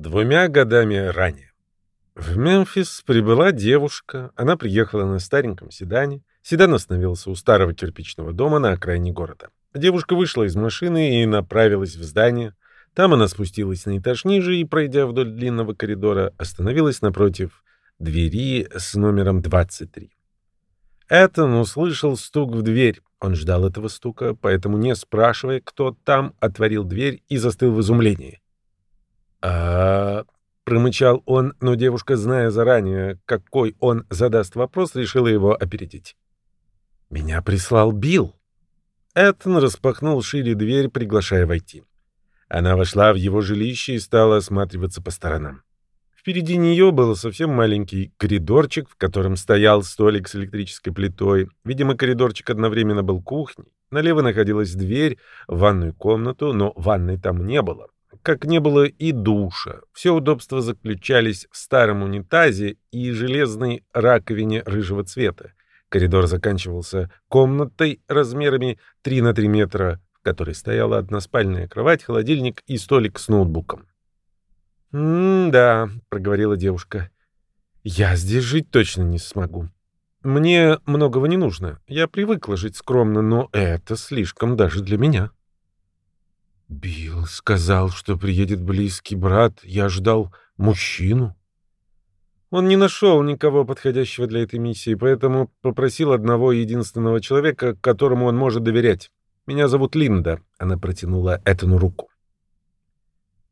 Двумя годами ранее. В Мемфис прибыла девушка. Она приехала на стареньком седане. Седан остановился у старого кирпичного дома на окраине города. Девушка вышла из машины и направилась в здание. Там она спустилась на этаж ниже и, пройдя вдоль длинного коридора, остановилась напротив двери с номером 23. Этон услышал стук в дверь. Он ждал этого стука, поэтому, не спрашивая, кто там, отворил дверь и застыл в изумлении. А промычал он, но девушка, зная заранее, какой он задаст вопрос, решила его опередить. «Меня прислал Билл». Этон распахнул шире дверь, приглашая войти. Она вошла в его жилище и стала осматриваться по сторонам. Впереди нее был совсем маленький коридорчик, в котором стоял столик с электрической плитой. Видимо, коридорчик одновременно был кухней. Налево находилась дверь в ванную комнату, но ванной там не было. Как не было и душа. Все удобства заключались в старом унитазе и железной раковине рыжего цвета. Коридор заканчивался комнатой размерами 3 на 3 метра, в которой стояла односпальная кровать, холодильник и столик с ноутбуком. «М-да», — проговорила девушка. «Я здесь жить точно не смогу. Мне многого не нужно. Я привыкла жить скромно, но это слишком даже для меня». «Билл сказал, что приедет близкий брат. Я ждал мужчину». Он не нашел никого подходящего для этой миссии, поэтому попросил одного единственного человека, которому он может доверять. Меня зовут Линда. Она протянула Этану руку.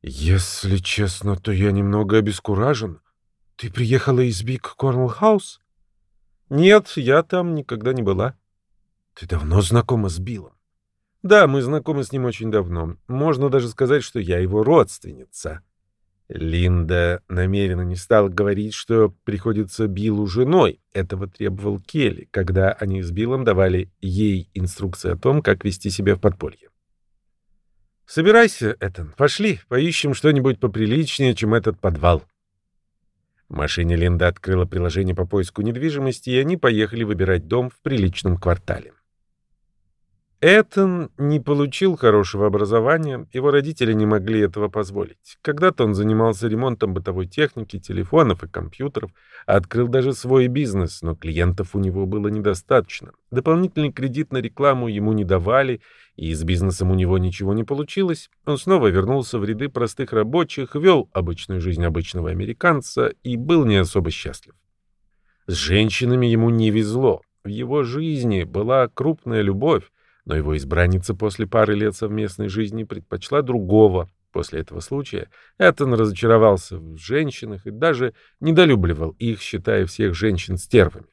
Если честно, то я немного обескуражен. Ты приехала из Биг Корнелл Хаус? Нет, я там никогда не была. Ты давно знакома с Биллом? Да, мы знакомы с ним очень давно. Можно даже сказать, что я его родственница. Линда намеренно не стала говорить, что приходится Биллу женой. Этого требовал Келли, когда они с Биллом давали ей инструкции о том, как вести себя в подполье. «Собирайся, Этан, пошли, поищем что-нибудь поприличнее, чем этот подвал». В машине Линда открыла приложение по поиску недвижимости, и они поехали выбирать дом в приличном квартале. Этон не получил хорошего образования, его родители не могли этого позволить. Когда-то он занимался ремонтом бытовой техники, телефонов и компьютеров, открыл даже свой бизнес, но клиентов у него было недостаточно. Дополнительный кредит на рекламу ему не давали, и с бизнесом у него ничего не получилось. Он снова вернулся в ряды простых рабочих, вел обычную жизнь обычного американца и был не особо счастлив. С женщинами ему не везло. В его жизни была крупная любовь, но его избранница после пары лет совместной жизни предпочла другого. После этого случая Эттон разочаровался в женщинах и даже недолюбливал их, считая всех женщин стервами.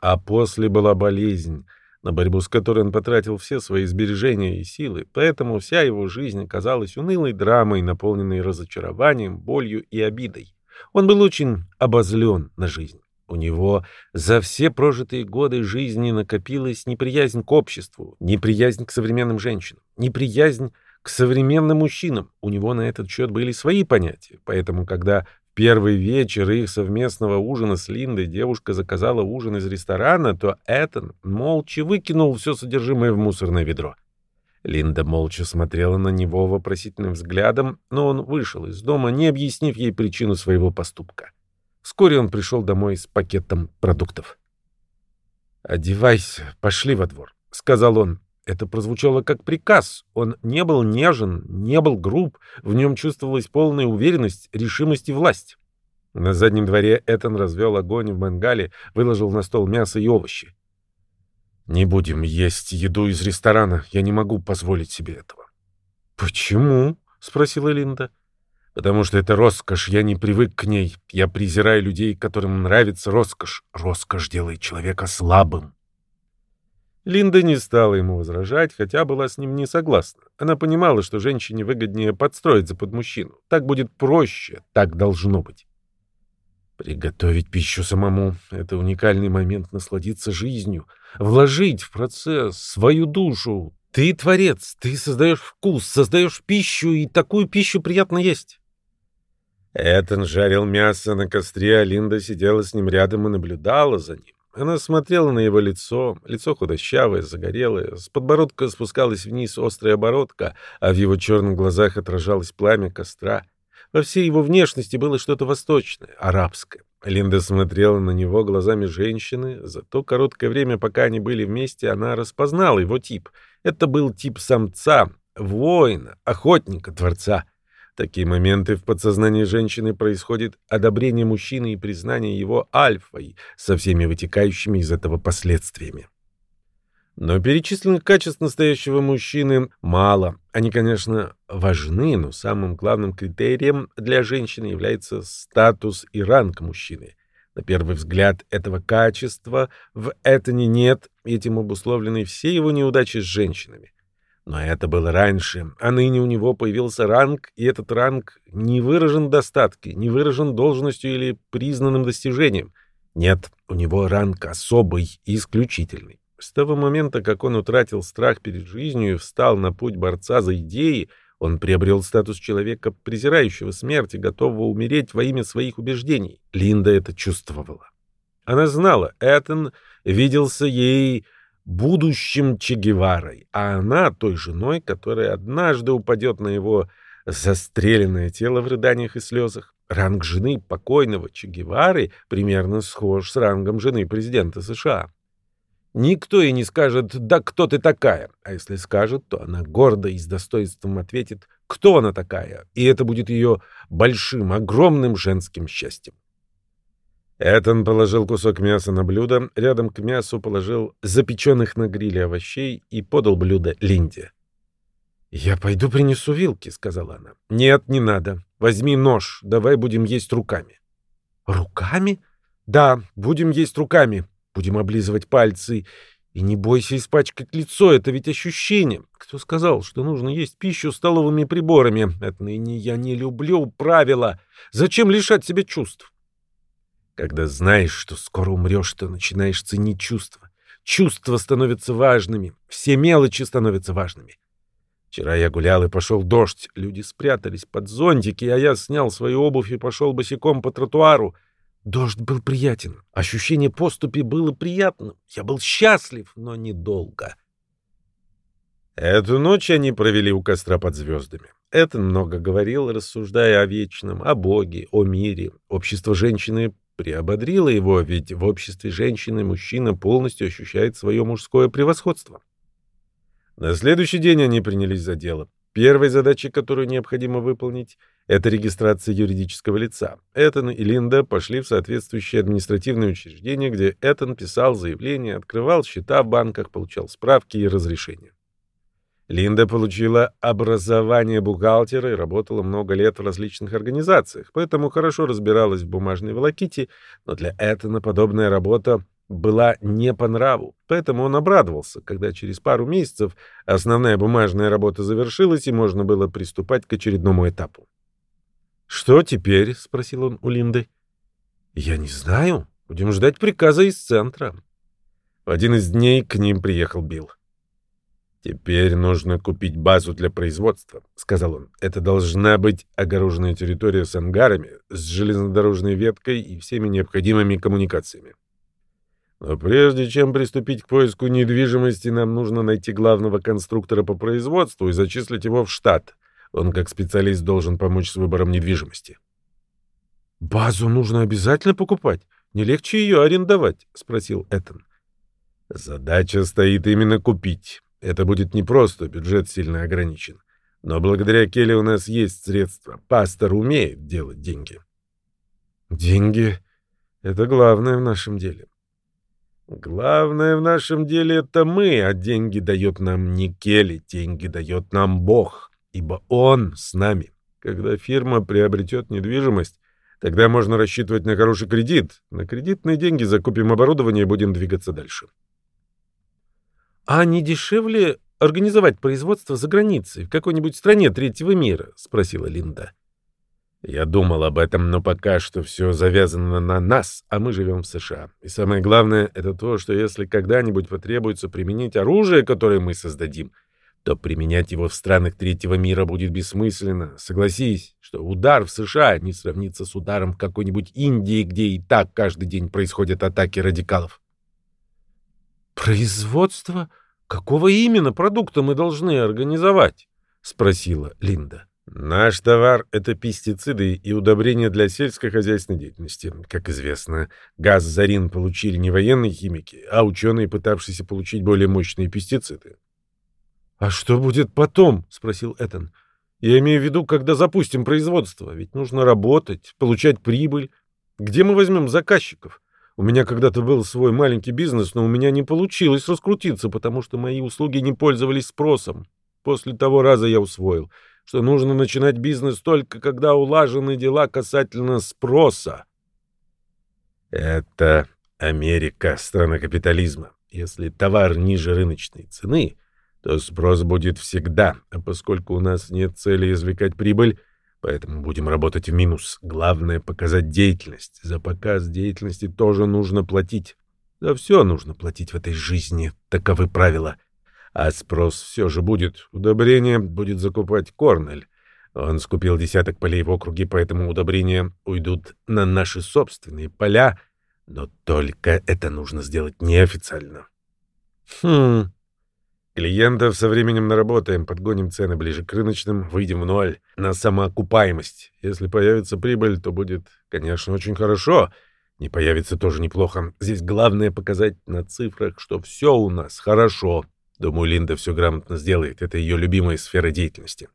А после была болезнь, на борьбу с которой он потратил все свои сбережения и силы, поэтому вся его жизнь казалась унылой драмой, наполненной разочарованием, болью и обидой. Он был очень обозлен на жизнь. У него за все прожитые годы жизни накопилась неприязнь к обществу, неприязнь к современным женщинам, неприязнь к современным мужчинам. У него на этот счет были свои понятия. Поэтому, когда первый вечер их совместного ужина с Линдой девушка заказала ужин из ресторана, то Этан молча выкинул все содержимое в мусорное ведро. Линда молча смотрела на него вопросительным взглядом, но он вышел из дома, не объяснив ей причину своего поступка. Вскоре он пришел домой с пакетом продуктов. «Одевайся, пошли во двор», — сказал он. Это прозвучало как приказ. Он не был нежен, не был груб, в нем чувствовалась полная уверенность, решимость и власть. На заднем дворе Этан развел огонь в мангале, выложил на стол мясо и овощи. «Не будем есть еду из ресторана, я не могу позволить себе этого». «Почему?» — спросила Линда. Потому что это роскошь, я не привык к ней. Я презираю людей, которым нравится роскошь. Роскошь делает человека слабым. Линда не стала ему возражать, хотя была с ним не согласна. Она понимала, что женщине выгоднее подстроиться под мужчину. Так будет проще, так должно быть. Приготовить пищу самому — это уникальный момент насладиться жизнью, вложить в процесс свою душу. Ты творец, ты создаешь вкус, создаешь пищу, и такую пищу приятно есть. Этон жарил мясо на костре, а Линда сидела с ним рядом и наблюдала за ним. Она смотрела на его лицо, лицо худощавое, загорелое, с подбородка спускалась вниз острая оборотка, а в его черных глазах отражалось пламя костра. Во всей его внешности было что-то восточное, арабское. Линда смотрела на него глазами женщины. За то короткое время, пока они были вместе, она распознала его тип. Это был тип самца, воина, охотника, творца. Такие моменты в подсознании женщины происходит одобрение мужчины и признание его альфой со всеми вытекающими из этого последствиями. Но перечисленных качеств настоящего мужчины мало. Они, конечно, важны, но самым главным критерием для женщины является статус и ранг мужчины. На первый взгляд этого качества в Этоне нет, этим обусловлены все его неудачи с женщинами. Но это было раньше, а ныне у него появился ранг, и этот ранг не выражен в не выражен должностью или признанным достижением. Нет, у него ранг особый и исключительный. С того момента, как он утратил страх перед жизнью и встал на путь борца за идеи, он приобрел статус человека, презирающего смерть и готового умереть во имя своих убеждений. Линда это чувствовала. Она знала, Этон виделся ей будущим Че Геварой, а она той женой, которая однажды упадет на его застреленное тело в рыданиях и слезах. Ранг жены покойного Че Гевары примерно схож с рангом жены президента США. Никто ей не скажет «да кто ты такая?», а если скажет, то она гордо и с достоинством ответит «кто она такая?», и это будет ее большим, огромным женским счастьем. Этон положил кусок мяса на блюдо, рядом к мясу положил запеченных на гриле овощей и подал блюдо Линде. «Я пойду принесу вилки», — сказала она. «Нет, не надо. Возьми нож, давай будем есть руками». «Руками?» «Да, будем есть руками. Будем облизывать пальцы. И не бойся испачкать лицо, это ведь ощущение. Кто сказал, что нужно есть пищу столовыми приборами? Отныне я не люблю правила. Зачем лишать себя чувств? Когда знаешь, что скоро умрешь, то начинаешь ценить чувства. Чувства становятся важными. Все мелочи становятся важными. Вчера я гулял и пошел дождь. Люди спрятались под зонтики, а я снял свою обувь и пошел босиком по тротуару. Дождь был приятен. Ощущение поступи было приятным. Я был счастлив, но недолго. Эту ночь они провели у костра под звездами. Это много говорил, рассуждая о вечном, о Боге, о мире. Общество женщины приободрило его, ведь в обществе женщины мужчина полностью ощущает свое мужское превосходство. На следующий день они принялись за дело. Первой задачей, которую необходимо выполнить, это регистрация юридического лица. Этон и Линда пошли в соответствующее административное учреждение, где Этон писал заявления, открывал счета в банках, получал справки и разрешения. Линда получила образование бухгалтера и работала много лет в различных организациях, поэтому хорошо разбиралась в бумажной волоките, но для Этона подобная работа была не по нраву, поэтому он обрадовался, когда через пару месяцев основная бумажная работа завершилась и можно было приступать к очередному этапу. «Что теперь?» — спросил он у Линды. «Я не знаю. Будем ждать приказа из центра». В один из дней к ним приехал Билл. «Теперь нужно купить базу для производства», — сказал он. «Это должна быть огороженная территория с ангарами, с железнодорожной веткой и всеми необходимыми коммуникациями. Но прежде чем приступить к поиску недвижимости, нам нужно найти главного конструктора по производству и зачислить его в штат. Он как специалист должен помочь с выбором недвижимости. «Базу нужно обязательно покупать? Не легче ее арендовать?» — спросил Этан. «Задача стоит именно купить. Это будет непросто, бюджет сильно ограничен. Но благодаря Келли у нас есть средства. Пастор умеет делать деньги». «Деньги — это главное в нашем деле. Главное в нашем деле это мы, а деньги дает нам не Келли, деньги дает нам Бог, ибо Он с нами. Когда фирма приобретет недвижимость, тогда можно рассчитывать на хороший кредит. На кредитные деньги закупим оборудование и будем двигаться дальше. А не дешевле организовать производство за границей, в какой-нибудь стране третьего мира? спросила Линда. Я думал об этом, но пока что все завязано на нас, а мы живем в США. И самое главное — это то, что если когда-нибудь потребуется применить оружие, которое мы создадим, то применять его в странах третьего мира будет бессмысленно. Согласись, что удар в США не сравнится с ударом в какой-нибудь Индии, где и так каждый день происходят атаки радикалов. «Производство? Какого именно продукта мы должны организовать?» — спросила Линда. Наш товар — это пестициды и удобрения для сельскохозяйственной деятельности. Как известно, газ Зарин получили не военные химики, а ученые, пытавшиеся получить более мощные пестициды. «А что будет потом?» — спросил Этан. «Я имею в виду, когда запустим производство. Ведь нужно работать, получать прибыль. Где мы возьмем заказчиков? У меня когда-то был свой маленький бизнес, но у меня не получилось раскрутиться, потому что мои услуги не пользовались спросом. После того раза я усвоил — что нужно начинать бизнес только когда улажены дела касательно спроса. Это Америка, страна капитализма. Если товар ниже рыночной цены, то спрос будет всегда, а поскольку у нас нет цели извлекать прибыль, поэтому будем работать в минус. Главное — показать деятельность. За показ деятельности тоже нужно платить. За все нужно платить в этой жизни. Таковы правила. А спрос все же будет. Удобрение будет закупать Корнель. Он скупил десяток полей в округе, поэтому удобрения уйдут на наши собственные поля. Но только это нужно сделать неофициально. Хм. Клиентов со временем наработаем, подгоним цены ближе к рыночным, выйдем в ноль на самоокупаемость. Если появится прибыль, то будет, конечно, очень хорошо. Не появится тоже неплохо. Здесь главное показать на цифрах, что все у нас хорошо. Думаю, Линда все грамотно сделает. Это ее любимая сфера деятельности.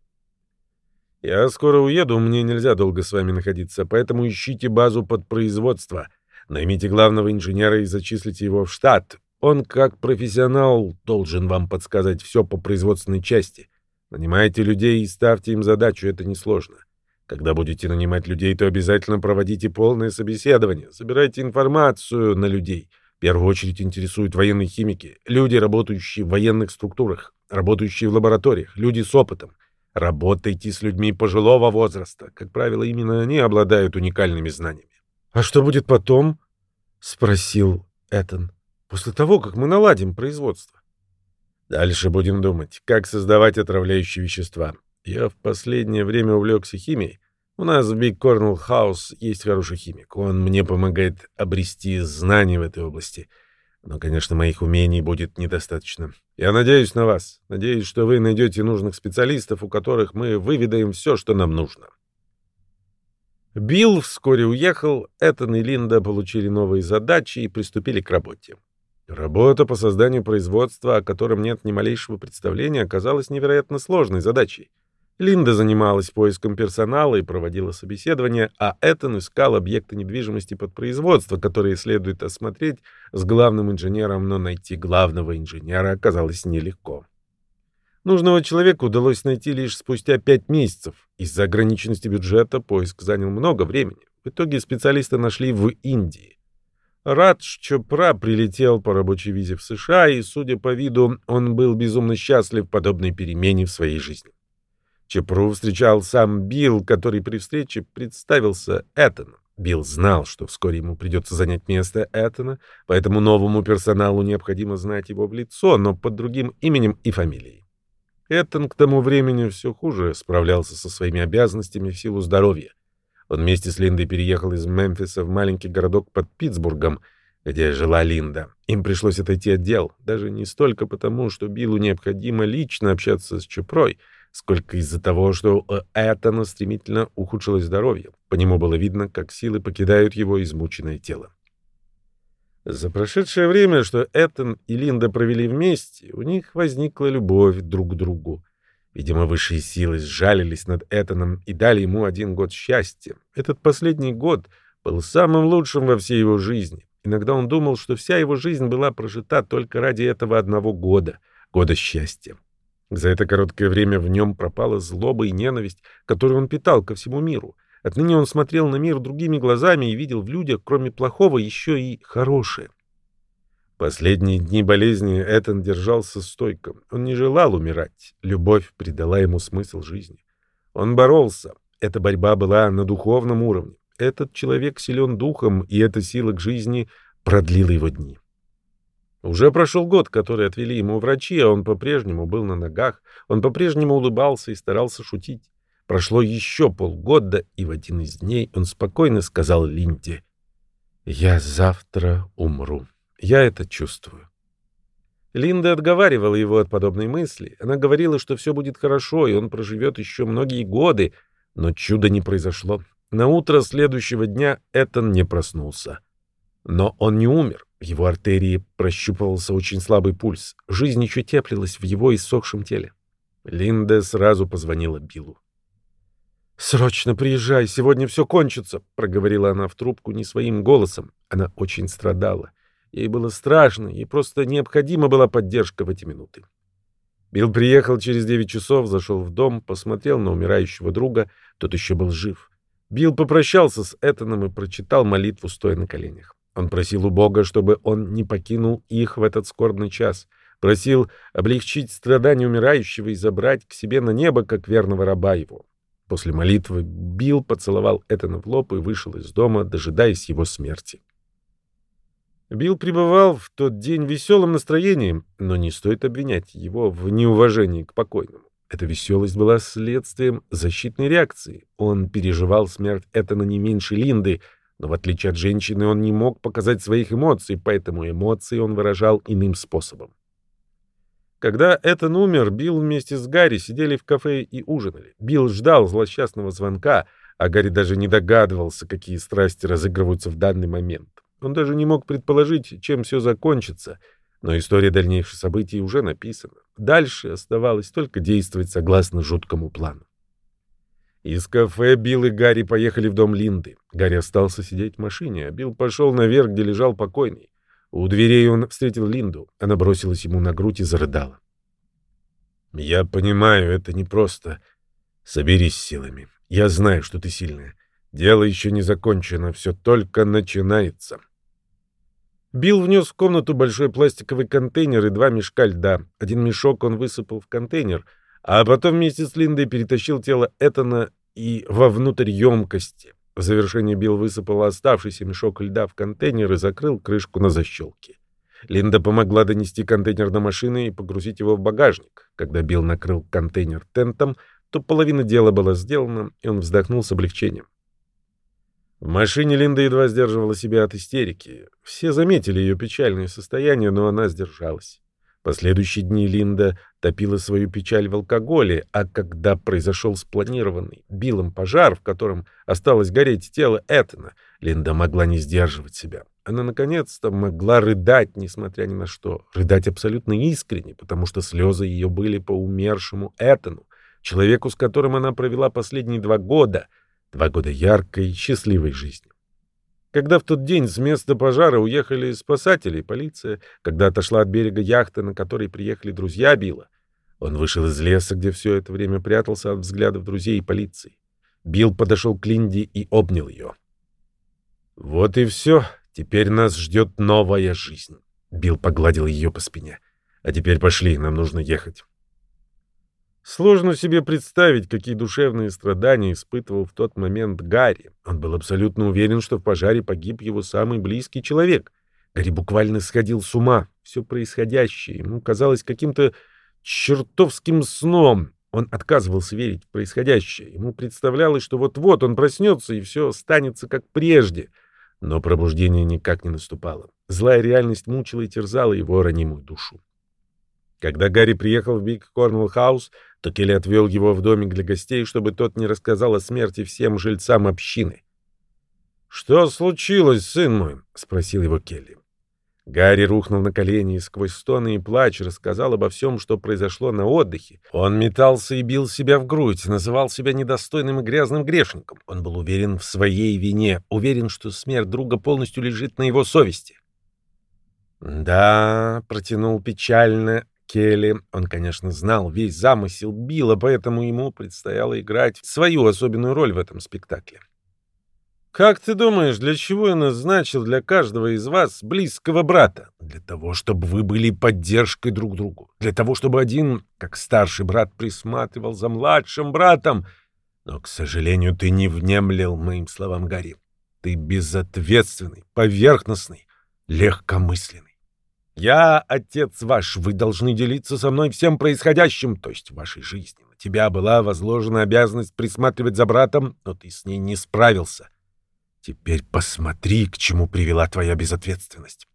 Я скоро уеду, мне нельзя долго с вами находиться, поэтому ищите базу под производство. Наймите главного инженера и зачислите его в штат. Он, как профессионал, должен вам подсказать все по производственной части. Нанимайте людей и ставьте им задачу, это несложно. Когда будете нанимать людей, то обязательно проводите полное собеседование, собирайте информацию на людей — первую очередь интересуют военные химики, люди, работающие в военных структурах, работающие в лабораториях, люди с опытом. Работайте с людьми пожилого возраста. Как правило, именно они обладают уникальными знаниями. «А что будет потом?» — спросил Этан. «После того, как мы наладим производство». «Дальше будем думать, как создавать отравляющие вещества. Я в последнее время увлекся химией. У нас в Big Cornell House есть хороший химик. Он мне помогает обрести знания в этой области. Но, конечно, моих умений будет недостаточно. Я надеюсь на вас. Надеюсь, что вы найдете нужных специалистов, у которых мы выведаем все, что нам нужно. Билл вскоре уехал, Этан и Линда получили новые задачи и приступили к работе. Работа по созданию производства, о котором нет ни малейшего представления, оказалась невероятно сложной задачей. Линда занималась поиском персонала и проводила собеседования, а Этон искал объекты недвижимости под производство, которые следует осмотреть с главным инженером, но найти главного инженера оказалось нелегко. Нужного человека удалось найти лишь спустя пять месяцев. Из-за ограниченности бюджета поиск занял много времени. В итоге специалиста нашли в Индии. Радж Чопра прилетел по рабочей визе в США, и, судя по виду, он был безумно счастлив подобной перемене в своей жизни. Чепру встречал сам Билл, который при встрече представился Эттоном. Билл знал, что вскоре ему придется занять место Эттона, поэтому новому персоналу необходимо знать его в лицо, но под другим именем и фамилией. Эттон к тому времени все хуже справлялся со своими обязанностями в силу здоровья. Он вместе с Линдой переехал из Мемфиса в маленький городок под Питтсбургом, где жила Линда. Им пришлось отойти от дел, даже не столько потому, что Биллу необходимо лично общаться с Чупрой, сколько из-за того, что у Этана стремительно ухудшилось здоровье. По нему было видно, как силы покидают его измученное тело. За прошедшее время, что Этан и Линда провели вместе, у них возникла любовь друг к другу. Видимо, высшие силы сжалились над Этаном и дали ему один год счастья. Этот последний год был самым лучшим во всей его жизни. Иногда он думал, что вся его жизнь была прожита только ради этого одного года, года счастья. За это короткое время в нем пропала злоба и ненависть, которую он питал ко всему миру. Отныне он смотрел на мир другими глазами и видел в людях, кроме плохого, еще и хорошее. Последние дни болезни Этан держался стойко. Он не желал умирать. Любовь придала ему смысл жизни. Он боролся. Эта борьба была на духовном уровне. Этот человек силен духом, и эта сила к жизни продлила его дни. Уже прошел год, который отвели ему врачи, а он по-прежнему был на ногах, он по-прежнему улыбался и старался шутить. Прошло еще полгода, и в один из дней он спокойно сказал Линде, «Я завтра умру. Я это чувствую». Линда отговаривала его от подобной мысли. Она говорила, что все будет хорошо, и он проживет еще многие годы. Но чуда не произошло. На утро следующего дня Этан не проснулся. Но он не умер. В его артерии прощупывался очень слабый пульс. Жизнь еще теплилась в его иссохшем теле. Линда сразу позвонила Биллу. «Срочно приезжай, сегодня все кончится», — проговорила она в трубку не своим голосом. Она очень страдала. Ей было страшно, ей просто необходима была поддержка в эти минуты. Билл приехал через девять часов, зашел в дом, посмотрел на умирающего друга, тот еще был жив. Билл попрощался с Этаном и прочитал молитву, стоя на коленях. Он просил у Бога, чтобы он не покинул их в этот скорбный час. Просил облегчить страдания умирающего и забрать к себе на небо, как верного раба его. После молитвы Билл поцеловал Этана в лоб и вышел из дома, дожидаясь его смерти. Билл пребывал в тот день в веселом настроении, но не стоит обвинять его в неуважении к покойному. Эта веселость была следствием защитной реакции. Он переживал смерть Этана не меньше Линды, но в отличие от женщины он не мог показать своих эмоций, поэтому эмоции он выражал иным способом. Когда Этан умер, Билл вместе с Гарри сидели в кафе и ужинали. Билл ждал злосчастного звонка, а Гарри даже не догадывался, какие страсти разыгрываются в данный момент. Он даже не мог предположить, чем все закончится, но история дальнейших событий уже написана. Дальше оставалось только действовать согласно жуткому плану. Из кафе Билл и Гарри поехали в дом Линды. Гарри остался сидеть в машине, а Билл пошел наверх, где лежал покойный. У дверей он встретил Линду. Она бросилась ему на грудь и зарыдала. «Я понимаю, это непросто. Соберись силами. Я знаю, что ты сильная. Дело еще не закончено, все только начинается». Билл внес в комнату большой пластиковый контейнер и два мешка льда. Один мешок он высыпал в контейнер, а потом вместе с Линдой перетащил тело Этана вовнутрь емкости. В завершение Билл высыпал оставшийся мешок льда в контейнер и закрыл крышку на защелке. Линда помогла донести контейнер до машины и погрузить его в багажник. Когда Билл накрыл контейнер тентом, то половина дела была сделана, и он вздохнул с облегчением. В машине Линда едва сдерживала себя от истерики. Все заметили ее печальное состояние, но она сдержалась. Последующие дни Линда топила свою печаль в алкоголе, а когда произошел спланированный Биллом пожар, в котором осталось гореть тело Этана, Линда могла не сдерживать себя. Она наконец-то могла рыдать, несмотря ни на что, рыдать абсолютно искренне, потому что слезы ее были по умершему Этану, человеку, с которым она провела последние два года, два года яркой, счастливой жизни. Когда в тот день с места пожара уехали спасатели и полиция, когда отошла от берега яхта, на которой приехали друзья Билла, он вышел из леса, где все это время прятался от взглядов друзей и полиции. Билл подошел к Линде и обнял ее. «Вот и все. Теперь нас ждет новая жизнь». Билл погладил ее по спине. «А теперь пошли, нам нужно ехать». Сложно себе представить, какие душевные страдания испытывал в тот момент Гарри. Он был абсолютно уверен, что в пожаре погиб его самый близкий человек. Гарри буквально сходил с ума. Все происходящее ему казалось каким-то чертовским сном. Он отказывался верить в происходящее. Ему представлялось, что вот-вот он проснется, и все останется как прежде. Но пробуждение никак не наступало. Злая реальность мучила и терзала его ранимую душу. Когда Гарри приехал в Биг Корнелл Хаус, то Келли отвел его в домик для гостей, чтобы тот не рассказал о смерти всем жильцам общины. «Что случилось, сын мой?» — спросил его Келли. Гарри рухнул на колени и сквозь стоны и плач рассказал обо всем, что произошло на отдыхе. Он метался и бил себя в грудь, называл себя недостойным и грязным грешником. Он был уверен в своей вине, уверен, что смерть друга полностью лежит на его совести. «Да», — протянул печально Келли. Он, конечно, знал весь замысел Билла, поэтому ему предстояло играть свою особенную роль в этом спектакле. «Как ты думаешь, для чего я назначил для каждого из вас близкого брата? Для того, чтобы вы были поддержкой друг другу. Для того, чтобы один, как старший брат, присматривал за младшим братом. Но, к сожалению, ты не внемлил моим словам, Гарри. Ты безответственный, поверхностный, легкомысленный. Я отец ваш, вы должны делиться со мной всем происходящим, то есть вашей жизни. На тебя была возложена обязанность присматривать за братом, но ты с ней не справился. Теперь посмотри, к чему привела твоя безответственность.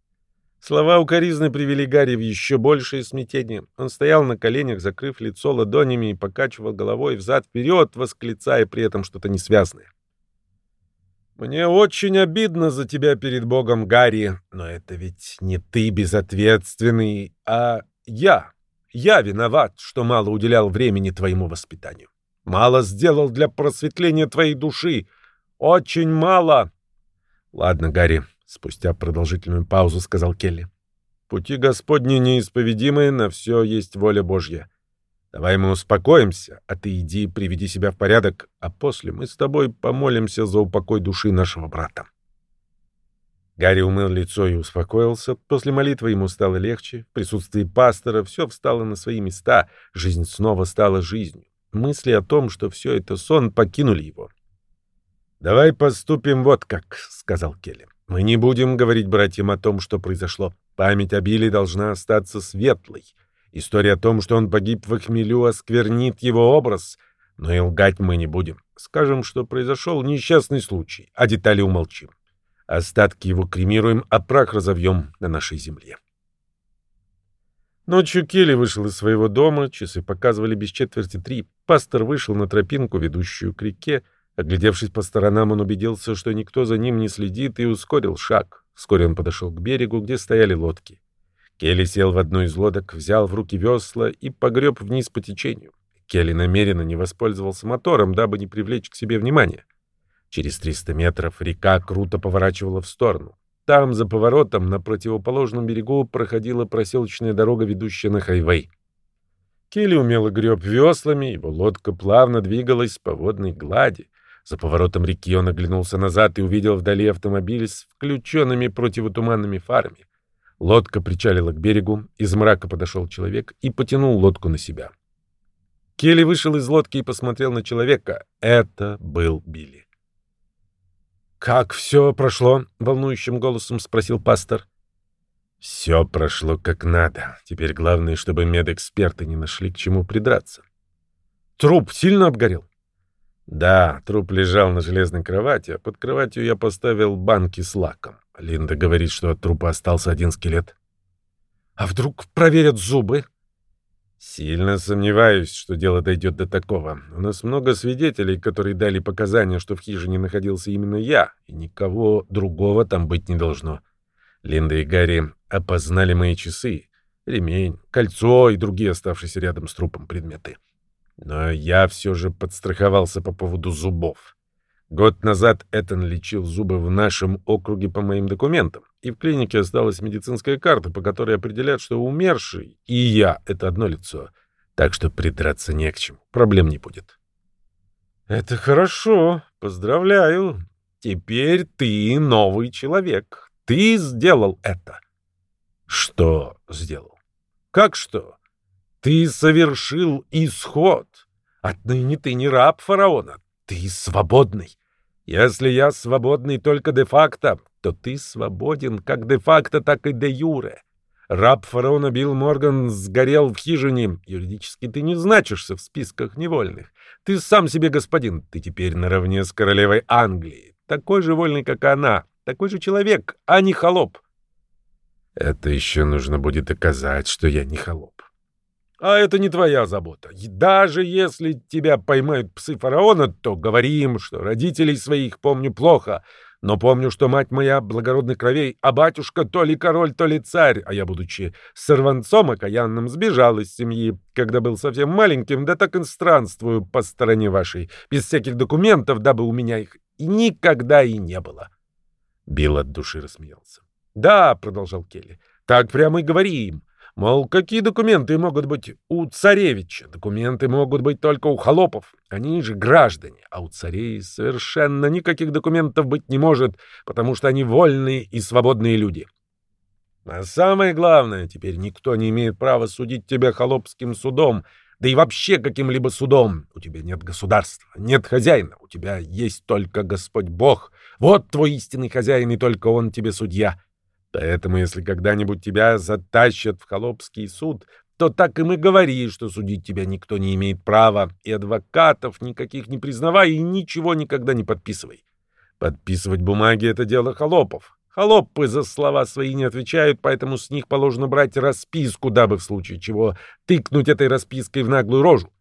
Слова укоризны привели Гарри в еще большее смятение. Он стоял на коленях, закрыв лицо ладонями и покачивал головой взад-вперед, восклицая при этом что-то несвязное. «Мне очень обидно за тебя перед Богом, Гарри, но это ведь не ты безответственный, а я. Я виноват, что мало уделял времени твоему воспитанию. Мало сделал для просветления твоей души. Очень мало!» «Ладно, Гарри, Спустя продолжительную паузу сказал Келли. «Пути Господни неисповедимы, на все есть воля Божья. Давай мы успокоимся, а ты иди приведи себя в порядок, а после мы с тобой помолимся за упокой души нашего брата». Гарри умыл лицо и успокоился. После молитвы ему стало легче. В присутствии пастора все встало на свои места. Жизнь снова стала жизнью. Мысли о том, что все это сон, покинули его. «Давай поступим вот как», — сказал Келли. Мы не будем говорить братьям о том, что произошло. Память о Билли должна остаться светлой. История о том, что он погиб в хмелю, осквернит его образ. Но и лгать мы не будем. Скажем, что произошел несчастный случай, а детали умолчим. Остатки его кремируем, а прах разовьем на нашей земле. Ночью Келли вышел из своего дома, часы показывали без четверти три. Пастор вышел на тропинку, ведущую к реке, Оглядевшись по сторонам, он убедился, что никто за ним не следит, и ускорил шаг. Вскоре он подошел к берегу, где стояли лодки. Келли сел в одну из лодок, взял в руки весла и погреб вниз по течению. Келли намеренно не воспользовался мотором, дабы не привлечь к себе внимания. Через 300 метров река круто поворачивала в сторону. Там, за поворотом, на противоположном берегу проходила проселочная дорога, ведущая на хайвей. Келли умело греб веслами, его лодка плавно двигалась по водной глади. За поворотом реки он оглянулся назад и увидел вдали автомобиль с включенными противотуманными фарами. Лодка причалила к берегу, из мрака подошел человек и потянул лодку на себя. Келли вышел из лодки и посмотрел на человека. Это был Билли. «Как все прошло?» — волнующим голосом спросил пастор. «Все прошло как надо. Теперь главное, чтобы медэксперты не нашли к чему придраться». «Труп сильно обгорел?» Да, труп лежал на железной кровати, а под кроватью я поставил банки с лаком. Линда говорит, что от трупа остался один скелет. А вдруг проверят зубы? Сильно сомневаюсь, что дело дойдет до такого. У нас много свидетелей, которые дали показания, что в хижине находился именно я, и никого другого там быть не должно. Линда и Гарри опознали мои часы, ремень, кольцо и другие оставшиеся рядом с трупом предметы. Но я все же подстраховался по поводу зубов. Год назад Этан лечил зубы в нашем округе по моим документам, и в клинике осталась медицинская карта, по которой определяют, что умерший и я — это одно лицо. Так что придраться не к чему, проблем не будет. «Это хорошо, поздравляю. Теперь ты новый человек. Ты сделал это». «Что сделал?» «Как что?» Ты совершил исход. Отныне ты не раб фараона, ты свободный. Если я свободный только де-факто, то ты свободен как де-факто, так и де-юре. Раб фараона Билл Морган сгорел в хижине. Юридически ты не значишься в списках невольных. Ты сам себе господин. Ты теперь наравне с королевой Англии. Такой же вольный, как она. Такой же человек, а не холоп. Это еще нужно будет доказать, что я не холоп. А это не твоя забота. И даже если тебя поймают псы фараона, то говори им, что родителей своих помню плохо, но помню, что мать моя благородных кровей, а батюшка то ли король, то ли царь, а я, будучи сорванцом окаянным, сбежал из семьи, когда был совсем маленьким, да так и странствую по стороне вашей, без всяких документов, дабы у меня их никогда и не было. Билл от души рассмеялся. «Да», — продолжал Келли, — «так прямо и говори им. Мол, какие документы могут быть у царевича? Документы могут быть только у холопов. Они же граждане, а у царей совершенно никаких документов быть не может, потому что они вольные и свободные люди. А самое главное, теперь никто не имеет права судить тебя холопским судом, да и вообще каким-либо судом. У тебя нет государства, нет хозяина, у тебя есть только Господь Бог. Вот твой истинный хозяин, и только Он тебе судья. Поэтому, если когда-нибудь тебя затащат в холопский суд, то так им и говори, что судить тебя никто не имеет права, и адвокатов никаких не признавай, и ничего никогда не подписывай. Подписывать бумаги — это дело холопов. Холопы за слова свои не отвечают, поэтому с них положено брать расписку, дабы в случае чего тыкнуть этой распиской в наглую рожу.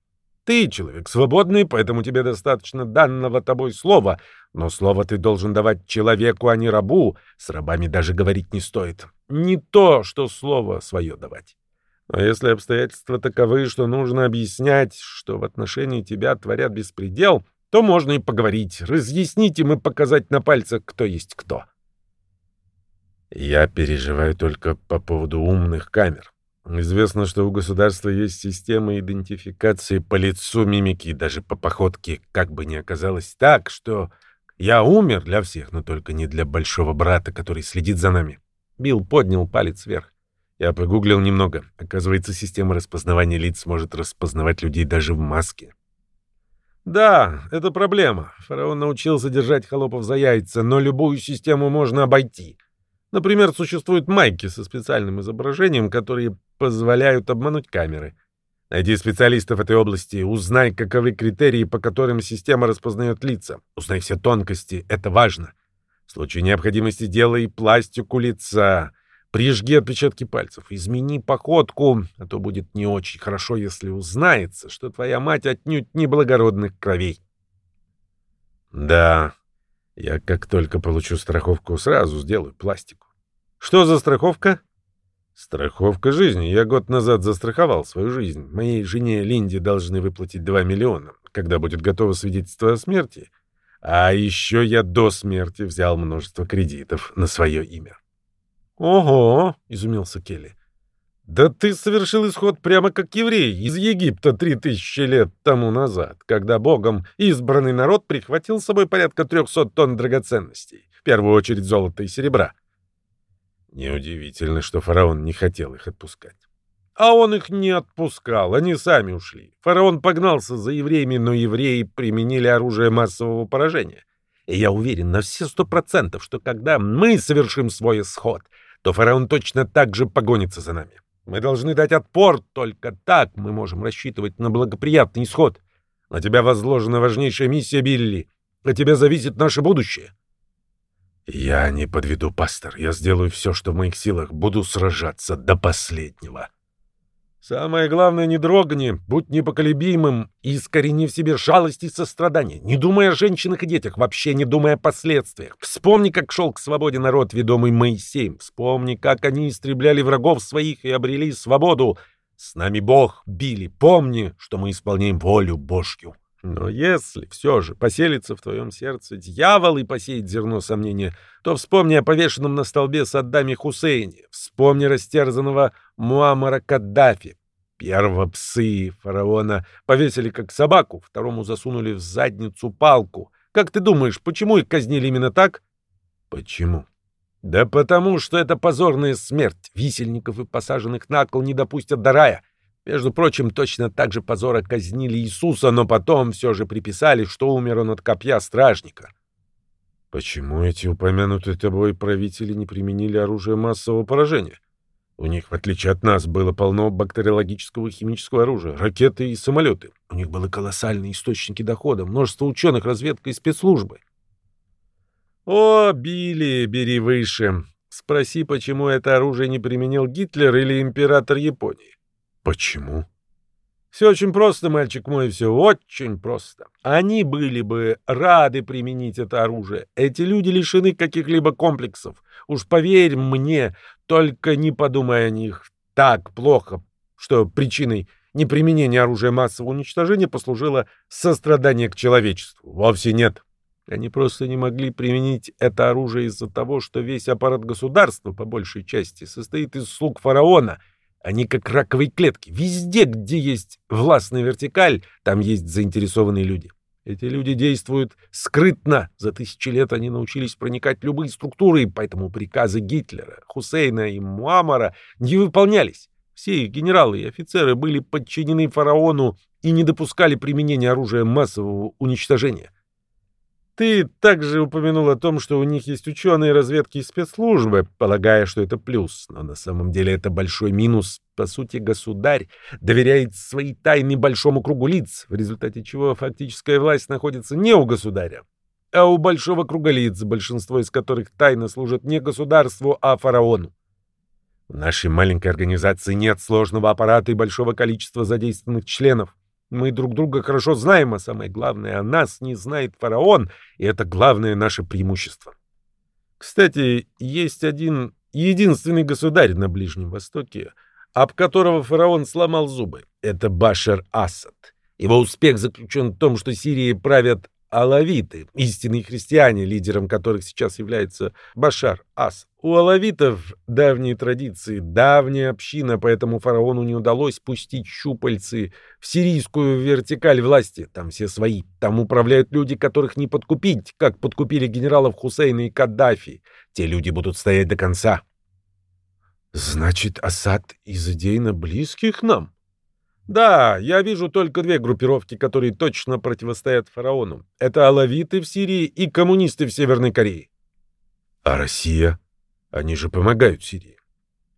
Ты человек свободный, поэтому тебе достаточно данного тобой слова, но слово ты должен давать человеку, а не рабу. С рабами даже говорить не стоит. Не то, что слово свое давать. Но если обстоятельства таковы, что нужно объяснять, что в отношении тебя творят беспредел, то можно и поговорить, разъяснить им и показать на пальцах, кто есть кто. Я переживаю только по поводу умных камер. Известно, что у государства есть система идентификации по лицу, мимики даже по походке, как бы ни оказалось так, что я умер для всех, но только не для большого брата, который следит за нами. Билл поднял палец вверх. Я погуглил немного. Оказывается, система распознавания лиц может распознавать людей даже в маске. Да, это проблема. Фараон научился держать холопов за яйца, но любую систему можно обойти. Например, существуют майки со специальным изображением, которые позволяют обмануть камеры. Найди специалистов этой области, узнай, каковы критерии, по которым система распознает лица. Узнай все тонкости, это важно. В случае необходимости делай пластику лица. Прижги отпечатки пальцев, измени походку, а то будет не очень хорошо, если узнается, что твоя мать отнюдь не благородных кровей. Да, я как только получу страховку, сразу сделаю пластику. Что за страховка? Страховка жизни. Я год назад застраховал свою жизнь. Моей жене Линде должны выплатить 2 миллиона, когда будет готово свидетельство о смерти. А еще я до смерти взял множество кредитов на свое имя. «Ого!» — изумился Келли. «Да ты совершил исход прямо как еврей из Египта три тысячи лет тому назад, когда Богом избранный народ прихватил с собой порядка трехсот тонн драгоценностей, в первую очередь золота и серебра. Неудивительно, что фараон не хотел их отпускать. А он их не отпускал, они сами ушли. Фараон погнался за евреями, но евреи применили оружие массового поражения. И я уверен на все сто процентов, что когда мы совершим свой исход, то фараон точно так же погонится за нами. Мы должны дать отпор, только так мы можем рассчитывать на благоприятный исход. На тебя возложена важнейшая миссия, Билли. От тебя зависит наше будущее. «Я не подведу, пастор. Я сделаю все, что в моих силах. Буду сражаться до последнего». «Самое главное, не дрогни, будь непоколебимым и искорени в себе жалость и сострадание. Не думай о женщинах и детях, вообще не думай о последствиях. Вспомни, как шел к свободе народ, ведомый Моисеем. Вспомни, как они истребляли врагов своих и обрели свободу. С нами Бог били. Помни, что мы исполняем волю Божью». Но если все же поселится в твоем сердце дьявол и посеет зерно сомнения, то вспомни о повешенном на столбе Саддаме Хусейне, вспомни растерзанного Муаммара Каддафи. Первого псы фараона повесили как собаку, второму засунули в задницу палку. Как ты думаешь, почему их казнили именно так? Почему? Да потому, что это позорная смерть. Висельников и посаженных на кол не допустят до рая. Между прочим, точно так же позора казнили Иисуса, но потом все же приписали, что умер он от копья стражника. Почему эти упомянутые тобой правители не применили оружие массового поражения? У них, в отличие от нас, было полно бактериологического и химического оружия, ракеты и самолеты. У них были колоссальные источники дохода, множество ученых, разведка и спецслужбы. О, Билли, бери выше. Спроси, почему это оружие не применил Гитлер или император Японии. Почему? Все очень просто, мальчик мой, все очень просто. Они были бы рады применить это оружие. Эти люди лишены каких-либо комплексов. Уж поверь мне, только не подумай о них так плохо, что причиной неприменения оружия массового уничтожения послужило сострадание к человечеству. Вовсе нет. Они просто не могли применить это оружие из-за того, что весь аппарат государства, по большей части, состоит из слуг фараона — они как раковые клетки. Везде, где есть властная вертикаль, там есть заинтересованные люди. Эти люди действуют скрытно. За тысячи лет они научились проникать в любые структуры, поэтому приказы Гитлера, Хусейна и Муаммара не выполнялись. Все их генералы и офицеры были подчинены фараону и не допускали применения оружия массового уничтожения. Ты также упомянул о том, что у них есть ученые разведки и спецслужбы, полагая, что это плюс, но на самом деле это большой минус. По сути, государь доверяет свои тайны большому кругу лиц, в результате чего фактическая власть находится не у государя, а у большого круга лиц, большинство из которых тайно служат не государству, а фараону. В нашей маленькой организации нет сложного аппарата и большого количества задействованных членов. Мы друг друга хорошо знаем, а самое главное, о нас не знает фараон, и это главное наше преимущество. Кстати, есть один единственный государь на Ближнем Востоке, об которого фараон сломал зубы. Это Башар Асад. Его успех заключен в том, что Сирией правят алавиты, истинные христиане, лидером которых сейчас является Башар Ас. У алавитов давние традиции, давняя община, поэтому фараону не удалось пустить щупальцы в сирийскую вертикаль власти. Там все свои. Там управляют люди, которых не подкупить, как подкупили генералов Хусейна и Каддафи. Те люди будут стоять до конца. Значит, Асад из идейно близких нам? Да, я вижу только две группировки, которые точно противостоят фараону. Это алавиты в Сирии и коммунисты в Северной Корее. А Россия? Они же помогают Сирии.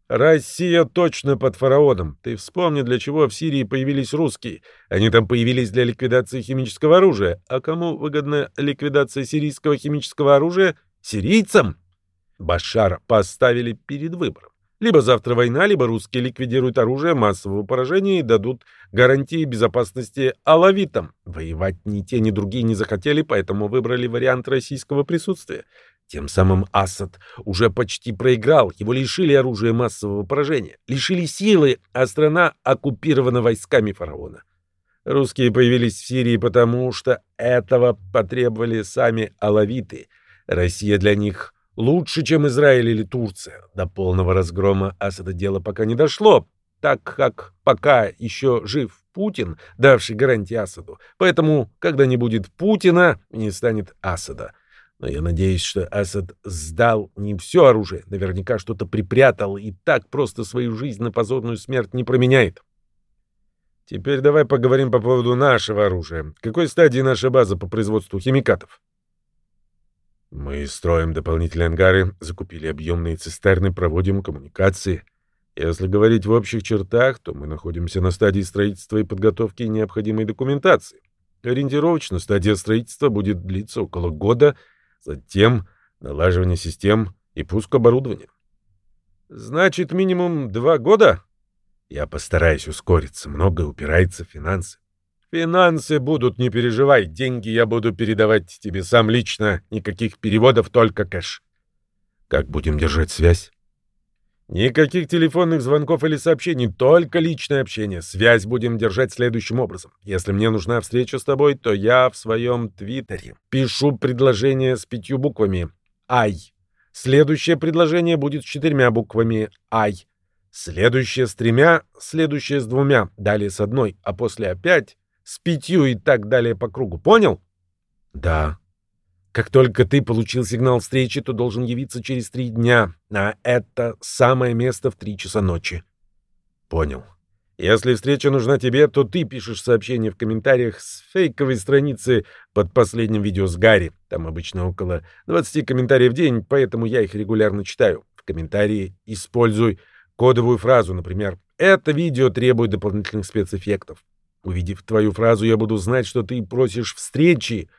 Россия точно под фараоном. Ты вспомни, для чего в Сирии появились русские. Они там появились для ликвидации химического оружия. А кому выгодна ликвидация сирийского химического оружия? Сирийцам. Башара поставили перед выбором. Либо завтра война, либо русские ликвидируют оружие массового поражения и дадут гарантии безопасности алавитам. Воевать ни те, ни другие не захотели, поэтому выбрали вариант российского присутствия. Тем самым Асад уже почти проиграл, его лишили оружия массового поражения, лишили силы, а страна оккупирована войсками фараона. Русские появились в Сирии потому, что этого потребовали сами алавиты. Россия для них Лучше, чем Израиль или Турция. До полного разгрома Асада дело пока не дошло, так как пока еще жив Путин, давший гарантии Асаду. Поэтому, когда не будет Путина, не станет Асада. Но я надеюсь, что Асад сдал не все оружие, наверняка что-то припрятал и так просто свою жизнь на позорную смерть не променяет. Теперь давай поговорим по поводу нашего оружия. В какой стадии наша база по производству химикатов? Мы строим дополнительные ангары, закупили объемные цистерны, проводим коммуникации. Если говорить в общих чертах, то мы находимся на стадии строительства и подготовки необходимой документации. Ориентировочно стадия строительства будет длиться около года, затем налаживание систем и пуск оборудования. Значит, минимум два года? Я постараюсь ускориться, многое упирается в финансы. Финансы будут, не переживай. Деньги я буду передавать тебе сам лично. Никаких переводов, только кэш. Как будем держать связь? Никаких телефонных звонков или сообщений, только личное общение. Связь будем держать следующим образом. Если мне нужна встреча с тобой, то я в своем твиттере пишу предложение с пятью буквами «Ай». Следующее предложение будет с четырьмя буквами «Ай». Следующее с тремя, следующее с двумя, далее с одной, а после опять с пятью и так далее по кругу. Понял? Да. Как только ты получил сигнал встречи, то должен явиться через три дня, а это самое место в три часа ночи. Понял. Если встреча нужна тебе, то ты пишешь сообщение в комментариях с фейковой страницы под последним видео с Гарри. Там обычно около 20 комментариев в день, поэтому я их регулярно читаю. В комментарии используй кодовую фразу, например, «Это видео требует дополнительных спецэффектов». Увидев твою фразу, я буду знать, что ты просишь встречи.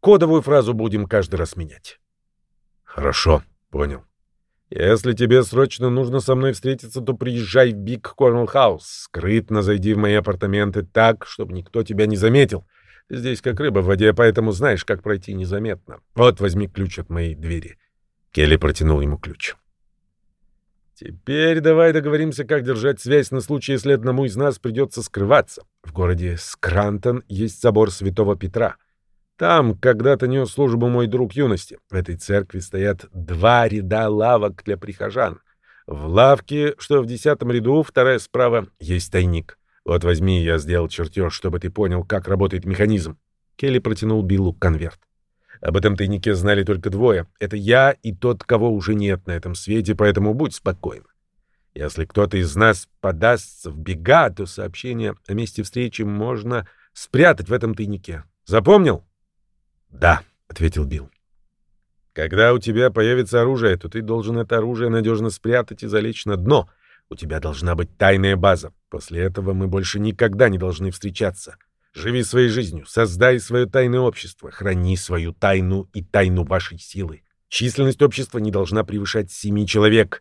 Кодовую фразу будем каждый раз менять. Хорошо, понял. Если тебе срочно нужно со мной встретиться, то приезжай в Биг Корнелл Хаус. Скрытно зайди в мои апартаменты так, чтобы никто тебя не заметил. Ты здесь как рыба в воде, поэтому знаешь, как пройти незаметно. Вот возьми ключ от моей двери. Келли протянул ему ключ. Теперь давай договоримся, как держать связь на случай, если одному из нас придется скрываться. В городе Скрантон есть собор Святого Петра. Там когда-то нес службу мой друг юности. В этой церкви стоят два ряда лавок для прихожан. В лавке, что в десятом ряду, вторая справа, есть тайник. Вот возьми, я сделал чертеж, чтобы ты понял, как работает механизм. Келли протянул Биллу конверт. Об этом тайнике знали только двое. Это я и тот, кого уже нет на этом свете, поэтому будь спокоен. Если кто-то из нас подастся в бега, то сообщение о месте встречи можно спрятать в этом тайнике. Запомнил? Да, ответил Билл. Когда у тебя появится оружие, то ты должен это оружие надежно спрятать и залечь на дно. У тебя должна быть тайная база. После этого мы больше никогда не должны встречаться. Живи своей жизнью, создай свое тайное общество, храни свою тайну и тайну вашей силы. Численность общества не должна превышать семи человек.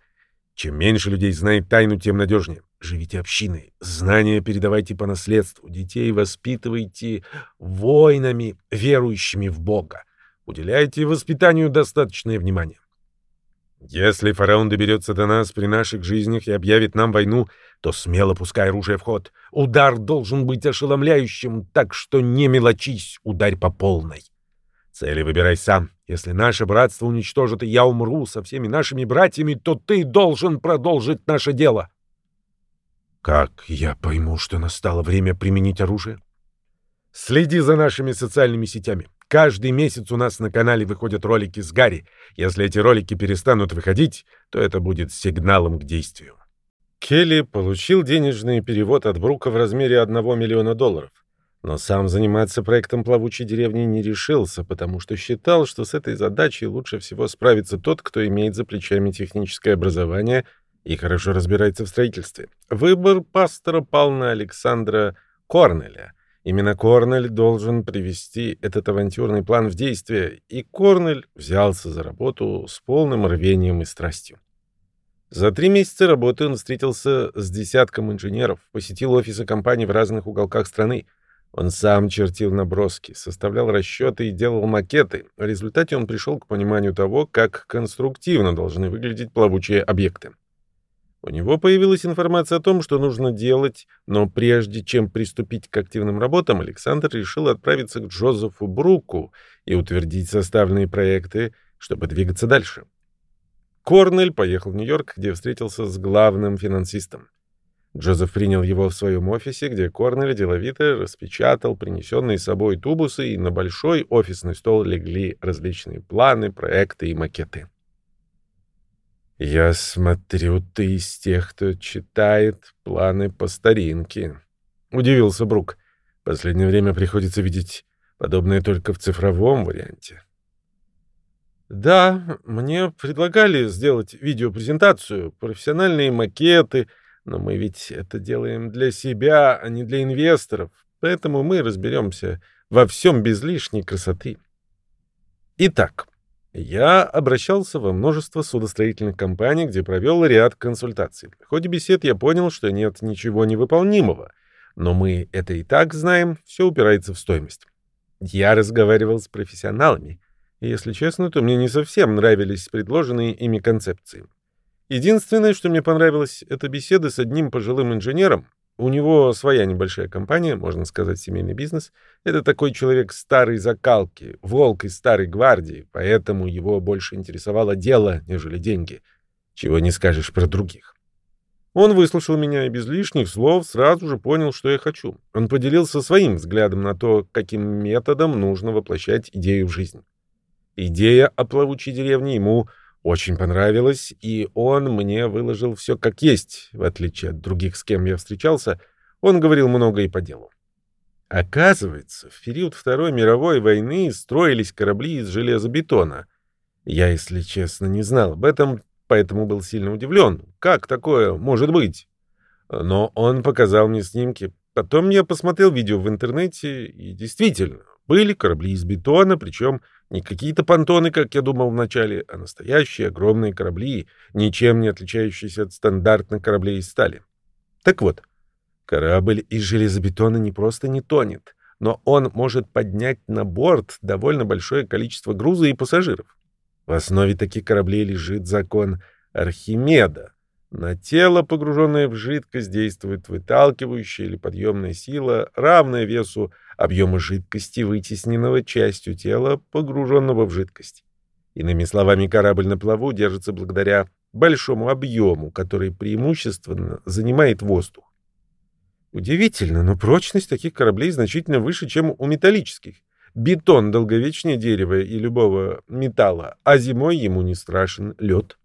Чем меньше людей знает тайну, тем надежнее. Живите общиной, знания передавайте по наследству, детей воспитывайте воинами, верующими в Бога. Уделяйте воспитанию достаточное внимание. Если фараон доберется до нас при наших жизнях и объявит нам войну, то смело пускай оружие в ход. Удар должен быть ошеломляющим, так что не мелочись, ударь по полной. Цели выбирай сам. Если наше братство уничтожит, и я умру со всеми нашими братьями, то ты должен продолжить наше дело. Как я пойму, что настало время применить оружие? Следи за нашими социальными сетями. Каждый месяц у нас на канале выходят ролики с Гарри. Если эти ролики перестанут выходить, то это будет сигналом к действию. Келли получил денежный перевод от Брука в размере 1 миллиона долларов. Но сам заниматься проектом плавучей деревни не решился, потому что считал, что с этой задачей лучше всего справится тот, кто имеет за плечами техническое образование и хорошо разбирается в строительстве. Выбор пастора пал на Александра Корнеля — Именно Корнель должен привести этот авантюрный план в действие, и Корнель взялся за работу с полным рвением и страстью. За три месяца работы он встретился с десятком инженеров, посетил офисы компаний в разных уголках страны. Он сам чертил наброски, составлял расчеты и делал макеты. В результате он пришел к пониманию того, как конструктивно должны выглядеть плавучие объекты. У него появилась информация о том, что нужно делать, но прежде чем приступить к активным работам, Александр решил отправиться к Джозефу Бруку и утвердить составленные проекты, чтобы двигаться дальше. Корнель поехал в Нью-Йорк, где встретился с главным финансистом. Джозеф принял его в своем офисе, где Корнель деловито распечатал принесенные с собой тубусы, и на большой офисный стол легли различные планы, проекты и макеты. «Я смотрю, ты из тех, кто читает планы по старинке», — удивился Брук. «Последнее время приходится видеть подобное только в цифровом варианте». «Да, мне предлагали сделать видеопрезентацию, профессиональные макеты, но мы ведь это делаем для себя, а не для инвесторов, поэтому мы разберемся во всем без лишней красоты». Итак, я обращался во множество судостроительных компаний, где провел ряд консультаций. В ходе бесед я понял, что нет ничего невыполнимого. Но мы это и так знаем, все упирается в стоимость. Я разговаривал с профессионалами, если честно, то мне не совсем нравились предложенные ими концепции. Единственное, что мне понравилось, это беседы с одним пожилым инженером, у него своя небольшая компания, можно сказать, семейный бизнес. Это такой человек старой закалки, волк из старой гвардии, поэтому его больше интересовало дело, нежели деньги. Чего не скажешь про других. Он выслушал меня и без лишних слов сразу же понял, что я хочу. Он поделился своим взглядом на то, каким методом нужно воплощать идею в жизнь. Идея о плавучей деревне ему очень понравилось, и он мне выложил все как есть, в отличие от других, с кем я встречался. Он говорил много и по делу. Оказывается, в период Второй мировой войны строились корабли из железобетона. Я, если честно, не знал об этом, поэтому был сильно удивлен. Как такое может быть? Но он показал мне снимки. Потом я посмотрел видео в интернете, и действительно, были корабли из бетона, причем не какие-то понтоны, как я думал вначале, а настоящие огромные корабли, ничем не отличающиеся от стандартных кораблей из стали. Так вот, корабль из железобетона не просто не тонет, но он может поднять на борт довольно большое количество груза и пассажиров. В основе таких кораблей лежит закон Архимеда. На тело, погруженное в жидкость, действует выталкивающая или подъемная сила, равная весу объема жидкости, вытесненного частью тела, погруженного в жидкость. Иными словами, корабль на плаву держится благодаря большому объему, который преимущественно занимает воздух. Удивительно, но прочность таких кораблей значительно выше, чем у металлических. Бетон долговечнее дерева и любого металла, а зимой ему не страшен лед.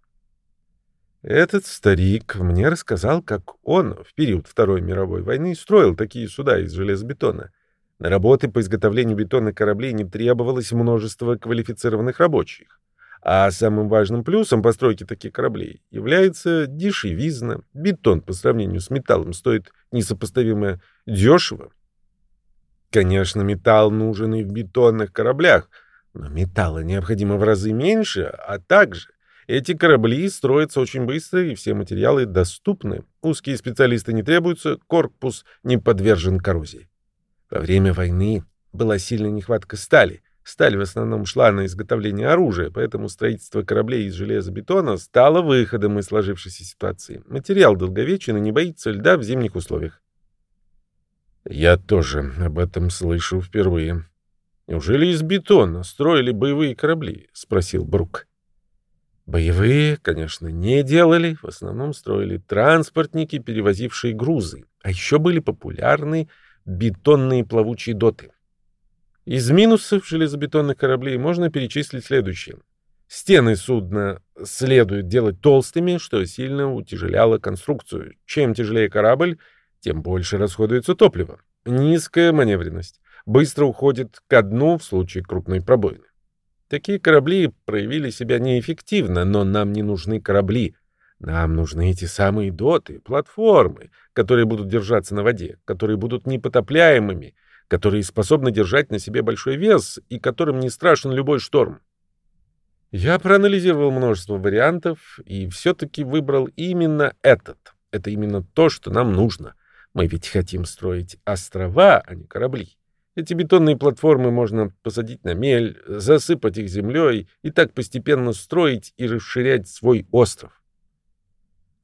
Этот старик мне рассказал, как он в период Второй мировой войны строил такие суда из железобетона. На работы по изготовлению бетонных кораблей не требовалось множество квалифицированных рабочих. А самым важным плюсом постройки таких кораблей является дешевизна. Бетон по сравнению с металлом стоит несопоставимо дешево. Конечно, металл нужен и в бетонных кораблях, но металла необходимо в разы меньше, а также эти корабли строятся очень быстро, и все материалы доступны. Узкие специалисты не требуются, корпус не подвержен коррозии. Во время войны была сильная нехватка стали. Сталь в основном шла на изготовление оружия, поэтому строительство кораблей из железобетона стало выходом из сложившейся ситуации. Материал долговечен и не боится льда в зимних условиях. Я тоже об этом слышу впервые. Неужели из бетона строили боевые корабли? спросил Брук. Боевые, конечно, не делали, в основном строили транспортники, перевозившие грузы. А еще были популярны бетонные плавучие доты. Из минусов железобетонных кораблей можно перечислить следующее. Стены судна следует делать толстыми, что сильно утяжеляло конструкцию. Чем тяжелее корабль, тем больше расходуется топливо. Низкая маневренность. Быстро уходит ко дну в случае крупной пробоины. Такие корабли проявили себя неэффективно, но нам не нужны корабли. Нам нужны эти самые доты, платформы, которые будут держаться на воде, которые будут непотопляемыми, которые способны держать на себе большой вес и которым не страшен любой шторм. Я проанализировал множество вариантов и все-таки выбрал именно этот. Это именно то, что нам нужно. Мы ведь хотим строить острова, а не корабли. Эти бетонные платформы можно посадить на мель, засыпать их землей и так постепенно строить и расширять свой остров.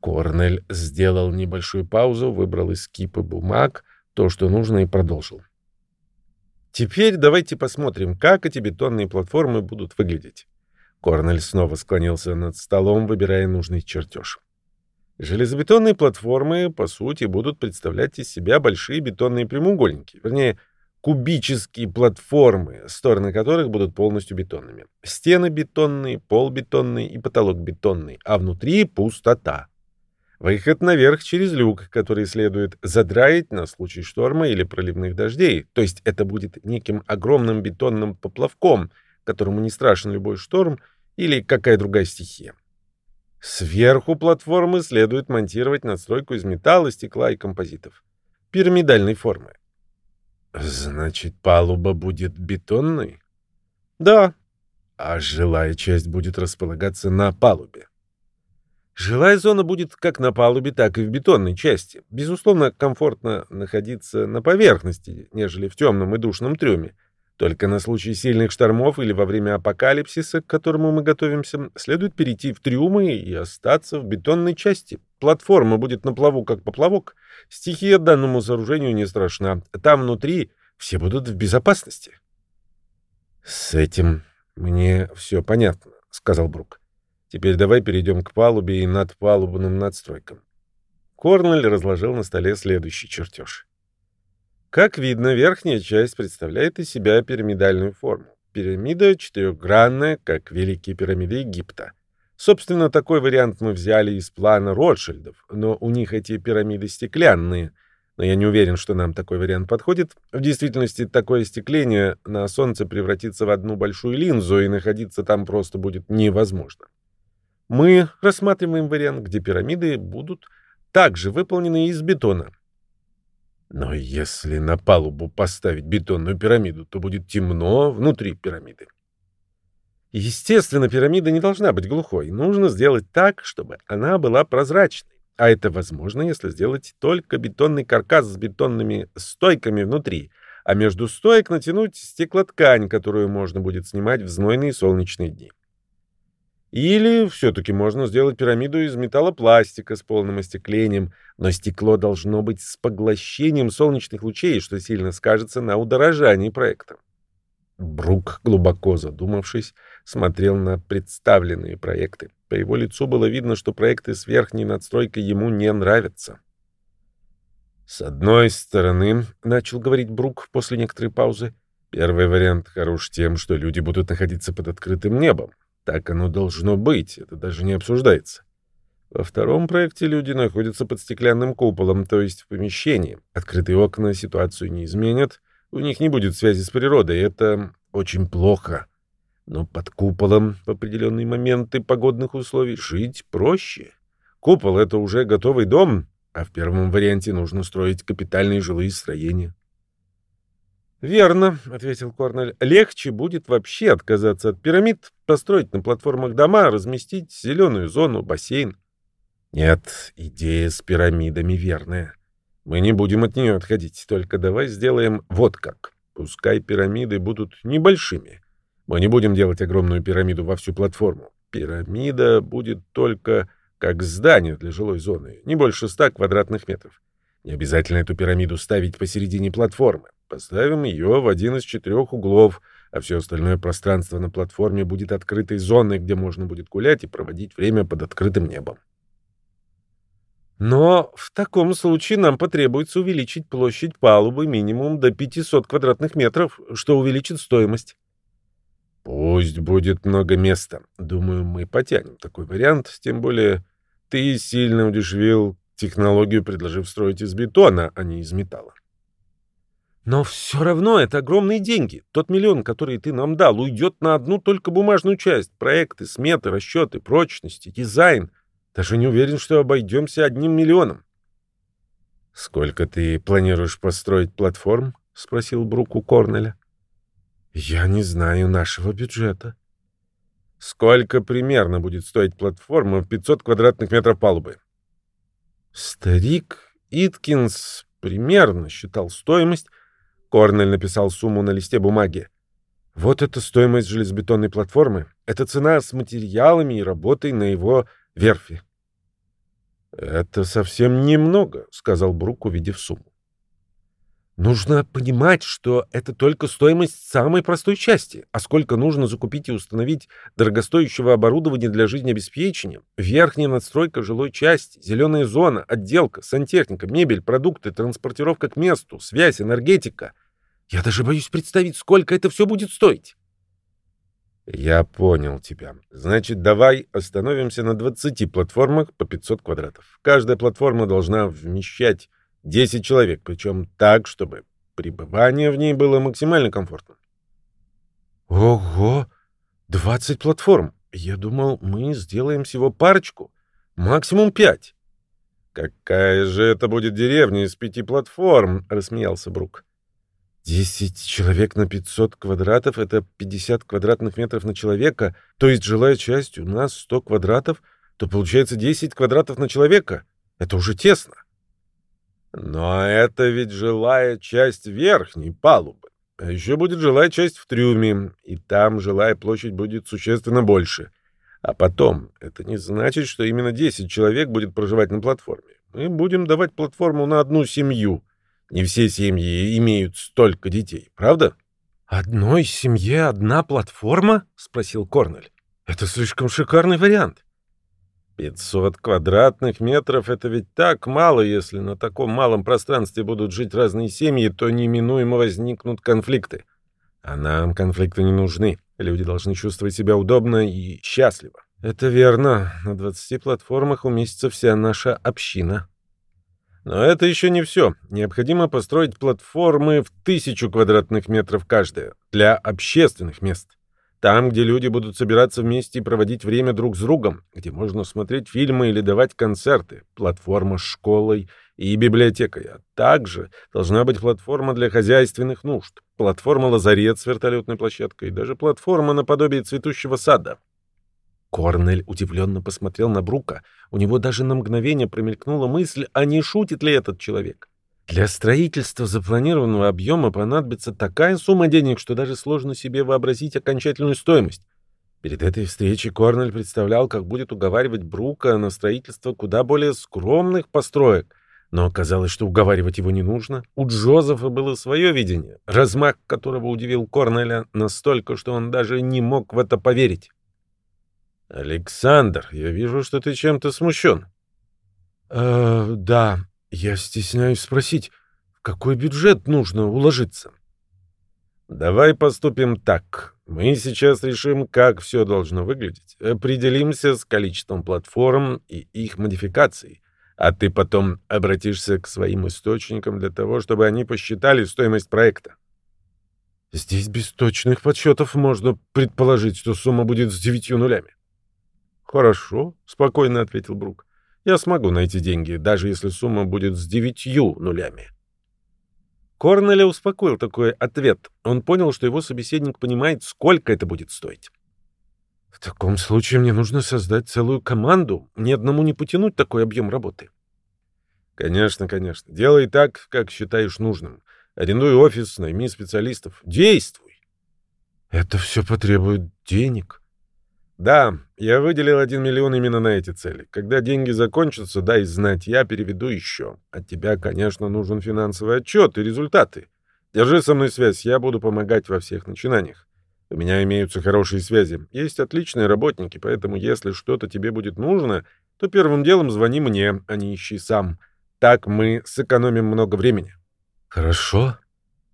Корнель сделал небольшую паузу, выбрал из кипы бумаг то, что нужно, и продолжил. Теперь давайте посмотрим, как эти бетонные платформы будут выглядеть. Корнель снова склонился над столом, выбирая нужный чертеж. Железобетонные платформы, по сути, будут представлять из себя большие бетонные прямоугольники, вернее, кубические платформы, стороны которых будут полностью бетонными. Стены бетонные, пол бетонный и потолок бетонный, а внутри пустота. Выход наверх через люк, который следует задраить на случай шторма или проливных дождей. То есть это будет неким огромным бетонным поплавком, которому не страшен любой шторм или какая другая стихия. Сверху платформы следует монтировать надстройку из металла, стекла и композитов. Пирамидальной формы. Значит, палуба будет бетонной? Да. А жилая часть будет располагаться на палубе. Жилая зона будет как на палубе, так и в бетонной части. Безусловно, комфортно находиться на поверхности, нежели в темном и душном трюме. Только на случай сильных штормов или во время апокалипсиса, к которому мы готовимся, следует перейти в трюмы и остаться в бетонной части. Платформа будет на плаву, как поплавок. Стихия данному сооружению не страшна. Там внутри все будут в безопасности. — С этим мне все понятно, — сказал Брук. Теперь давай перейдем к палубе и надпалубным надстройкам. Корнель разложил на столе следующий чертеж. Как видно, верхняя часть представляет из себя пирамидальную форму. Пирамида четырехгранная, как великие пирамиды Египта. Собственно, такой вариант мы взяли из плана Ротшильдов, но у них эти пирамиды стеклянные. Но я не уверен, что нам такой вариант подходит. В действительности, такое остекление на Солнце превратится в одну большую линзу, и находиться там просто будет невозможно. Мы рассматриваем вариант, где пирамиды будут также выполнены из бетона. Но если на палубу поставить бетонную пирамиду, то будет темно внутри пирамиды. Естественно, пирамида не должна быть глухой. Нужно сделать так, чтобы она была прозрачной. А это возможно, если сделать только бетонный каркас с бетонными стойками внутри, а между стоек натянуть стеклоткань, которую можно будет снимать в знойные солнечные дни. Или все-таки можно сделать пирамиду из металлопластика с полным остеклением, но стекло должно быть с поглощением солнечных лучей, что сильно скажется на удорожании проекта. Брук, глубоко задумавшись, смотрел на представленные проекты. По его лицу было видно, что проекты с верхней надстройкой ему не нравятся. «С одной стороны, — начал говорить Брук после некоторой паузы, — первый вариант хорош тем, что люди будут находиться под открытым небом. Так оно должно быть, это даже не обсуждается. Во втором проекте люди находятся под стеклянным куполом, то есть в помещении. Открытые окна ситуацию не изменят, у них не будет связи с природой, это очень плохо. Но под куполом в определенные моменты погодных условий жить проще. Купол — это уже готовый дом, а в первом варианте нужно строить капитальные жилые строения. «Верно», — ответил Корнель. «Легче будет вообще отказаться от пирамид, построить на платформах дома, разместить зеленую зону, бассейн». «Нет, идея с пирамидами верная. Мы не будем от нее отходить, только давай сделаем вот как. Пускай пирамиды будут небольшими. Мы не будем делать огромную пирамиду во всю платформу. Пирамида будет только как здание для жилой зоны, не больше ста квадратных метров. Не обязательно эту пирамиду ставить посередине платформы. Поставим ее в один из четырех углов, а все остальное пространство на платформе будет открытой зоной, где можно будет гулять и проводить время под открытым небом. Но в таком случае нам потребуется увеличить площадь палубы минимум до 500 квадратных метров, что увеличит стоимость. Пусть будет много места. Думаю, мы потянем такой вариант, тем более ты сильно удешевил технологию, предложив строить из бетона, а не из металла. Но все равно это огромные деньги. Тот миллион, который ты нам дал, уйдет на одну только бумажную часть. Проекты, сметы, расчеты, прочности, дизайн. Даже не уверен, что обойдемся одним миллионом. «Сколько ты планируешь построить платформ?» — спросил Брук у Корнеля. «Я не знаю нашего бюджета». «Сколько примерно будет стоить платформа в 500 квадратных метров палубы?» Старик Иткинс примерно считал стоимость. Корнель написал сумму на листе бумаги. Вот это стоимость железобетонной платформы. Это цена с материалами и работой на его верфи. «Это совсем немного», — сказал Брук, увидев сумму. Нужно понимать, что это только стоимость самой простой части, а сколько нужно закупить и установить дорогостоящего оборудования для жизнеобеспечения, верхняя надстройка жилой части, зеленая зона, отделка, сантехника, мебель, продукты, транспортировка к месту, связь, энергетика. Я даже боюсь представить, сколько это все будет стоить. Я понял тебя. Значит, давай остановимся на 20 платформах по 500 квадратов. Каждая платформа должна вмещать 10 человек, причем так, чтобы пребывание в ней было максимально комфортным. Ого! 20 платформ. Я думал, мы сделаем всего парочку. Максимум 5. Какая же это будет деревня из пяти платформ, рассмеялся Брук. Десять человек на 500 квадратов — это 50 квадратных метров на человека, то есть жилая часть у нас 100 квадратов, то получается 10 квадратов на человека. Это уже тесно. Но это ведь жилая часть верхней палубы. А еще будет жилая часть в трюме, и там жилая площадь будет существенно больше. А потом, это не значит, что именно 10 человек будет проживать на платформе. Мы будем давать платформу на одну семью — не все семьи имеют столько детей, правда? «Одной семье одна платформа?» — спросил Корнель. «Это слишком шикарный вариант». «Пятьсот квадратных метров — это ведь так мало, если на таком малом пространстве будут жить разные семьи, то неминуемо возникнут конфликты. А нам конфликты не нужны. Люди должны чувствовать себя удобно и счастливо». «Это верно. На двадцати платформах уместится вся наша община». Но это еще не все. Необходимо построить платформы в тысячу квадратных метров каждая для общественных мест. Там, где люди будут собираться вместе и проводить время друг с другом, где можно смотреть фильмы или давать концерты, платформа с школой и библиотекой. А также должна быть платформа для хозяйственных нужд, платформа лазарет с вертолетной площадкой даже платформа наподобие цветущего сада. Корнель удивленно посмотрел на Брука. У него даже на мгновение промелькнула мысль, а не шутит ли этот человек. Для строительства запланированного объема понадобится такая сумма денег, что даже сложно себе вообразить окончательную стоимость. Перед этой встречей Корнель представлял, как будет уговаривать Брука на строительство куда более скромных построек. Но оказалось, что уговаривать его не нужно. У Джозефа было свое видение, размах которого удивил Корнеля настолько, что он даже не мог в это поверить. «Александр, я вижу, что ты чем-то смущен». «Э, да, я стесняюсь спросить, в какой бюджет нужно уложиться?» «Давай поступим так. Мы сейчас решим, как все должно выглядеть. Определимся с количеством платформ и их модификаций. А ты потом обратишься к своим источникам для того, чтобы они посчитали стоимость проекта. Здесь без точных подсчетов можно предположить, что сумма будет с девятью нулями. «Хорошо», — спокойно ответил Брук. «Я смогу найти деньги, даже если сумма будет с девятью нулями». Корнеля успокоил такой ответ. Он понял, что его собеседник понимает, сколько это будет стоить. В таком случае мне нужно создать целую команду. Ни одному не потянуть такой объем работы. Конечно, конечно. Делай так, как считаешь нужным. Арендуй офис, найми специалистов. Действуй. Это все потребует денег. Да, я выделил один миллион именно на эти цели. Когда деньги закончатся, дай знать, я переведу еще. От тебя, конечно, нужен финансовый отчет и результаты. Держи со мной связь, я буду помогать во всех начинаниях. У меня имеются хорошие связи. Есть отличные работники, поэтому если что-то тебе будет нужно, то первым делом звони мне, а не ищи сам. Так мы сэкономим много времени. Хорошо.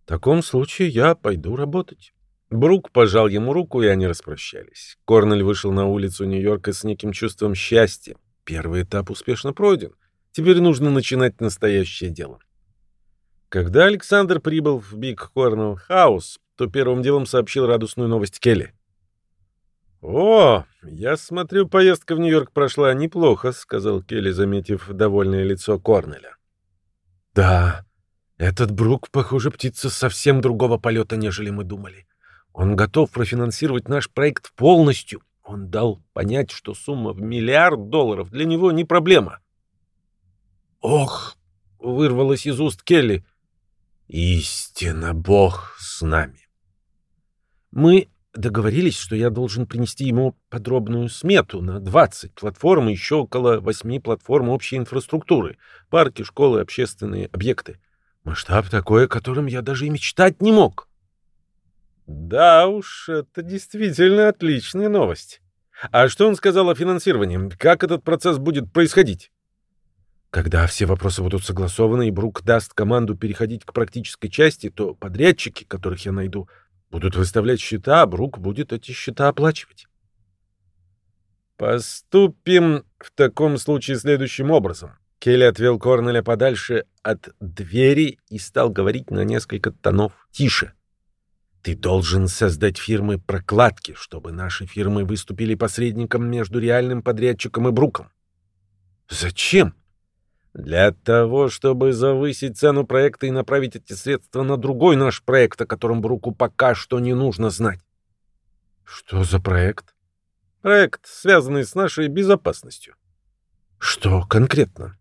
В таком случае я пойду работать. Брук пожал ему руку, и они распрощались. Корнель вышел на улицу Нью-Йорка с неким чувством счастья. Первый этап успешно пройден. Теперь нужно начинать настоящее дело. Когда Александр прибыл в Биг Корнелл Хаус, то первым делом сообщил радостную новость Келли. «О, я смотрю, поездка в Нью-Йорк прошла неплохо», — сказал Келли, заметив довольное лицо Корнеля. «Да, этот Брук, похоже, птица совсем другого полета, нежели мы думали. Он готов профинансировать наш проект полностью. Он дал понять, что сумма в миллиард долларов для него не проблема». «Ох!» — вырвалось из уст Келли. «Истинно Бог с нами». Мы договорились, что я должен принести ему подробную смету на 20 платформ и еще около 8 платформ общей инфраструктуры, парки, школы, общественные объекты. Масштаб такой, о котором я даже и мечтать не мог. Да уж, это действительно отличная новость. А что он сказал о финансировании? Как этот процесс будет происходить? Когда все вопросы будут согласованы и Брук даст команду переходить к практической части, то подрядчики, которых я найду, Будут выставлять счета, а Брук будет эти счета оплачивать. Поступим в таком случае следующим образом. Келли отвел Корнеля подальше от двери и стал говорить на несколько тонов тише. Ты должен создать фирмы прокладки, чтобы наши фирмы выступили посредником между реальным подрядчиком и Бруком. Зачем? Для того, чтобы завысить цену проекта и направить эти средства на другой наш проект, о котором Бруку пока что не нужно знать. Что за проект? Проект, связанный с нашей безопасностью. Что конкретно?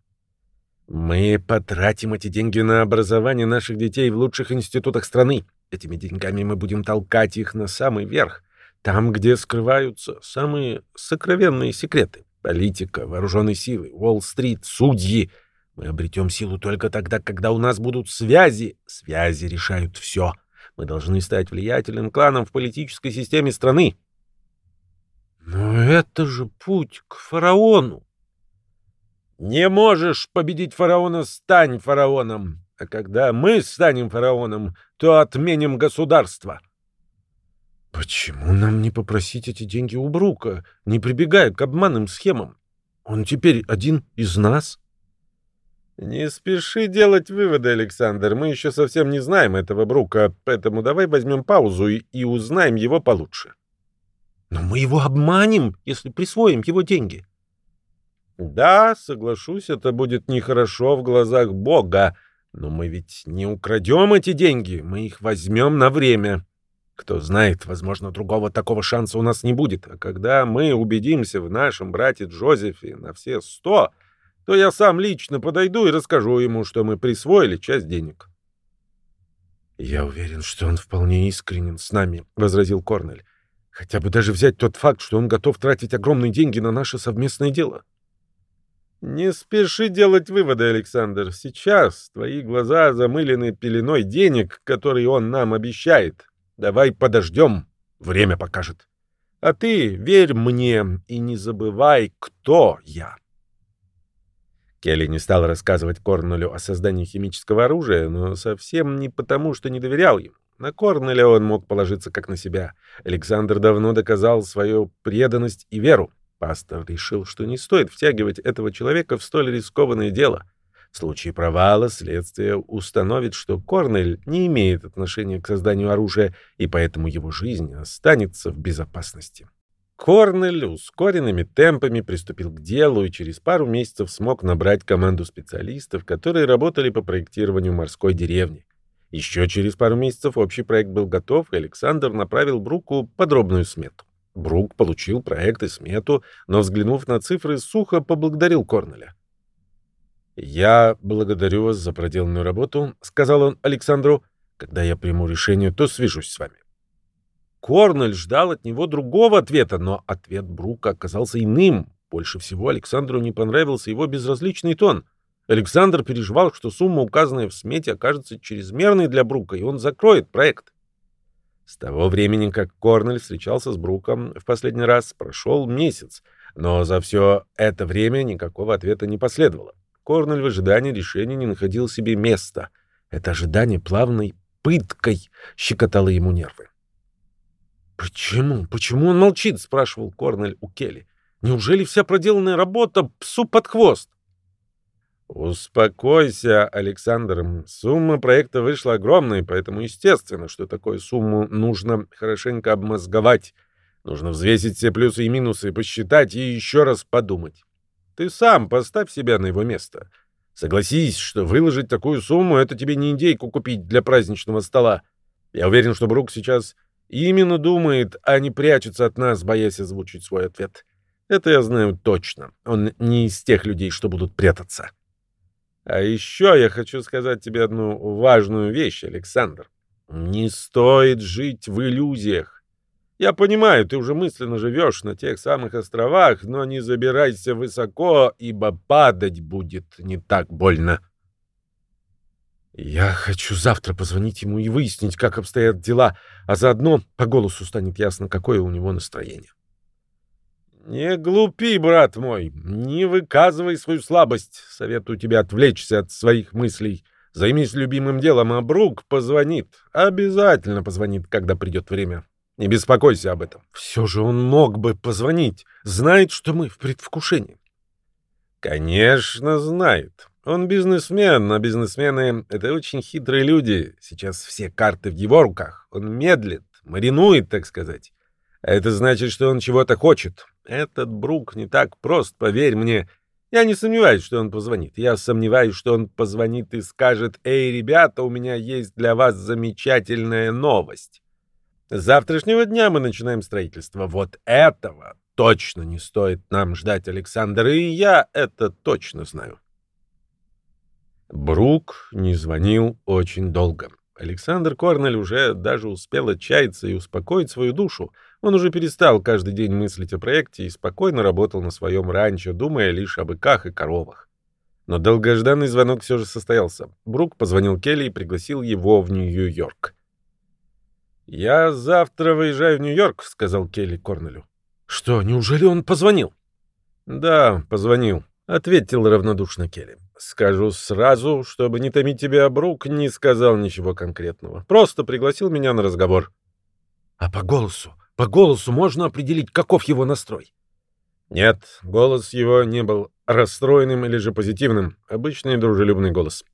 Мы потратим эти деньги на образование наших детей в лучших институтах страны. Этими деньгами мы будем толкать их на самый верх, там, где скрываются самые сокровенные секреты. Политика, вооруженные силы, Уолл-стрит, судьи. Мы обретем силу только тогда, когда у нас будут связи. Связи решают все. Мы должны стать влиятельным кланом в политической системе страны. Но это же путь к фараону. Не можешь победить фараона, стань фараоном. А когда мы станем фараоном, то отменим государство. Почему нам не попросить эти деньги у Брука, не прибегая к обманным схемам? Он теперь один из нас? Не спеши делать выводы, Александр. Мы еще совсем не знаем этого Брука, поэтому давай возьмем паузу и, и узнаем его получше. Но мы его обманем, если присвоим его деньги. Да, соглашусь, это будет нехорошо в глазах Бога, но мы ведь не украдем эти деньги, мы их возьмем на время. Кто знает, возможно, другого такого шанса у нас не будет. А когда мы убедимся в нашем брате Джозефе на все сто, то я сам лично подойду и расскажу ему, что мы присвоили часть денег. «Я уверен, что он вполне искренен с нами», — возразил Корнель. «Хотя бы даже взять тот факт, что он готов тратить огромные деньги на наше совместное дело». «Не спеши делать выводы, Александр. Сейчас твои глаза замылены пеленой денег, которые он нам обещает. Давай подождем, время покажет. А ты верь мне и не забывай, кто я. Келли не стал рассказывать Корнелю о создании химического оружия, но совсем не потому, что не доверял ему. На Корнеля он мог положиться как на себя. Александр давно доказал свою преданность и веру. Пастор решил, что не стоит втягивать этого человека в столь рискованное дело — в случае провала следствие установит, что Корнель не имеет отношения к созданию оружия, и поэтому его жизнь останется в безопасности. Корнель ускоренными темпами приступил к делу и через пару месяцев смог набрать команду специалистов, которые работали по проектированию морской деревни. Еще через пару месяцев общий проект был готов, и Александр направил Бруку подробную смету. Брук получил проект и смету, но, взглянув на цифры, сухо поблагодарил Корнеля. «Я благодарю вас за проделанную работу», — сказал он Александру. «Когда я приму решение, то свяжусь с вами». Корнель ждал от него другого ответа, но ответ Брука оказался иным. Больше всего Александру не понравился его безразличный тон. Александр переживал, что сумма, указанная в смете, окажется чрезмерной для Брука, и он закроет проект. С того времени, как Корнель встречался с Бруком в последний раз, прошел месяц, но за все это время никакого ответа не последовало. Корнель в ожидании решения не находил себе места. Это ожидание плавной пыткой щекотало ему нервы. «Почему? Почему он молчит?» — спрашивал Корнель у Келли. «Неужели вся проделанная работа псу под хвост?» Успокойся, Александр. Сумма проекта вышла огромной, поэтому естественно, что такую сумму нужно хорошенько обмозговать. Нужно взвесить все плюсы и минусы, посчитать и еще раз подумать. Ты сам поставь себя на его место. Согласись, что выложить такую сумму — это тебе не индейку купить для праздничного стола. Я уверен, что Брук сейчас именно думает, а не прячется от нас, боясь озвучить свой ответ. Это я знаю точно. Он не из тех людей, что будут прятаться. А еще я хочу сказать тебе одну важную вещь, Александр. Не стоит жить в иллюзиях. Я понимаю, ты уже мысленно живешь на тех самых островах, но не забирайся высоко, ибо падать будет не так больно. Я хочу завтра позвонить ему и выяснить, как обстоят дела, а заодно по голосу станет ясно, какое у него настроение. «Не глупи, брат мой, не выказывай свою слабость. Советую тебе отвлечься от своих мыслей. Займись любимым делом, а Брук позвонит. Обязательно позвонит, когда придет время. Не беспокойся об этом. Все же он мог бы позвонить. Знает, что мы в предвкушении». «Конечно, знает. Он бизнесмен, а бизнесмены — это очень хитрые люди. Сейчас все карты в его руках. Он медлит, маринует, так сказать. Это значит, что он чего-то хочет. Этот Брук не так прост, поверь мне. Я не сомневаюсь, что он позвонит. Я сомневаюсь, что он позвонит и скажет, «Эй, ребята, у меня есть для вас замечательная новость. С завтрашнего дня мы начинаем строительство. Вот этого точно не стоит нам ждать, Александр, и я это точно знаю». Брук не звонил очень долго. Александр Корнель уже даже успел отчаяться и успокоить свою душу. Он уже перестал каждый день мыслить о проекте и спокойно работал на своем ранчо, думая лишь о быках и коровах. Но долгожданный звонок все же состоялся. Брук позвонил Келли и пригласил его в Нью-Йорк. «Я завтра выезжаю в Нью-Йорк», — сказал Келли Корнелю. «Что, неужели он позвонил?» «Да, позвонил», — ответил равнодушно Келли. Скажу сразу, чтобы не томить тебя, Брук не сказал ничего конкретного. Просто пригласил меня на разговор. А по голосу? По голосу можно определить, каков его настрой? Нет, голос его не был расстроенным или же позитивным. Обычный дружелюбный голос.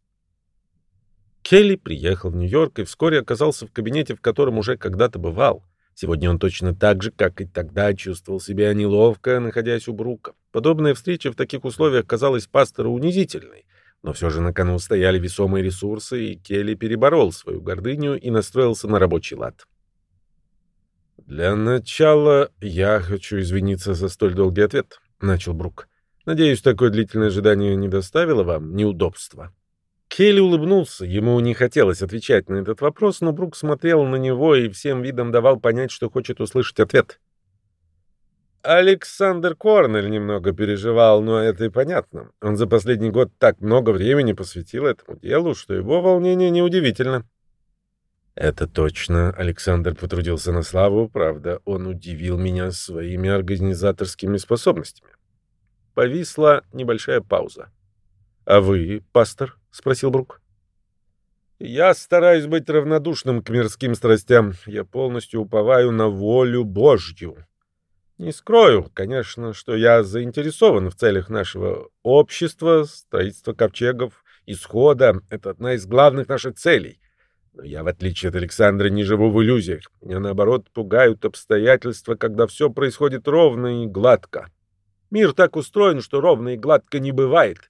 Келли приехал в Нью-Йорк и вскоре оказался в кабинете, в котором уже когда-то бывал. Сегодня он точно так же, как и тогда, чувствовал себя неловко, находясь у Брука. Подобная встреча в таких условиях казалась пастору унизительной. Но все же на кону стояли весомые ресурсы, и Келли переборол свою гордыню и настроился на рабочий лад. «Для начала я хочу извиниться за столь долгий ответ», — начал Брук. «Надеюсь, такое длительное ожидание не доставило вам неудобства». Келли улыбнулся. Ему не хотелось отвечать на этот вопрос, но Брук смотрел на него и всем видом давал понять, что хочет услышать ответ. Александр Корнель немного переживал, но это и понятно. Он за последний год так много времени посвятил этому делу, что его волнение неудивительно. Это точно. Александр потрудился на славу, правда, он удивил меня своими организаторскими способностями. Повисла небольшая пауза. «А вы, пастор?» — спросил Брук. «Я стараюсь быть равнодушным к мирским страстям. Я полностью уповаю на волю Божью. Не скрою, конечно, что я заинтересован в целях нашего общества, строительства ковчегов, исхода. Это одна из главных наших целей. Но я, в отличие от Александра, не живу в иллюзиях. Меня, наоборот, пугают обстоятельства, когда все происходит ровно и гладко. Мир так устроен, что ровно и гладко не бывает —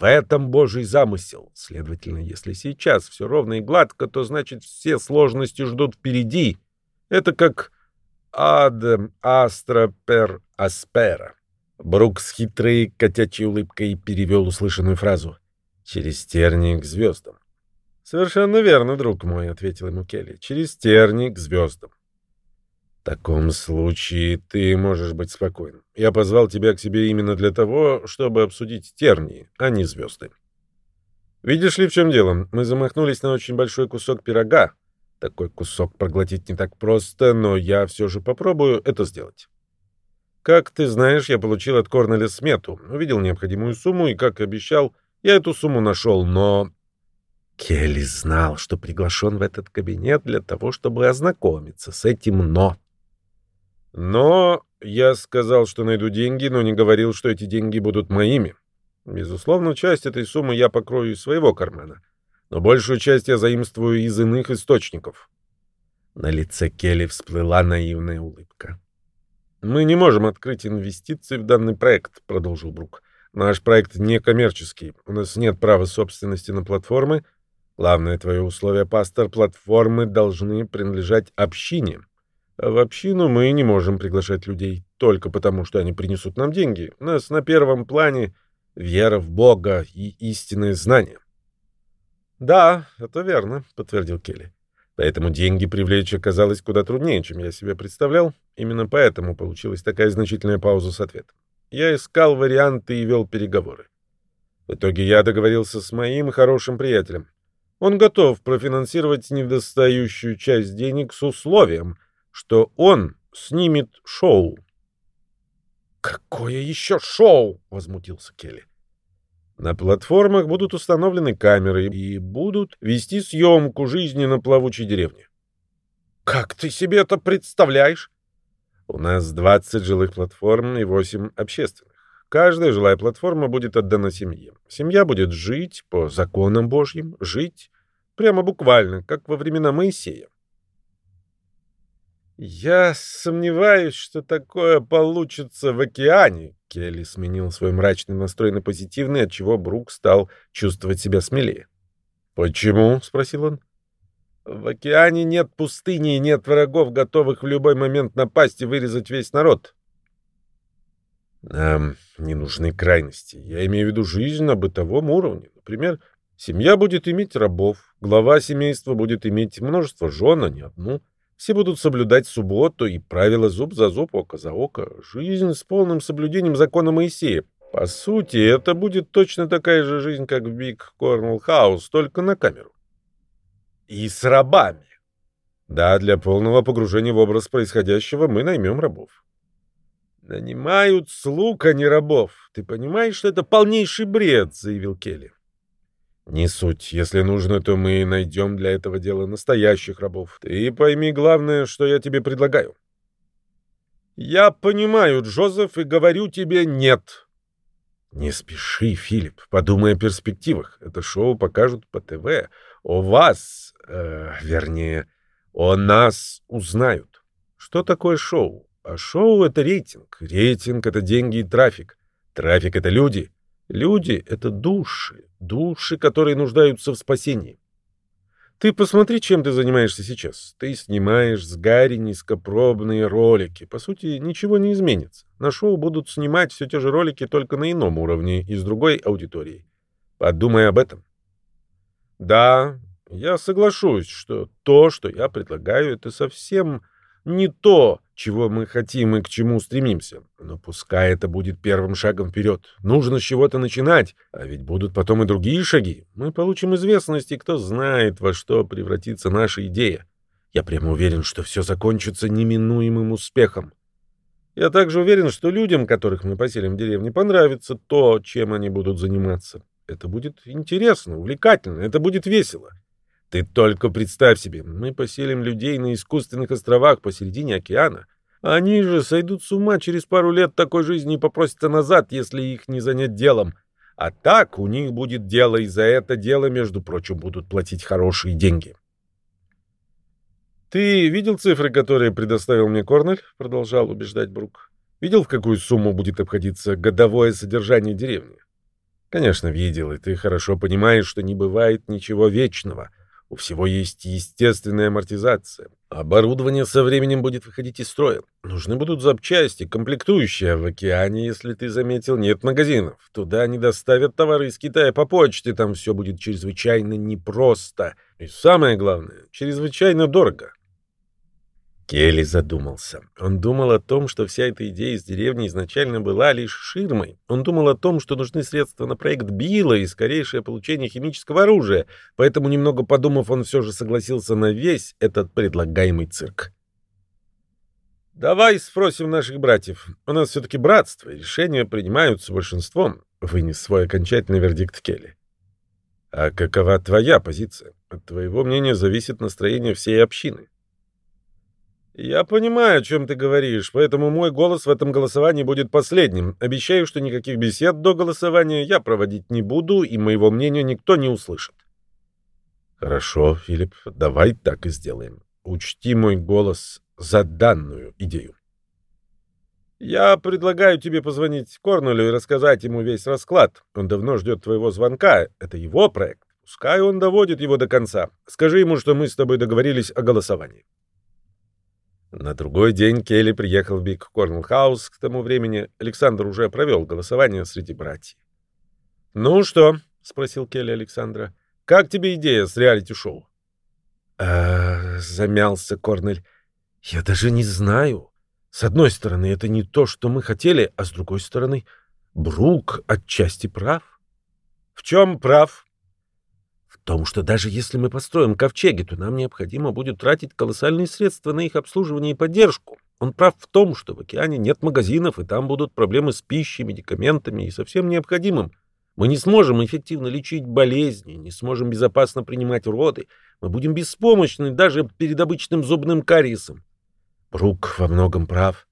В этом Божий замысел. Следовательно, если сейчас все ровно и гладко, то значит все сложности ждут впереди. Это как адем астра пер аспера. Брук с хитрой котячей улыбкой перевел услышанную фразу. «Через тернии к звездам». «Совершенно верно, друг мой», — ответил ему Келли. «Через тернии к звездам». «В таком случае ты можешь быть спокоен. Я позвал тебя к себе именно для того, чтобы обсудить тернии, а не звезды». «Видишь ли, в чем дело? Мы замахнулись на очень большой кусок пирога. Такой кусок проглотить не так просто, но я все же попробую это сделать». Как ты знаешь, я получил от Корнеля смету, увидел необходимую сумму и, как обещал, я эту сумму нашел, но... Келли знал, что приглашен в этот кабинет для того, чтобы ознакомиться с этим «но». Но я сказал, что найду деньги, но не говорил, что эти деньги будут моими. Безусловно, часть этой суммы я покрою из своего кармана, но большую часть я заимствую из иных источников. На лице Келли всплыла наивная улыбка. «Мы не можем открыть инвестиции в данный проект», — продолжил Брук. «Наш проект не коммерческий. У нас нет права собственности на платформы. Главное твое условие, пастор, платформы должны принадлежать общине. А в общину мы не можем приглашать людей только потому, что они принесут нам деньги. У нас на первом плане вера в Бога и истинное знание». «Да, это верно», — подтвердил Келли. Поэтому деньги привлечь оказалось куда труднее, чем я себе представлял. Именно поэтому получилась такая значительная пауза с ответом. Я искал варианты и вел переговоры. В итоге я договорился с моим хорошим приятелем. Он готов профинансировать недостающую часть денег с условием, что он снимет шоу. «Какое еще шоу?» — возмутился Келли. На платформах будут установлены камеры и будут вести съемку жизни на плавучей деревне. Как ты себе это представляешь? У нас 20 жилых платформ и 8 общественных. Каждая жилая платформа будет отдана семье. Семья будет жить по законам Божьим, жить прямо буквально, как во времена Моисея. «Я сомневаюсь, что такое получится в океане», — Келли сменил свой мрачный настрой на позитивный, отчего Брук стал чувствовать себя смелее. «Почему?» — спросил он. «В океане нет пустыни и нет врагов, готовых в любой момент напасть и вырезать весь народ». «Нам не нужны крайности. Я имею в виду жизнь на бытовом уровне. Например, семья будет иметь рабов, глава семейства будет иметь множество жен, а не одну». Все будут соблюдать субботу и правила зуб за зуб, око за око. Жизнь с полным соблюдением закона Моисея. По сути, это будет точно такая же жизнь, как в Биг Корнелл Хаус, только на камеру. И с рабами. Да, для полного погружения в образ происходящего мы наймем рабов. Нанимают слуг, а не рабов. Ты понимаешь, что это полнейший бред, заявил Келли. Не суть. Если нужно, то мы найдем для этого дела настоящих рабов. Ты пойми главное, что я тебе предлагаю. Я понимаю, Джозеф, и говорю тебе нет. Не спеши, Филипп. Подумай о перспективах. Это шоу покажут по ТВ. О вас, э, вернее, о нас узнают. Что такое шоу? А шоу — это рейтинг. Рейтинг — это деньги и трафик. Трафик — это люди. Люди — это души, души, которые нуждаются в спасении. Ты посмотри, чем ты занимаешься сейчас. Ты снимаешь с Гарри низкопробные ролики. По сути, ничего не изменится. На шоу будут снимать все те же ролики, только на ином уровне и с другой аудиторией. Подумай об этом. Да, я соглашусь, что то, что я предлагаю, это совсем не то, чего мы хотим и к чему стремимся. Но пускай это будет первым шагом вперед. Нужно с чего-то начинать, а ведь будут потом и другие шаги. Мы получим известность, и кто знает, во что превратится наша идея. Я прямо уверен, что все закончится неминуемым успехом. Я также уверен, что людям, которых мы поселим в деревне, понравится то, чем они будут заниматься. Это будет интересно, увлекательно, это будет весело. Ты только представь себе, мы поселим людей на искусственных островах посередине океана. Они же сойдут с ума через пару лет такой жизни и попросятся назад, если их не занять делом. А так у них будет дело, и за это дело, между прочим, будут платить хорошие деньги. «Ты видел цифры, которые предоставил мне Корнель?» — продолжал убеждать Брук. «Видел, в какую сумму будет обходиться годовое содержание деревни?» Конечно, видел, и ты хорошо понимаешь, что не бывает ничего вечного. У всего есть естественная амортизация. Оборудование со временем будет выходить из строя. Нужны будут запчасти, комплектующие. В океане, если ты заметил, нет магазинов. Туда не доставят товары из Китая по почте. Там все будет чрезвычайно непросто. И самое главное, чрезвычайно дорого. Келли задумался. Он думал о том, что вся эта идея из деревни изначально была лишь ширмой. Он думал о том, что нужны средства на проект Билла и скорейшее получение химического оружия, поэтому, немного подумав, он все же согласился на весь этот предлагаемый цирк. «Давай спросим наших братьев. У нас все-таки братство, и решения принимаются большинством», — вынес свой окончательный вердикт Келли. «А какова твоя позиция? От твоего мнения зависит настроение всей общины». «Я понимаю, о чем ты говоришь, поэтому мой голос в этом голосовании будет последним. Обещаю, что никаких бесед до голосования я проводить не буду, и моего мнения никто не услышит». «Хорошо, Филипп, давай так и сделаем. Учти мой голос за данную идею». «Я предлагаю тебе позвонить Корнелю и рассказать ему весь расклад. Он давно ждет твоего звонка. Это его проект. Пускай он доводит его до конца. Скажи ему, что мы с тобой договорились о голосовании». На другой день Келли приехал в Биг Корнелл Хаус. К тому времени Александр уже провел голосование среди братьев. «Ну что?» — спросил Келли Александра. «Как тебе идея с реалити-шоу?» «А, замялся Корнель. «Я даже не знаю. С одной стороны, это не то, что мы хотели, а с другой стороны, Брук отчасти прав». «В чем прав?» Том, что даже если мы построим ковчеги, то нам необходимо будет тратить колоссальные средства на их обслуживание и поддержку. Он прав в том, что в океане нет магазинов, и там будут проблемы с пищей, медикаментами и совсем необходимым. Мы не сможем эффективно лечить болезни, не сможем безопасно принимать роды. Мы будем беспомощны даже перед обычным зубным кариесом. Брук во многом прав.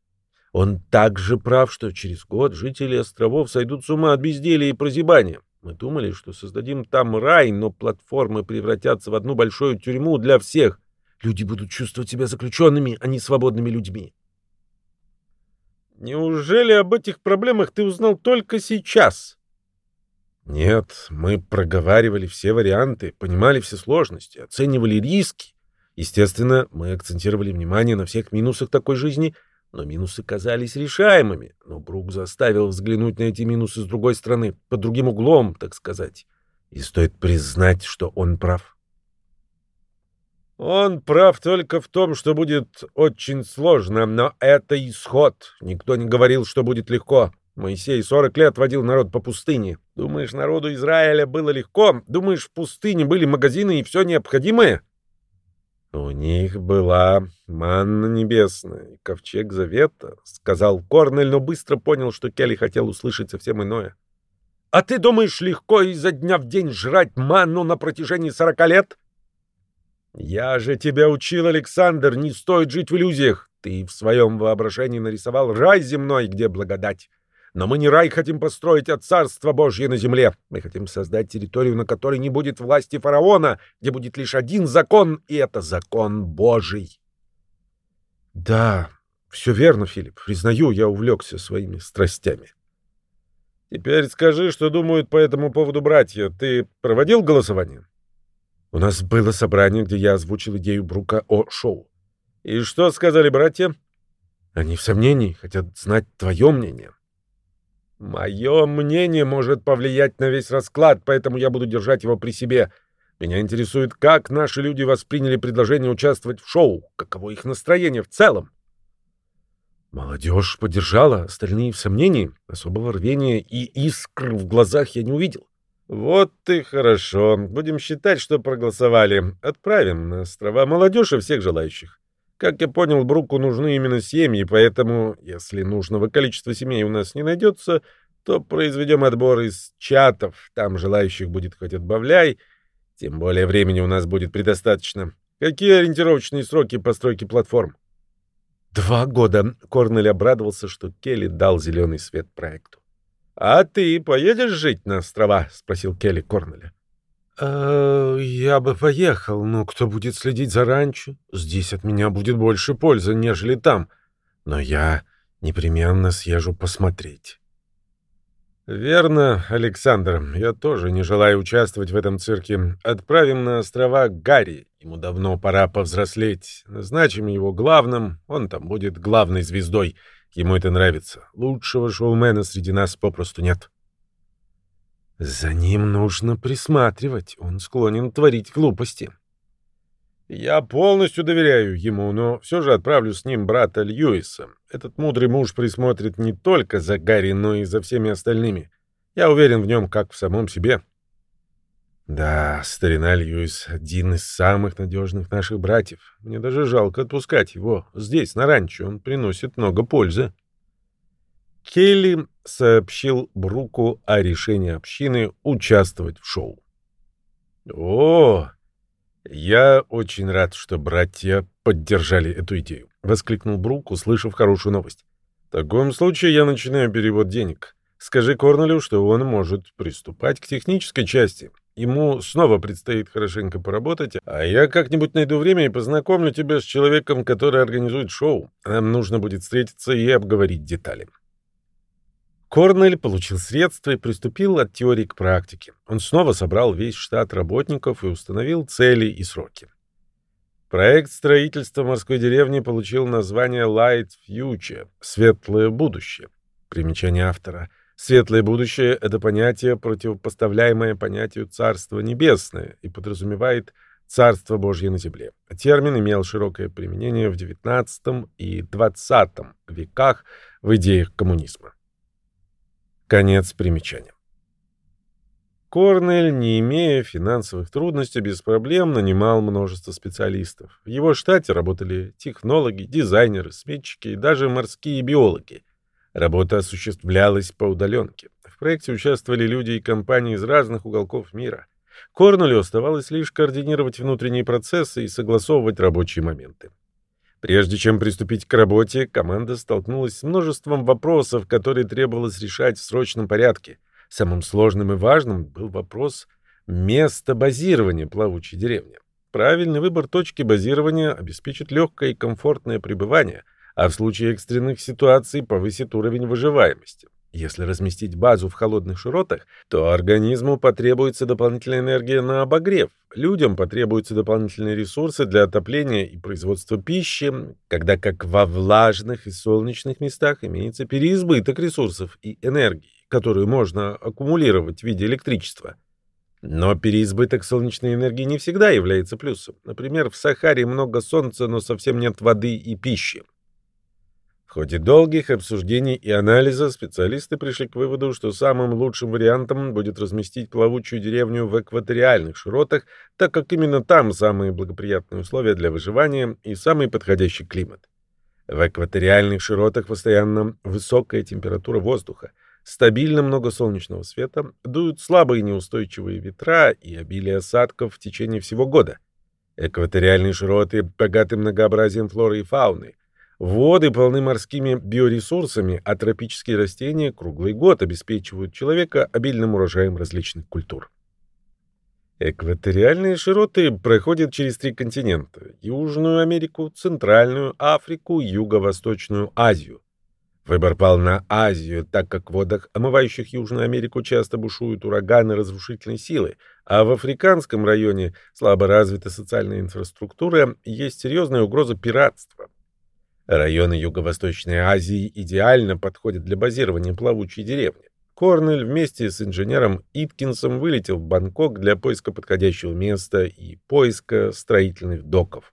Он также прав, что через год жители островов сойдут с ума от безделия и прозябания. Мы думали, что создадим там рай, но платформы превратятся в одну большую тюрьму для всех. Люди будут чувствовать себя заключенными, а не свободными людьми. Неужели об этих проблемах ты узнал только сейчас? Нет, мы проговаривали все варианты, понимали все сложности, оценивали риски. Естественно, мы акцентировали внимание на всех минусах такой жизни — но минусы казались решаемыми. Но Брук заставил взглянуть на эти минусы с другой стороны, под другим углом, так сказать. И стоит признать, что он прав. Он прав только в том, что будет очень сложно, но это исход. Никто не говорил, что будет легко. Моисей 40 лет водил народ по пустыне. Думаешь, народу Израиля было легко? Думаешь, в пустыне были магазины и все необходимое? У них была манна небесная ковчег завета, сказал Корнель, но быстро понял, что Келли хотел услышать совсем иное. А ты думаешь, легко изо дня в день жрать манну на протяжении сорока лет? Я же тебя учил, Александр, не стоит жить в иллюзиях. Ты в своем воображении нарисовал рай земной, где благодать. Но мы не рай хотим построить, а царство Божье на земле. Мы хотим создать территорию, на которой не будет власти фараона, где будет лишь один закон, и это закон Божий. Да, все верно, Филипп. Признаю, я увлекся своими страстями. Теперь скажи, что думают по этому поводу братья. Ты проводил голосование? У нас было собрание, где я озвучил идею Брука о шоу. И что сказали братья? Они в сомнении, хотят знать твое мнение. Мое мнение может повлиять на весь расклад, поэтому я буду держать его при себе. Меня интересует, как наши люди восприняли предложение участвовать в шоу, каково их настроение в целом. Молодежь поддержала, остальные в сомнении. Особого рвения и искр в глазах я не увидел. Вот и хорошо. Будем считать, что проголосовали. Отправим на острова молодежь и всех желающих. Как я понял, Бруку нужны именно семьи, поэтому, если нужного количества семей у нас не найдется, то произведем отбор из чатов. Там желающих будет хоть отбавляй. Тем более времени у нас будет предостаточно. Какие ориентировочные сроки постройки платформ? Два года. Корнель обрадовался, что Келли дал зеленый свет проекту. «А ты поедешь жить на острова?» — спросил Келли Корнеля. «Э, «Я бы поехал, но кто будет следить за ранчо? Здесь от меня будет больше пользы, нежели там. Но я непременно съезжу посмотреть». «Верно, Александр. Я тоже не желаю участвовать в этом цирке. Отправим на острова Гарри. Ему давно пора повзрослеть. Назначим его главным. Он там будет главной звездой. Ему это нравится. Лучшего шоумена среди нас попросту нет». «За ним нужно присматривать. Он склонен творить глупости». Я полностью доверяю ему, но все же отправлю с ним брата Льюиса. Этот мудрый муж присмотрит не только за Гарри, но и за всеми остальными. Я уверен в нем, как в самом себе. Да, старина Льюис — один из самых надежных наших братьев. Мне даже жалко отпускать его. Здесь, на ранчо, он приносит много пользы. Келли сообщил Бруку о решении общины участвовать в шоу. «О, «Я очень рад, что братья поддержали эту идею», — воскликнул Брук, услышав хорошую новость. «В таком случае я начинаю перевод денег. Скажи Корнелю, что он может приступать к технической части. Ему снова предстоит хорошенько поработать, а я как-нибудь найду время и познакомлю тебя с человеком, который организует шоу. Нам нужно будет встретиться и обговорить детали». Корнель получил средства и приступил от теории к практике. Он снова собрал весь штат работников и установил цели и сроки. Проект строительства морской деревни получил название Light Future — «Светлое будущее». Примечание автора. Светлое будущее — это понятие, противопоставляемое понятию Царства Небесное и подразумевает Царство Божье на земле. Термин имел широкое применение в XIX и XX веках в идеях коммунизма. Конец примечания. Корнель, не имея финансовых трудностей, без проблем нанимал множество специалистов. В его штате работали технологи, дизайнеры, сметчики и даже морские биологи. Работа осуществлялась по удаленке. В проекте участвовали люди и компании из разных уголков мира. Корнелю оставалось лишь координировать внутренние процессы и согласовывать рабочие моменты. Прежде чем приступить к работе, команда столкнулась с множеством вопросов, которые требовалось решать в срочном порядке. Самым сложным и важным был вопрос места базирования плавучей деревни. Правильный выбор точки базирования обеспечит легкое и комфортное пребывание, а в случае экстренных ситуаций повысит уровень выживаемости. Если разместить базу в холодных широтах, то организму потребуется дополнительная энергия на обогрев, людям потребуются дополнительные ресурсы для отопления и производства пищи, когда как во влажных и солнечных местах имеется переизбыток ресурсов и энергии, которую можно аккумулировать в виде электричества. Но переизбыток солнечной энергии не всегда является плюсом. Например, в Сахаре много солнца, но совсем нет воды и пищи. Ходе долгих обсуждений и анализа специалисты пришли к выводу, что самым лучшим вариантом будет разместить плавучую деревню в экваториальных широтах, так как именно там самые благоприятные условия для выживания и самый подходящий климат. В экваториальных широтах постоянно высокая температура воздуха, стабильно много солнечного света, дуют слабые неустойчивые ветра и обилие осадков в течение всего года. Экваториальные широты богаты многообразием флоры и фауны, Воды полны морскими биоресурсами, а тропические растения круглый год обеспечивают человека обильным урожаем различных культур. Экваториальные широты проходят через три континента – Южную Америку, Центральную Африку, Юго-Восточную Азию. Выбор пал на Азию, так как в водах, омывающих Южную Америку, часто бушуют ураганы разрушительной силы, а в африканском районе слабо развита социальная инфраструктура есть серьезная угроза пиратства. Районы Юго-Восточной Азии идеально подходят для базирования плавучей деревни. Корнель вместе с инженером Иткинсом вылетел в Бангкок для поиска подходящего места и поиска строительных доков.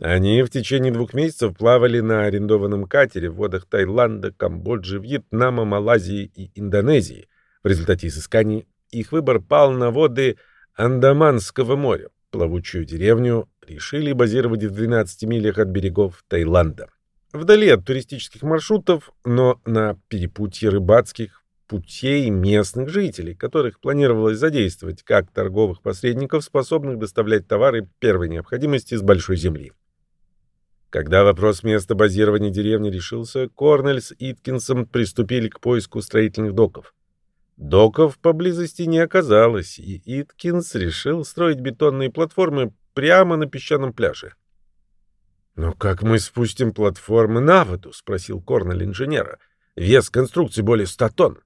Они в течение двух месяцев плавали на арендованном катере в водах Таиланда, Камбоджи, Вьетнама, Малайзии и Индонезии. В результате изысканий их выбор пал на воды Андаманского моря. Плавучую деревню решили базировать в 12 милях от берегов Таиланда. Вдали от туристических маршрутов, но на перепутье рыбацких путей местных жителей, которых планировалось задействовать как торговых посредников, способных доставлять товары первой необходимости с большой земли. Когда вопрос места базирования деревни решился, Корнель с Иткинсом приступили к поиску строительных доков. Доков поблизости не оказалось, и Иткинс решил строить бетонные платформы прямо на песчаном пляже. «Но как мы спустим платформы на воду?» — спросил Корнель инженера. «Вес конструкции более ста тонн».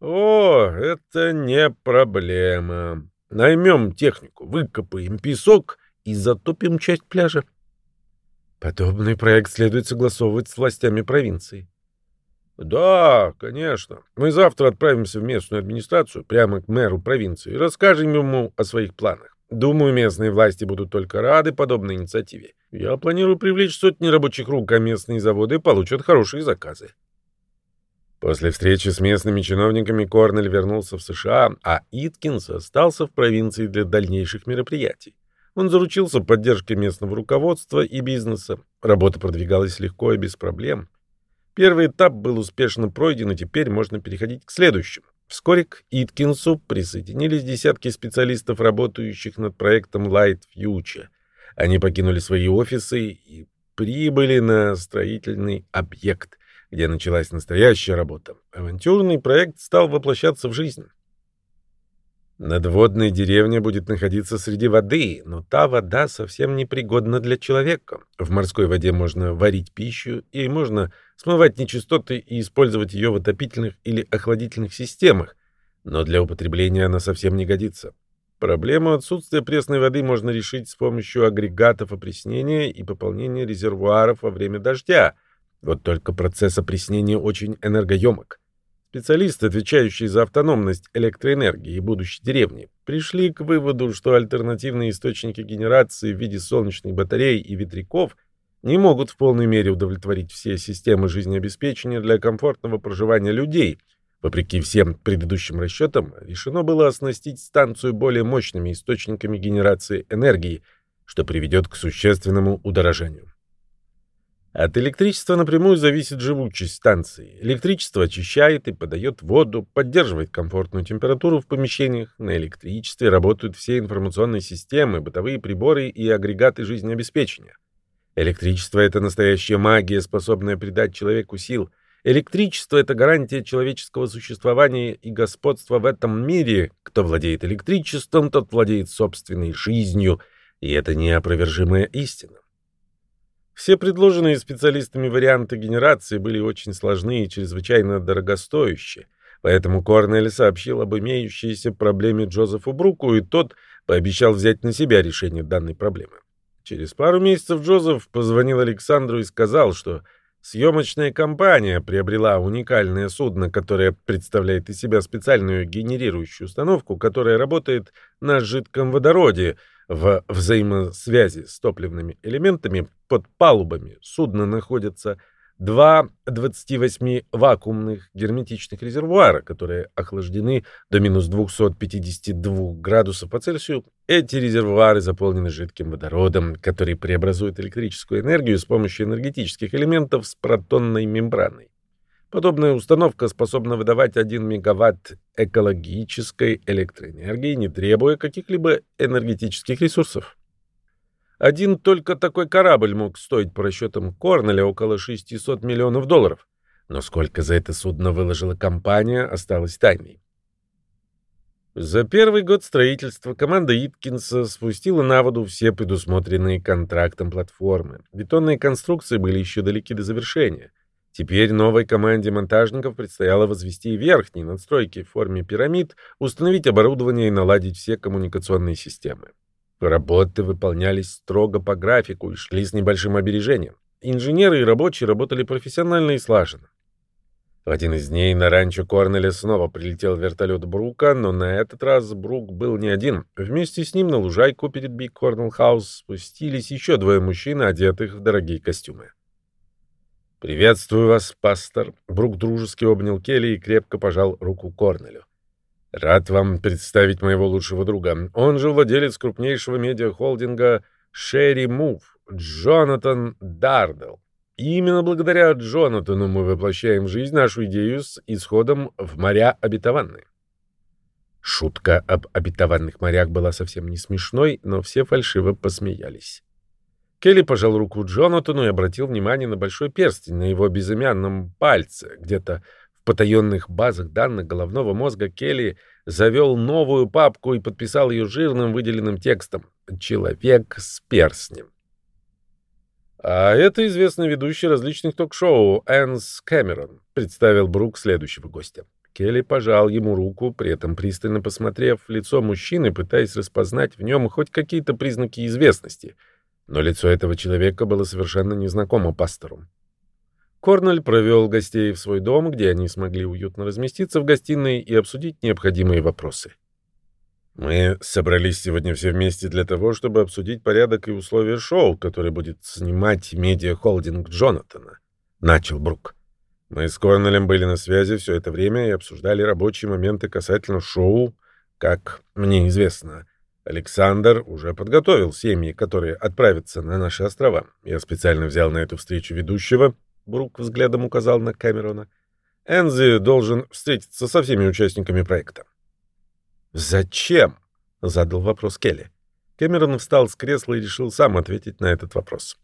О, это не проблема. Наймем технику, выкопаем песок и затопим часть пляжа. Подобный проект следует согласовывать с властями провинции. Да, конечно. Мы завтра отправимся в местную администрацию, прямо к мэру провинции, и расскажем ему о своих планах. Думаю, местные власти будут только рады подобной инициативе. Я планирую привлечь сотни рабочих рук, а местные заводы получат хорошие заказы. После встречи с местными чиновниками Корнель вернулся в США, а Иткинс остался в провинции для дальнейших мероприятий. Он заручился поддержкой местного руководства и бизнеса. Работа продвигалась легко и без проблем. Первый этап был успешно пройден, и теперь можно переходить к следующему. Вскоре к Иткинсу присоединились десятки специалистов, работающих над проектом Light Future. Они покинули свои офисы и прибыли на строительный объект, где началась настоящая работа. Авантюрный проект стал воплощаться в жизнь. Надводная деревня будет находиться среди воды, но та вода совсем непригодна для человека. В морской воде можно варить пищу, и можно смывать нечистоты и использовать ее в отопительных или охладительных системах, но для употребления она совсем не годится. Проблему отсутствия пресной воды можно решить с помощью агрегатов опреснения и пополнения резервуаров во время дождя. Вот только процесс опреснения очень энергоемок. Специалисты, отвечающие за автономность электроэнергии и будущей деревни, пришли к выводу, что альтернативные источники генерации в виде солнечных батарей и ветряков не могут в полной мере удовлетворить все системы жизнеобеспечения для комфортного проживания людей. Вопреки всем предыдущим расчетам, решено было оснастить станцию более мощными источниками генерации энергии, что приведет к существенному удорожанию. От электричества напрямую зависит живучесть станции. Электричество очищает и подает воду, поддерживает комфортную температуру в помещениях. На электричестве работают все информационные системы, бытовые приборы и агрегаты жизнеобеспечения. Электричество — это настоящая магия, способная придать человеку сил. Электричество — это гарантия человеческого существования и господства в этом мире. Кто владеет электричеством, тот владеет собственной жизнью, и это неопровержимая истина. Все предложенные специалистами варианты генерации были очень сложны и чрезвычайно дорогостоящие, поэтому Корнель сообщил об имеющейся проблеме Джозефу Бруку, и тот пообещал взять на себя решение данной проблемы. Через пару месяцев Джозеф позвонил Александру и сказал, что съемочная компания приобрела уникальное судно, которое представляет из себя специальную генерирующую установку, которая работает на жидком водороде, в взаимосвязи с топливными элементами под палубами. Судна находятся два 28 вакуумных герметичных резервуара, которые охлаждены до минус 252 градусов по Цельсию. Эти резервуары заполнены жидким водородом, который преобразует электрическую энергию с помощью энергетических элементов с протонной мембраной. Подобная установка способна выдавать 1 мегаватт экологической электроэнергии, не требуя каких-либо энергетических ресурсов. Один только такой корабль мог стоить по расчетам Корнеля около 600 миллионов долларов. Но сколько за это судно выложила компания, осталось тайной. За первый год строительства команда Иткинса спустила на воду все предусмотренные контрактом платформы. Бетонные конструкции были еще далеки до завершения. Теперь новой команде монтажников предстояло возвести верхние надстройки в форме пирамид, установить оборудование и наладить все коммуникационные системы. Работы выполнялись строго по графику и шли с небольшим обережением. Инженеры и рабочие работали профессионально и слаженно. В один из дней на ранчо Корнеля снова прилетел вертолет Брука, но на этот раз Брук был не один. Вместе с ним на лужайку перед Биг Корнелл Хаус спустились еще двое мужчин, одетых в дорогие костюмы. «Приветствую вас, пастор!» Брук дружески обнял Келли и крепко пожал руку Корнелю. «Рад вам представить моего лучшего друга. Он же владелец крупнейшего медиахолдинга Шерри Мув, Джонатан Дардел. именно благодаря Джонатану мы воплощаем в жизнь нашу идею с исходом в моря обетованные». Шутка об обетованных морях была совсем не смешной, но все фальшиво посмеялись. Келли пожал руку Джонатану и обратил внимание на большой перстень на его безымянном пальце. Где-то потаенных базах данных головного мозга Келли завел новую папку и подписал ее жирным выделенным текстом «Человек с перстнем». А это известный ведущий различных ток-шоу Энс Кэмерон, представил Брук следующего гостя. Келли пожал ему руку, при этом пристально посмотрев в лицо мужчины, пытаясь распознать в нем хоть какие-то признаки известности. Но лицо этого человека было совершенно незнакомо пастору. Корнель провел гостей в свой дом, где они смогли уютно разместиться в гостиной и обсудить необходимые вопросы. Мы собрались сегодня все вместе для того, чтобы обсудить порядок и условия шоу, которое будет снимать медиа-холдинг Джонатана, — начал Брук. Мы с Корнелем были на связи все это время и обсуждали рабочие моменты касательно шоу. Как мне известно, Александр уже подготовил семьи, которые отправятся на наши острова. Я специально взял на эту встречу ведущего, Брук взглядом указал на Камерона. Энзи должен встретиться со всеми участниками проекта. «Зачем?» — задал вопрос Келли. Кэмерон встал с кресла и решил сам ответить на этот вопрос.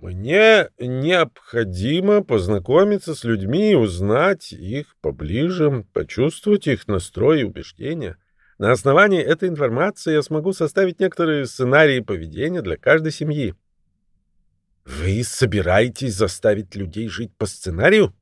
«Мне необходимо познакомиться с людьми узнать их поближе, почувствовать их настрой и убеждения. На основании этой информации я смогу составить некоторые сценарии поведения для каждой семьи». «Вы собираетесь заставить людей жить по сценарию?»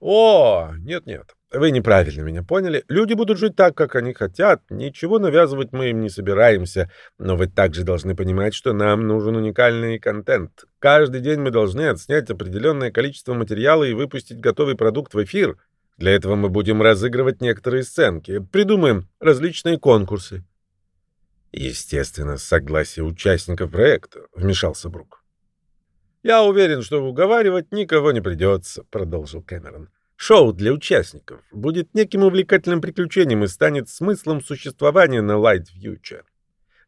«О, нет-нет. Вы неправильно меня поняли. Люди будут жить так, как они хотят. Ничего навязывать мы им не собираемся. Но вы также должны понимать, что нам нужен уникальный контент. Каждый день мы должны отснять определенное количество материала и выпустить готовый продукт в эфир. Для этого мы будем разыгрывать некоторые сценки. Придумаем различные конкурсы. Естественно, с согласия участников проекта, вмешался Брук. «Я уверен, что уговаривать никого не придется», — продолжил Кэмерон. Шоу для участников будет неким увлекательным приключением и станет смыслом существования на Light Future.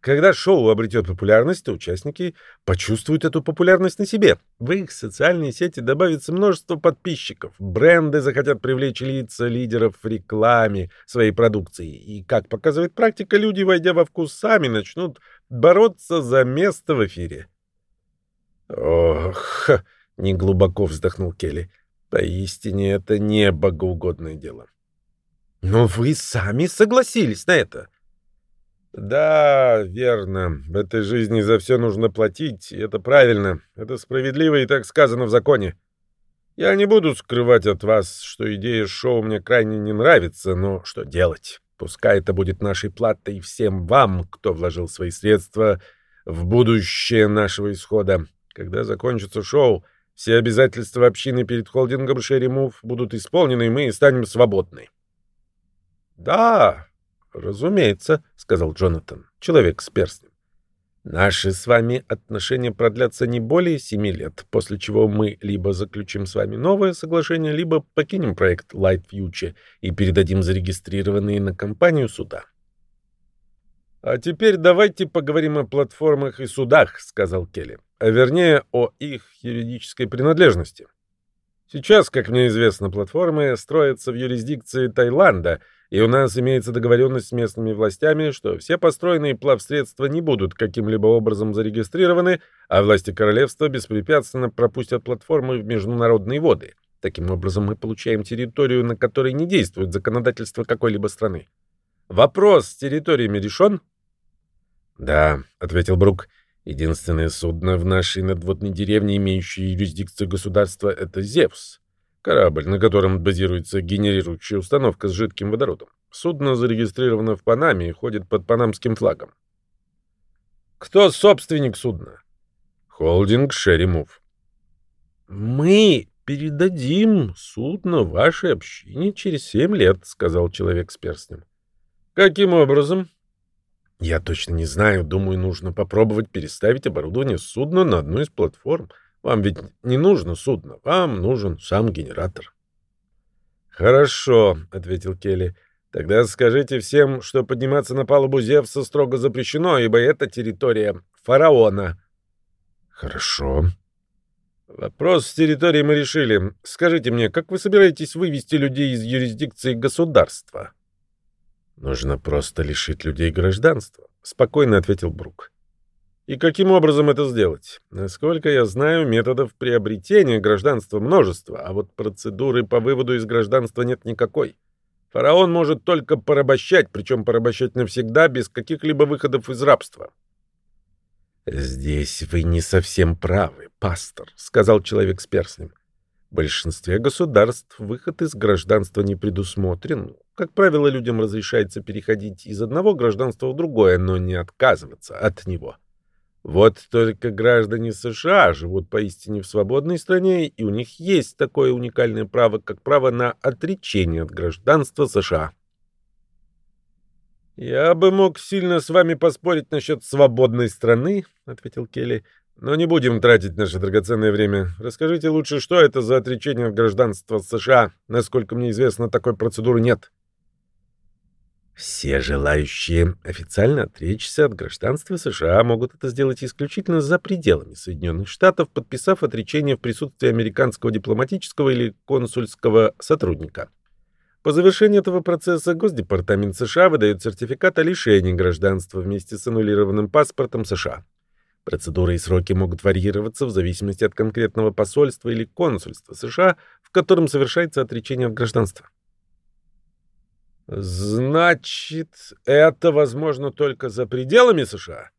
Когда шоу обретет популярность, то участники почувствуют эту популярность на себе. В их социальные сети добавится множество подписчиков. Бренды захотят привлечь лица лидеров в рекламе своей продукции. И, как показывает практика, люди, войдя во вкус, сами начнут бороться за место в эфире. «Ох!» — неглубоко вздохнул Келли. Поистине это не богоугодное дело. Но вы сами согласились на это. Да, верно. В этой жизни за все нужно платить, и это правильно. Это справедливо и так сказано в законе. Я не буду скрывать от вас, что идея шоу мне крайне не нравится, но что делать? Пускай это будет нашей платой всем вам, кто вложил свои средства в будущее нашего исхода. Когда закончится шоу, все обязательства общины перед холдингом Шеримув будут исполнены, и мы станем свободны. — Да, разумеется, — сказал Джонатан, человек с перстнем. Наши с вами отношения продлятся не более семи лет, после чего мы либо заключим с вами новое соглашение, либо покинем проект Light Future и передадим зарегистрированные на компанию суда. «А теперь давайте поговорим о платформах и судах», — сказал Келли а вернее о их юридической принадлежности. Сейчас, как мне известно, платформы строятся в юрисдикции Таиланда, и у нас имеется договоренность с местными властями, что все построенные плавсредства не будут каким-либо образом зарегистрированы, а власти королевства беспрепятственно пропустят платформы в международные воды. Таким образом, мы получаем территорию, на которой не действует законодательство какой-либо страны. Вопрос с территориями решен? — Да, — ответил Брук. Единственное судно в нашей надводной деревне, имеющее юрисдикцию государства, это «Зевс». Корабль, на котором базируется генерирующая установка с жидким водородом. Судно зарегистрировано в Панаме и ходит под панамским флагом. Кто собственник судна? Холдинг Шеримув. Мы передадим судно вашей общине через семь лет, сказал человек с перстнем. Каким образом? Я точно не знаю, думаю, нужно попробовать переставить оборудование судна на одну из платформ. Вам ведь не нужно судно, вам нужен сам генератор. Хорошо, ответил Келли. Тогда скажите всем, что подниматься на палубу Зевса строго запрещено, ибо это территория фараона. Хорошо. Вопрос с территорией мы решили. Скажите мне, как вы собираетесь вывести людей из юрисдикции государства? Нужно просто лишить людей гражданства, спокойно ответил Брук. И каким образом это сделать? Насколько я знаю, методов приобретения гражданства множество, а вот процедуры по выводу из гражданства нет никакой. Фараон может только порабощать, причем порабощать навсегда, без каких-либо выходов из рабства. «Здесь вы не совсем правы, пастор», — сказал человек с перстнем. В большинстве государств выход из гражданства не предусмотрен. Как правило, людям разрешается переходить из одного гражданства в другое, но не отказываться от него. Вот только граждане США живут поистине в свободной стране, и у них есть такое уникальное право, как право на отречение от гражданства США. «Я бы мог сильно с вами поспорить насчет свободной страны», — ответил Келли. Но не будем тратить наше драгоценное время. Расскажите лучше, что это за отречение от гражданства США? Насколько мне известно, такой процедуры нет. Все желающие официально отречься от гражданства США могут это сделать исключительно за пределами Соединенных Штатов, подписав отречение в присутствии американского дипломатического или консульского сотрудника. По завершении этого процесса Госдепартамент США выдает сертификат о лишении гражданства вместе с аннулированным паспортом США. Процедуры и сроки могут варьироваться в зависимости от конкретного посольства или консульства США, в котором совершается отречение от гражданства. Значит, это возможно только за пределами США?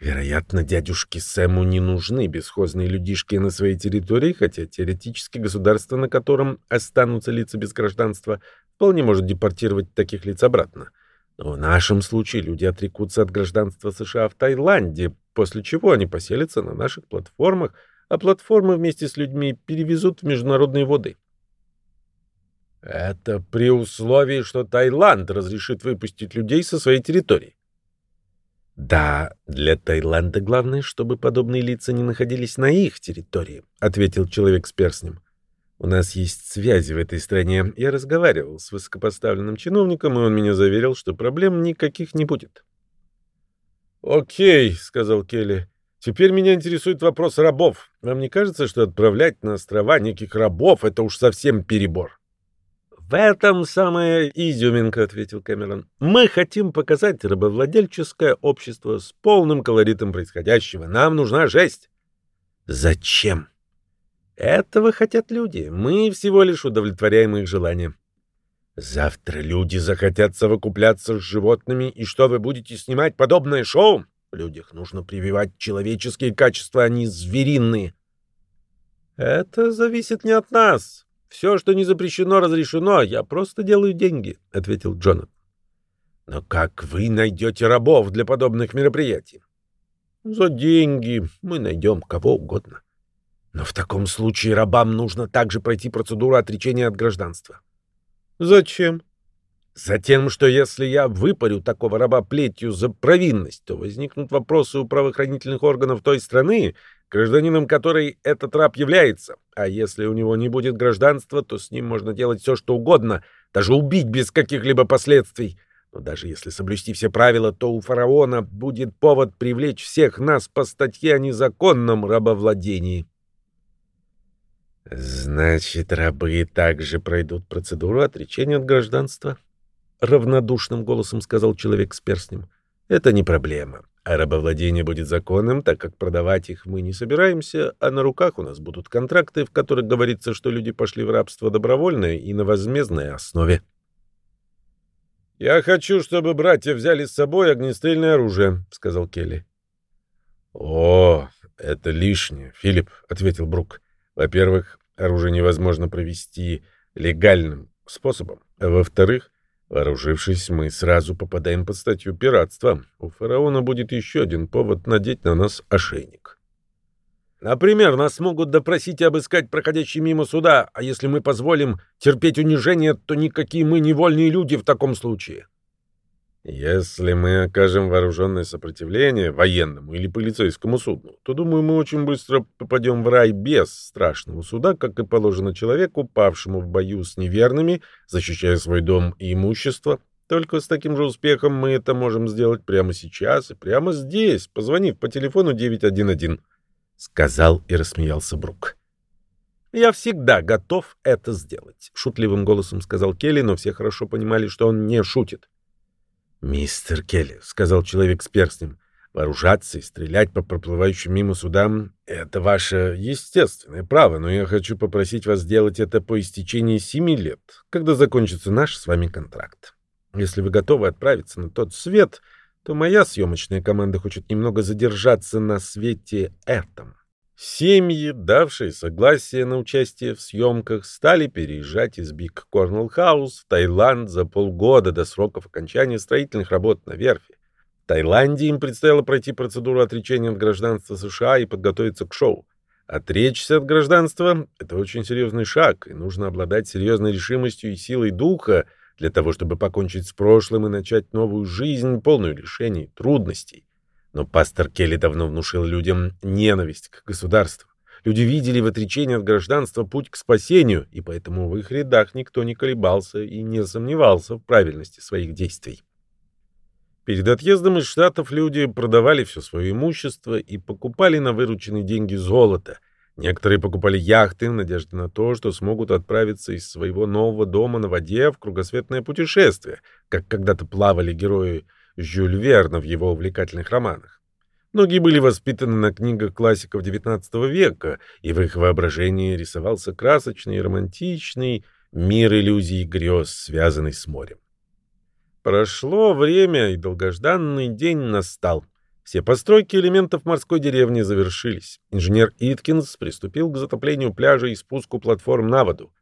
Вероятно, дядюшке Сэму не нужны бесхозные людишки на своей территории, хотя теоретически государство, на котором останутся лица без гражданства, вполне может депортировать таких лиц обратно. Но в нашем случае люди отрекутся от гражданства США в Таиланде, после чего они поселятся на наших платформах, а платформы вместе с людьми перевезут в международные воды. Это при условии, что Таиланд разрешит выпустить людей со своей территории. Да, для Таиланда главное, чтобы подобные лица не находились на их территории, ответил человек с перстнем. У нас есть связи в этой стране. Я разговаривал с высокопоставленным чиновником, и он меня заверил, что проблем никаких не будет. «Окей», — сказал Келли. «Теперь меня интересует вопрос рабов. Вам не кажется, что отправлять на острова неких рабов — это уж совсем перебор?» «В этом самая изюминка», — ответил Кэмерон. «Мы хотим показать рабовладельческое общество с полным колоритом происходящего. Нам нужна жесть». «Зачем?» Этого хотят люди. Мы всего лишь удовлетворяем их желания. Завтра люди захотят совокупляться с животными, и что вы будете снимать подобное шоу? В людях нужно прививать человеческие качества, а не звериные. Это зависит не от нас. Все, что не запрещено, разрешено. Я просто делаю деньги, — ответил Джонатан. Но как вы найдете рабов для подобных мероприятий? За деньги мы найдем кого угодно. Но в таком случае рабам нужно также пройти процедуру отречения от гражданства. Зачем? Затем, что если я выпарю такого раба плетью за провинность, то возникнут вопросы у правоохранительных органов той страны, гражданином которой этот раб является. А если у него не будет гражданства, то с ним можно делать все, что угодно, даже убить без каких-либо последствий. Но даже если соблюсти все правила, то у фараона будет повод привлечь всех нас по статье о незаконном рабовладении. Значит, рабы также пройдут процедуру отречения от гражданства? Равнодушным голосом сказал человек с перстнем. Это не проблема. А рабовладение будет законным, так как продавать их мы не собираемся, а на руках у нас будут контракты, в которых говорится, что люди пошли в рабство добровольно и на возмездной основе. «Я хочу, чтобы братья взяли с собой огнестрельное оружие», — сказал Келли. «О, это лишнее, Филипп», — ответил Брук. «Во-первых, Оружие невозможно провести легальным способом. Во-вторых, вооружившись, мы сразу попадаем под статью пиратства. У фараона будет еще один повод надеть на нас ошейник. Например, нас могут допросить и обыскать проходящие мимо суда, а если мы позволим терпеть унижение, то никакие мы не вольные люди в таком случае. Если мы окажем вооруженное сопротивление военному или полицейскому судну, то, думаю, мы очень быстро попадем в рай без страшного суда, как и положено человеку, павшему в бою с неверными, защищая свой дом и имущество. Только с таким же успехом мы это можем сделать прямо сейчас и прямо здесь, позвонив по телефону 911, — сказал и рассмеялся Брук. «Я всегда готов это сделать», — шутливым голосом сказал Келли, но все хорошо понимали, что он не шутит. «Мистер Келли», — сказал человек с перстнем, — «вооружаться и стрелять по проплывающим мимо судам — это ваше естественное право, но я хочу попросить вас сделать это по истечении семи лет, когда закончится наш с вами контракт. Если вы готовы отправиться на тот свет, то моя съемочная команда хочет немного задержаться на свете этом. Семьи, давшие согласие на участие в съемках, стали переезжать из Биг Корнелл Хаус в Таиланд за полгода до сроков окончания строительных работ на верфи. В Таиланде им предстояло пройти процедуру отречения от гражданства США и подготовиться к шоу. Отречься от гражданства — это очень серьезный шаг, и нужно обладать серьезной решимостью и силой духа для того, чтобы покончить с прошлым и начать новую жизнь, полную лишений, трудностей. Но пастор Келли давно внушил людям ненависть к государству. Люди видели в отречении от гражданства путь к спасению, и поэтому в их рядах никто не колебался и не сомневался в правильности своих действий. Перед отъездом из Штатов люди продавали все свое имущество и покупали на вырученные деньги золото. Некоторые покупали яхты в надежде на то, что смогут отправиться из своего нового дома на воде в кругосветное путешествие, как когда-то плавали герои Жюль Верна в его увлекательных романах. Многие были воспитаны на книгах классиков XIX века, и в их воображении рисовался красочный и романтичный мир иллюзий и грез, связанный с морем. Прошло время, и долгожданный день настал. Все постройки элементов морской деревни завершились. Инженер Иткинс приступил к затоплению пляжа и спуску платформ на воду.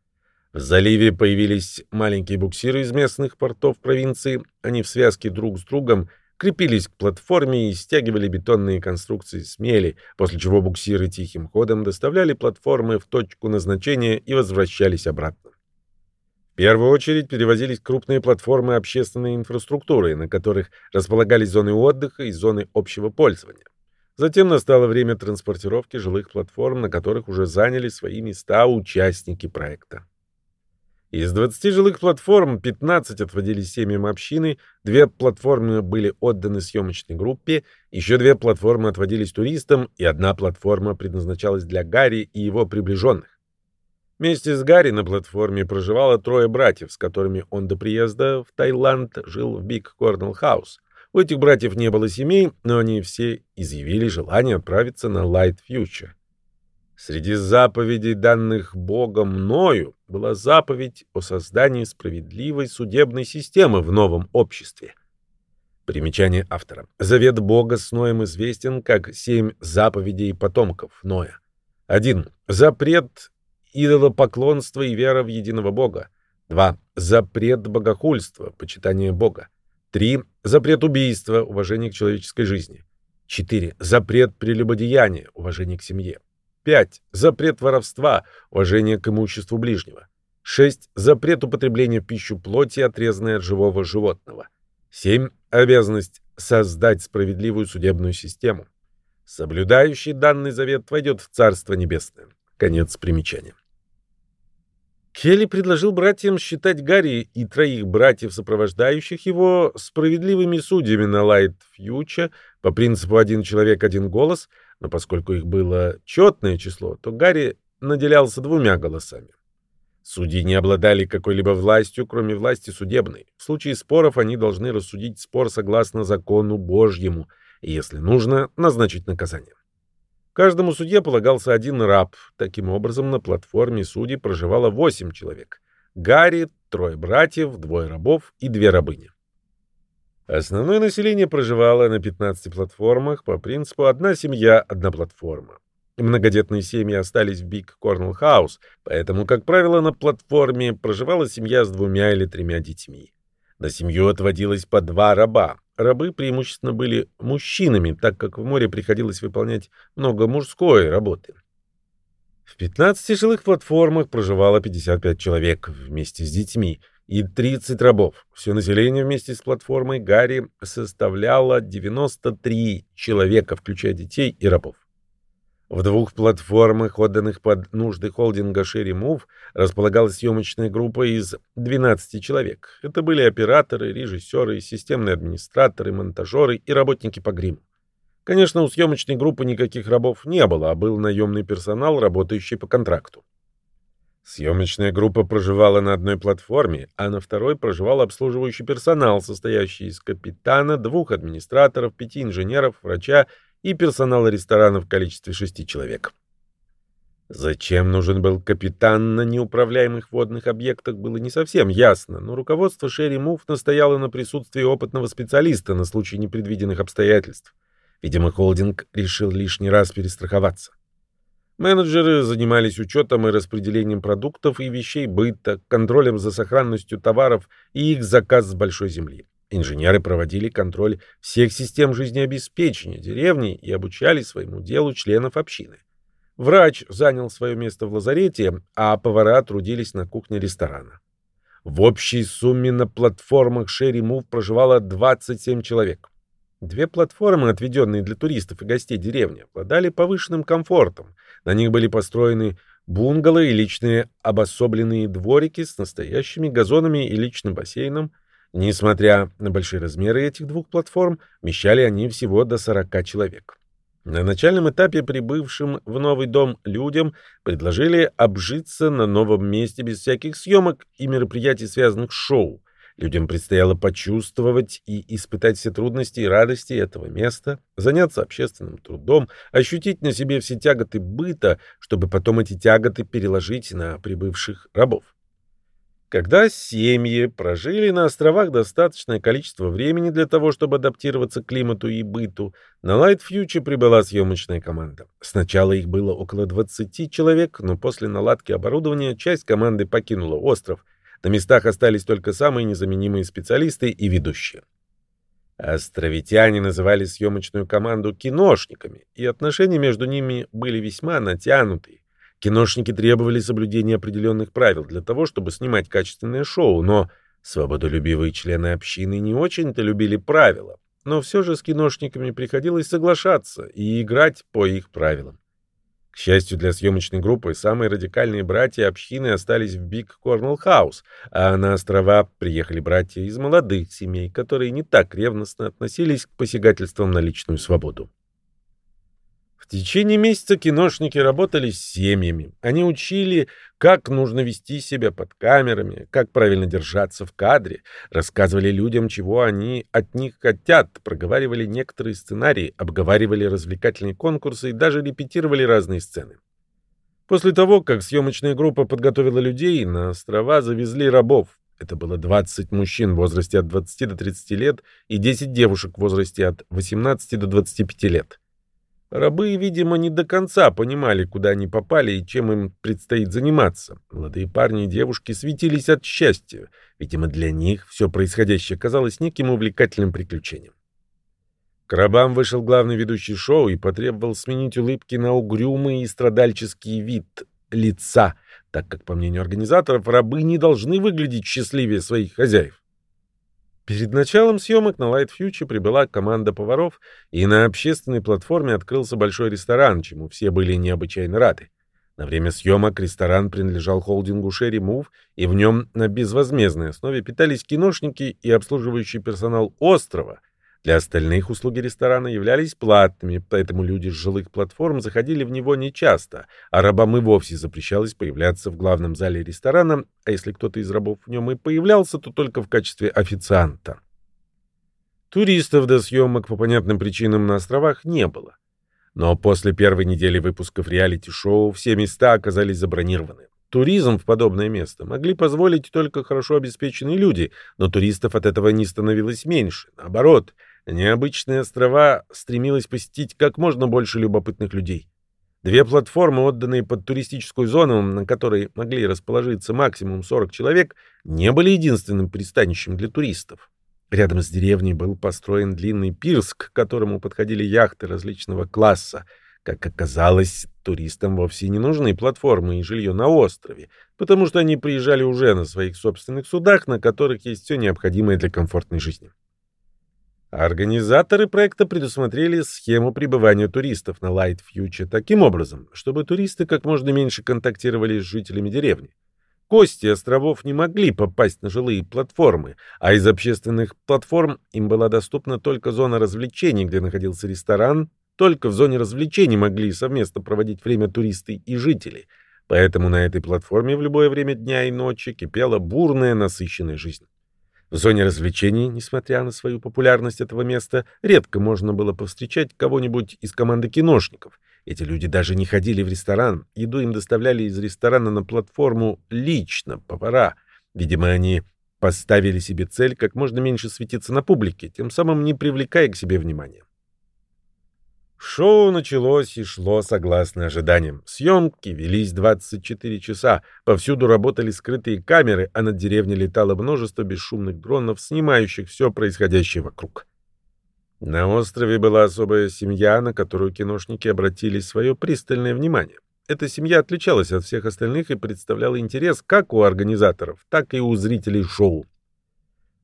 В заливе появились маленькие буксиры из местных портов провинции. Они в связке друг с другом крепились к платформе и стягивали бетонные конструкции с мели, после чего буксиры тихим ходом доставляли платформы в точку назначения и возвращались обратно. В первую очередь перевозились крупные платформы общественной инфраструктуры, на которых располагались зоны отдыха и зоны общего пользования. Затем настало время транспортировки жилых платформ, на которых уже заняли свои места участники проекта. Из 20 жилых платформ 15 отводились семьям общины, две платформы были отданы съемочной группе, еще две платформы отводились туристам, и одна платформа предназначалась для Гарри и его приближенных. Вместе с Гарри на платформе проживало трое братьев, с которыми он до приезда в Таиланд жил в Биг Корнелл Хаус. У этих братьев не было семей, но они все изъявили желание отправиться на Light Future. Среди заповедей, данных Богом мною, была заповедь о создании справедливой судебной системы в новом обществе. Примечание автора. Завет Бога с Ноем известен как семь заповедей потомков Ноя. 1. Запрет идолопоклонства и вера в единого Бога. 2. Запрет богохульства, почитание Бога. 3. Запрет убийства, уважение к человеческой жизни. 4. Запрет прелюбодеяния, уважение к семье. 5. Запрет воровства, уважение к имуществу ближнего. 6. Запрет употребления в пищу плоти, отрезанной от живого животного. 7. Обязанность создать справедливую судебную систему. Соблюдающий данный завет войдет в Царство Небесное. Конец примечания. Келли предложил братьям считать Гарри и троих братьев, сопровождающих его, справедливыми судьями на Лайт Фьюча по принципу «один человек, один голос», но поскольку их было четное число, то Гарри наделялся двумя голосами. Судьи не обладали какой-либо властью, кроме власти судебной. В случае споров они должны рассудить спор согласно закону Божьему и, если нужно, назначить наказание. Каждому судье полагался один раб. Таким образом, на платформе судей проживало восемь человек. Гарри, трое братьев, двое рабов и две рабыни. Основное население проживало на 15 платформах по принципу «одна семья, одна платформа». Многодетные семьи остались в Биг Корнелл Хаус, поэтому, как правило, на платформе проживала семья с двумя или тремя детьми. На семью отводилось по два раба. Рабы преимущественно были мужчинами, так как в море приходилось выполнять много мужской работы. В 15 жилых платформах проживало 55 человек вместе с детьми – и 30 рабов. Все население вместе с платформой Гарри составляло 93 человека, включая детей и рабов. В двух платформах, отданных под нужды холдинга Sherry Move, располагалась съемочная группа из 12 человек. Это были операторы, режиссеры, системные администраторы, монтажеры и работники по гриму. Конечно, у съемочной группы никаких рабов не было, а был наемный персонал, работающий по контракту. Съемочная группа проживала на одной платформе, а на второй проживал обслуживающий персонал, состоящий из капитана, двух администраторов, пяти инженеров, врача и персонала ресторана в количестве шести человек. Зачем нужен был капитан на неуправляемых водных объектах, было не совсем ясно, но руководство Шерри Мув настояло на присутствии опытного специалиста на случай непредвиденных обстоятельств. Видимо, холдинг решил лишний раз перестраховаться. Менеджеры занимались учетом и распределением продуктов и вещей быта, контролем за сохранностью товаров и их заказ с большой земли. Инженеры проводили контроль всех систем жизнеобеспечения деревни и обучали своему делу членов общины. Врач занял свое место в лазарете, а повара трудились на кухне ресторана. В общей сумме на платформах Sherry Move проживало 27 человек. Две платформы, отведенные для туристов и гостей деревни, обладали повышенным комфортом. На них были построены бунгало и личные обособленные дворики с настоящими газонами и личным бассейном. Несмотря на большие размеры этих двух платформ, вмещали они всего до 40 человек. На начальном этапе прибывшим в новый дом людям предложили обжиться на новом месте без всяких съемок и мероприятий, связанных с шоу. Людям предстояло почувствовать и испытать все трудности и радости этого места, заняться общественным трудом, ощутить на себе все тяготы быта, чтобы потом эти тяготы переложить на прибывших рабов. Когда семьи прожили на островах достаточное количество времени для того, чтобы адаптироваться к климату и быту, на Light Future прибыла съемочная команда. Сначала их было около 20 человек, но после наладки оборудования часть команды покинула остров. На местах остались только самые незаменимые специалисты и ведущие. Островитяне называли съемочную команду киношниками, и отношения между ними были весьма натянутые. Киношники требовали соблюдения определенных правил для того, чтобы снимать качественное шоу, но свободолюбивые члены общины не очень-то любили правила. Но все же с киношниками приходилось соглашаться и играть по их правилам. К счастью для съемочной группы, самые радикальные братья общины остались в Биг Корнелл Хаус, а на острова приехали братья из молодых семей, которые не так ревностно относились к посягательствам на личную свободу. В течение месяца киношники работали с семьями. Они учили, как нужно вести себя под камерами, как правильно держаться в кадре, рассказывали людям, чего они от них хотят, проговаривали некоторые сценарии, обговаривали развлекательные конкурсы и даже репетировали разные сцены. После того, как съемочная группа подготовила людей, на острова завезли рабов. Это было 20 мужчин в возрасте от 20 до 30 лет и 10 девушек в возрасте от 18 до 25 лет. Рабы, видимо, не до конца понимали, куда они попали и чем им предстоит заниматься. Молодые парни и девушки светились от счастья. Видимо, для них все происходящее казалось неким увлекательным приключением. К рабам вышел главный ведущий шоу и потребовал сменить улыбки на угрюмый и страдальческий вид лица, так как, по мнению организаторов, рабы не должны выглядеть счастливее своих хозяев. Перед началом съемок на Light Future прибыла команда поваров, и на общественной платформе открылся большой ресторан, чему все были необычайно рады. На время съемок ресторан принадлежал холдингу Sherry Move, и в нем на безвозмездной основе питались киношники и обслуживающий персонал острова, для остальных услуги ресторана являлись платными, поэтому люди с жилых платформ заходили в него нечасто, а рабам и вовсе запрещалось появляться в главном зале ресторана, а если кто-то из рабов в нем и появлялся, то только в качестве официанта. Туристов до съемок по понятным причинам на островах не было. Но после первой недели выпусков реалити-шоу все места оказались забронированы. Туризм в подобное место могли позволить только хорошо обеспеченные люди, но туристов от этого не становилось меньше. Наоборот, Необычные острова стремилось посетить как можно больше любопытных людей. Две платформы, отданные под туристическую зону, на которой могли расположиться максимум 40 человек, не были единственным пристанищем для туристов. Рядом с деревней был построен длинный пирс, к которому подходили яхты различного класса. Как оказалось, туристам вовсе не нужны платформы и жилье на острове, потому что они приезжали уже на своих собственных судах, на которых есть все необходимое для комфортной жизни. Организаторы проекта предусмотрели схему пребывания туристов на Light Future таким образом, чтобы туристы как можно меньше контактировали с жителями деревни. Гости островов не могли попасть на жилые платформы, а из общественных платформ им была доступна только зона развлечений, где находился ресторан, только в зоне развлечений могли совместно проводить время туристы и жители. Поэтому на этой платформе в любое время дня и ночи кипела бурная насыщенная жизнь. В зоне развлечений, несмотря на свою популярность этого места, редко можно было повстречать кого-нибудь из команды киношников. Эти люди даже не ходили в ресторан. Еду им доставляли из ресторана на платформу лично, повара. Видимо, они поставили себе цель как можно меньше светиться на публике, тем самым не привлекая к себе внимания. Шоу началось и шло согласно ожиданиям. Съемки велись 24 часа, повсюду работали скрытые камеры, а над деревней летало множество бесшумных дронов, снимающих все происходящее вокруг. На острове была особая семья, на которую киношники обратили свое пристальное внимание. Эта семья отличалась от всех остальных и представляла интерес как у организаторов, так и у зрителей шоу.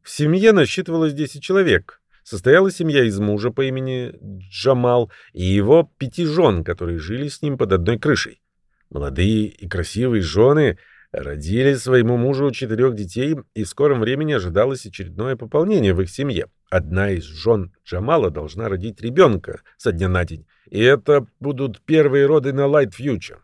В семье насчитывалось 10 человек — состояла семья из мужа по имени Джамал и его пяти жен, которые жили с ним под одной крышей. Молодые и красивые жены родили своему мужу четырех детей, и в скором времени ожидалось очередное пополнение в их семье. Одна из жен Джамала должна родить ребенка со дня на день, и это будут первые роды на Light Future.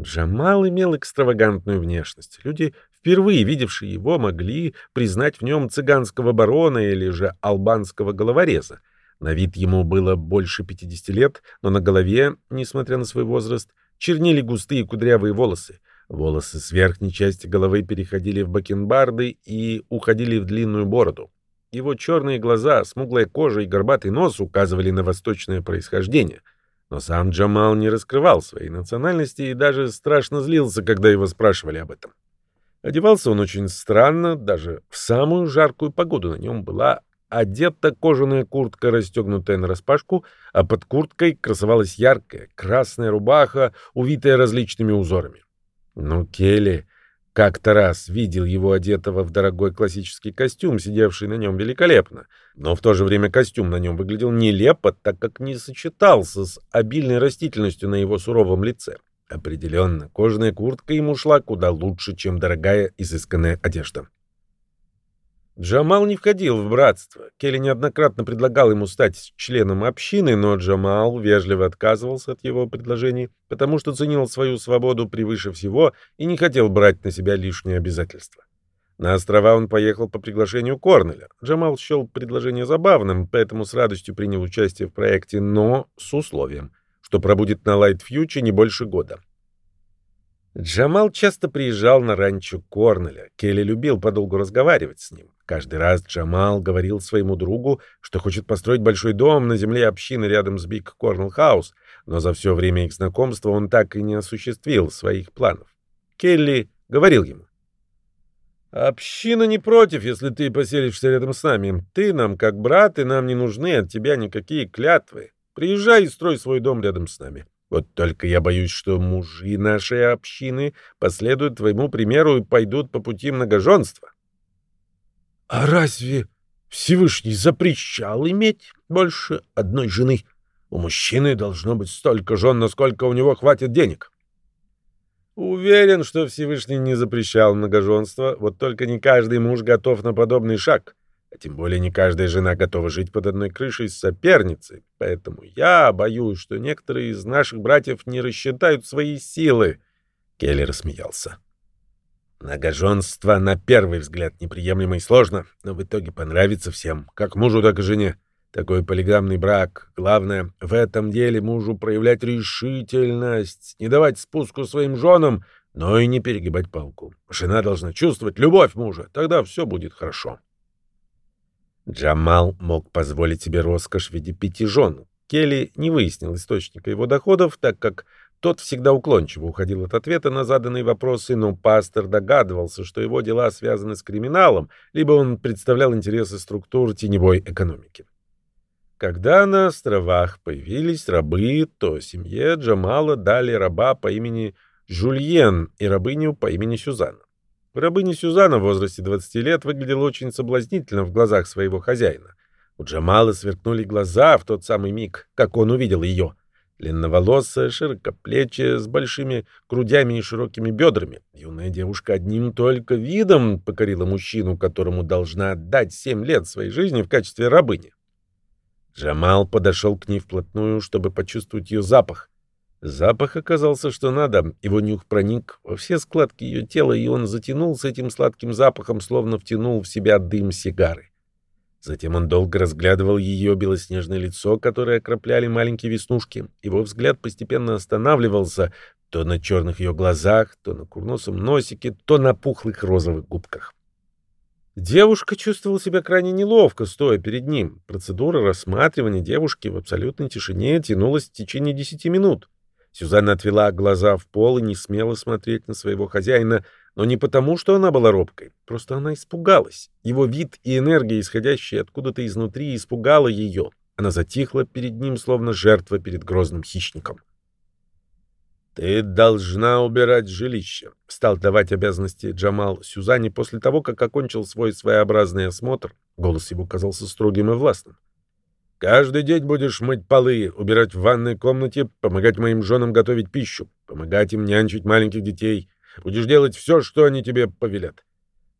Джамал имел экстравагантную внешность. Люди впервые видевшие его, могли признать в нем цыганского барона или же албанского головореза. На вид ему было больше 50 лет, но на голове, несмотря на свой возраст, чернели густые кудрявые волосы. Волосы с верхней части головы переходили в бакенбарды и уходили в длинную бороду. Его черные глаза, смуглая кожа и горбатый нос указывали на восточное происхождение. Но сам Джамал не раскрывал своей национальности и даже страшно злился, когда его спрашивали об этом. Одевался он очень странно, даже в самую жаркую погоду на нем была одета кожаная куртка, расстегнутая нараспашку, а под курткой красовалась яркая красная рубаха, увитая различными узорами. Ну, Келли как-то раз видел его одетого в дорогой классический костюм, сидевший на нем великолепно, но в то же время костюм на нем выглядел нелепо, так как не сочетался с обильной растительностью на его суровом лице. Определенно, кожаная куртка ему шла куда лучше, чем дорогая изысканная одежда. Джамал не входил в братство. Келли неоднократно предлагал ему стать членом общины, но Джамал вежливо отказывался от его предложений, потому что ценил свою свободу превыше всего и не хотел брать на себя лишние обязательства. На острова он поехал по приглашению Корнеля. Джамал счел предложение забавным, поэтому с радостью принял участие в проекте, но с условием — что пробудет на Future не больше года. Джамал часто приезжал на ранчо Корнеля. Келли любил подолгу разговаривать с ним. Каждый раз Джамал говорил своему другу, что хочет построить большой дом на земле общины рядом с Биг Корнелл Хаус, но за все время их знакомства он так и не осуществил своих планов. Келли говорил ему, «Община не против, если ты поселишься рядом с нами. Ты нам как брат, и нам не нужны от тебя никакие клятвы. Приезжай и строй свой дом рядом с нами. Вот только я боюсь, что мужи нашей общины последуют твоему примеру и пойдут по пути многоженства. — А разве Всевышний запрещал иметь больше одной жены? У мужчины должно быть столько жен, насколько у него хватит денег. Уверен, что Всевышний не запрещал многоженство, вот только не каждый муж готов на подобный шаг. А тем более не каждая жена готова жить под одной крышей с соперницей. Поэтому я боюсь, что некоторые из наших братьев не рассчитают свои силы. Келли рассмеялся. Многоженство на первый взгляд неприемлемо и сложно, но в итоге понравится всем, как мужу, так и жене. Такой полигамный брак. Главное, в этом деле мужу проявлять решительность, не давать спуску своим женам, но и не перегибать палку. Жена должна чувствовать любовь мужа, тогда все будет хорошо. Джамал мог позволить себе роскошь в виде пяти жен. Келли не выяснил источника его доходов, так как тот всегда уклончиво уходил от ответа на заданные вопросы, но пастор догадывался, что его дела связаны с криминалом, либо он представлял интересы структур теневой экономики. Когда на островах появились рабы, то семье Джамала дали раба по имени Жульен и рабыню по имени Сюзанна. Рабыня Сюзанна в возрасте 20 лет выглядела очень соблазнительно в глазах своего хозяина. У Джамала сверкнули глаза в тот самый миг, как он увидел ее. Длинноволосая, широкоплечья, с большими грудями и широкими бедрами. Юная девушка одним только видом покорила мужчину, которому должна отдать семь лет своей жизни в качестве рабыни. Джамал подошел к ней вплотную, чтобы почувствовать ее запах. Запах оказался что надо, его нюх проник во все складки ее тела, и он затянулся этим сладким запахом, словно втянул в себя дым сигары. Затем он долго разглядывал ее белоснежное лицо, которое окропляли маленькие веснушки. Его взгляд постепенно останавливался то на черных ее глазах, то на курносом носике, то на пухлых розовых губках. Девушка чувствовала себя крайне неловко, стоя перед ним. Процедура рассматривания девушки в абсолютной тишине тянулась в течение десяти минут. Сюзанна отвела глаза в пол и не смела смотреть на своего хозяина, но не потому, что она была робкой. Просто она испугалась. Его вид и энергия, исходящие откуда-то изнутри, испугала ее. Она затихла перед ним, словно жертва перед грозным хищником. «Ты должна убирать жилище», — стал давать обязанности Джамал Сюзанне после того, как окончил свой своеобразный осмотр. Голос его казался строгим и властным. Каждый день будешь мыть полы, убирать в ванной комнате, помогать моим женам готовить пищу, помогать им нянчить маленьких детей. Будешь делать все, что они тебе повелят.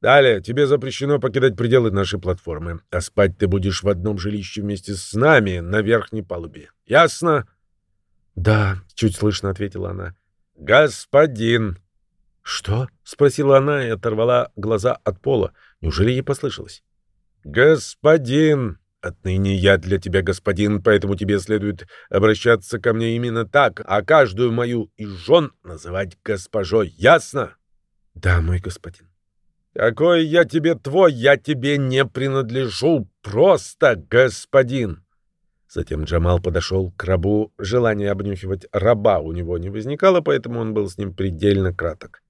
Далее, тебе запрещено покидать пределы нашей платформы, а спать ты будешь в одном жилище вместе с нами на верхней палубе. Ясно? — Да, — чуть слышно ответила она. — Господин. — Что? — спросила она и оторвала глаза от пола. Неужели ей послышалось? — Господин. Отныне я для тебя господин, поэтому тебе следует обращаться ко мне именно так, а каждую мою из жен называть госпожой. Ясно? — Да, мой господин. — Какой я тебе твой, я тебе не принадлежу, просто господин. Затем Джамал подошел к рабу. Желание обнюхивать раба у него не возникало, поэтому он был с ним предельно краток.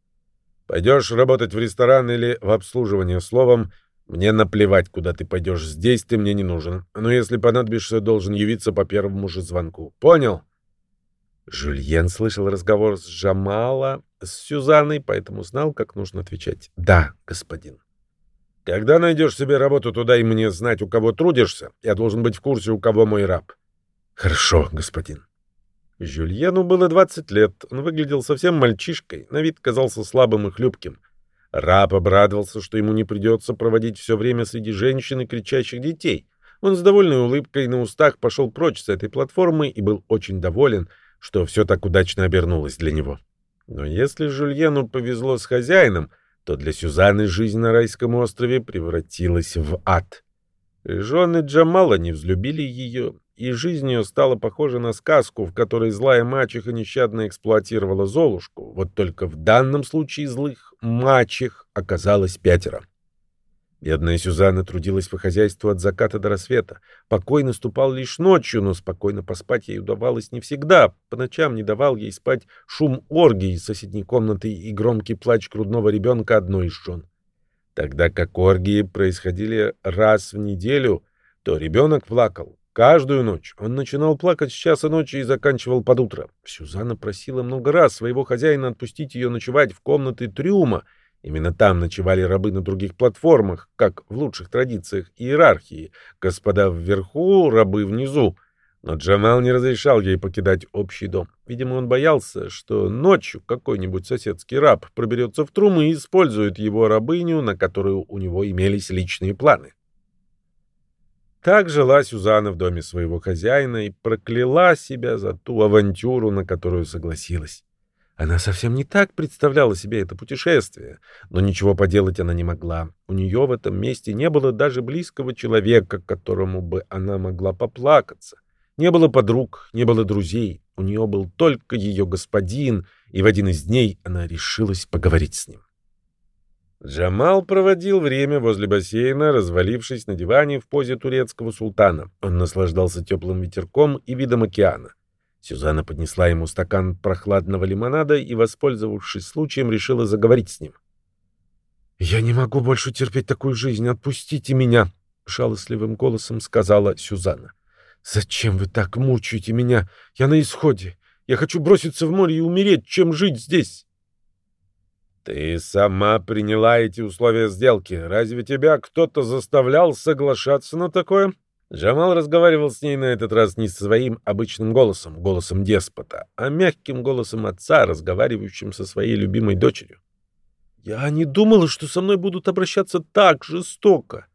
«Пойдешь работать в ресторан или в обслуживание словом — мне наплевать, куда ты пойдешь. Здесь ты мне не нужен. Но если понадобишься, должен явиться по первому же звонку. Понял? Жюльен слышал разговор с Джамала, с Сюзанной, поэтому знал, как нужно отвечать. «Да, господин». «Когда найдешь себе работу, туда и мне знать, у кого трудишься. Я должен быть в курсе, у кого мой раб». «Хорошо, господин». Жюльену было 20 лет. Он выглядел совсем мальчишкой, на вид казался слабым и хлюпким. Раб обрадовался, что ему не придется проводить все время среди женщин и кричащих детей. Он с довольной улыбкой на устах пошел прочь с этой платформы и был очень доволен, что все так удачно обернулось для него. Но если Жульену повезло с хозяином, то для Сюзанны жизнь на райском острове превратилась в ад. Жены Джамала не взлюбили ее, и жизнь ее стала похожа на сказку, в которой злая мачеха нещадно эксплуатировала Золушку. Вот только в данном случае злых мачех оказалось пятеро. Бедная Сюзанна трудилась по хозяйству от заката до рассвета. Покой наступал лишь ночью, но спокойно поспать ей удавалось не всегда. По ночам не давал ей спать шум оргии из соседней комнаты и громкий плач грудного ребенка одной из жен. Тогда как оргии происходили раз в неделю, то ребенок плакал, Каждую ночь он начинал плакать с часа ночи и заканчивал под утро. Сюзанна просила много раз своего хозяина отпустить ее ночевать в комнаты трюма. Именно там ночевали рабы на других платформах, как в лучших традициях иерархии. Господа вверху, рабы внизу. Но Джамал не разрешал ей покидать общий дом. Видимо, он боялся, что ночью какой-нибудь соседский раб проберется в трюм и использует его рабыню, на которую у него имелись личные планы. Так жила Сюзанна в доме своего хозяина и прокляла себя за ту авантюру, на которую согласилась. Она совсем не так представляла себе это путешествие, но ничего поделать она не могла. У нее в этом месте не было даже близкого человека, которому бы она могла поплакаться. Не было подруг, не было друзей. У нее был только ее господин, и в один из дней она решилась поговорить с ним. Джамал проводил время возле бассейна, развалившись на диване в позе турецкого султана. Он наслаждался теплым ветерком и видом океана. Сюзанна поднесла ему стакан прохладного лимонада и, воспользовавшись случаем, решила заговорить с ним. «Я не могу больше терпеть такую жизнь. Отпустите меня!» — жалостливым голосом сказала Сюзанна. «Зачем вы так мучаете меня? Я на исходе. Я хочу броситься в море и умереть, чем жить здесь!» Ты сама приняла эти условия сделки. Разве тебя кто-то заставлял соглашаться на такое? Джамал разговаривал с ней на этот раз не своим обычным голосом, голосом деспота, а мягким голосом отца, разговаривающим со своей любимой дочерью. «Я не думала, что со мной будут обращаться так жестоко».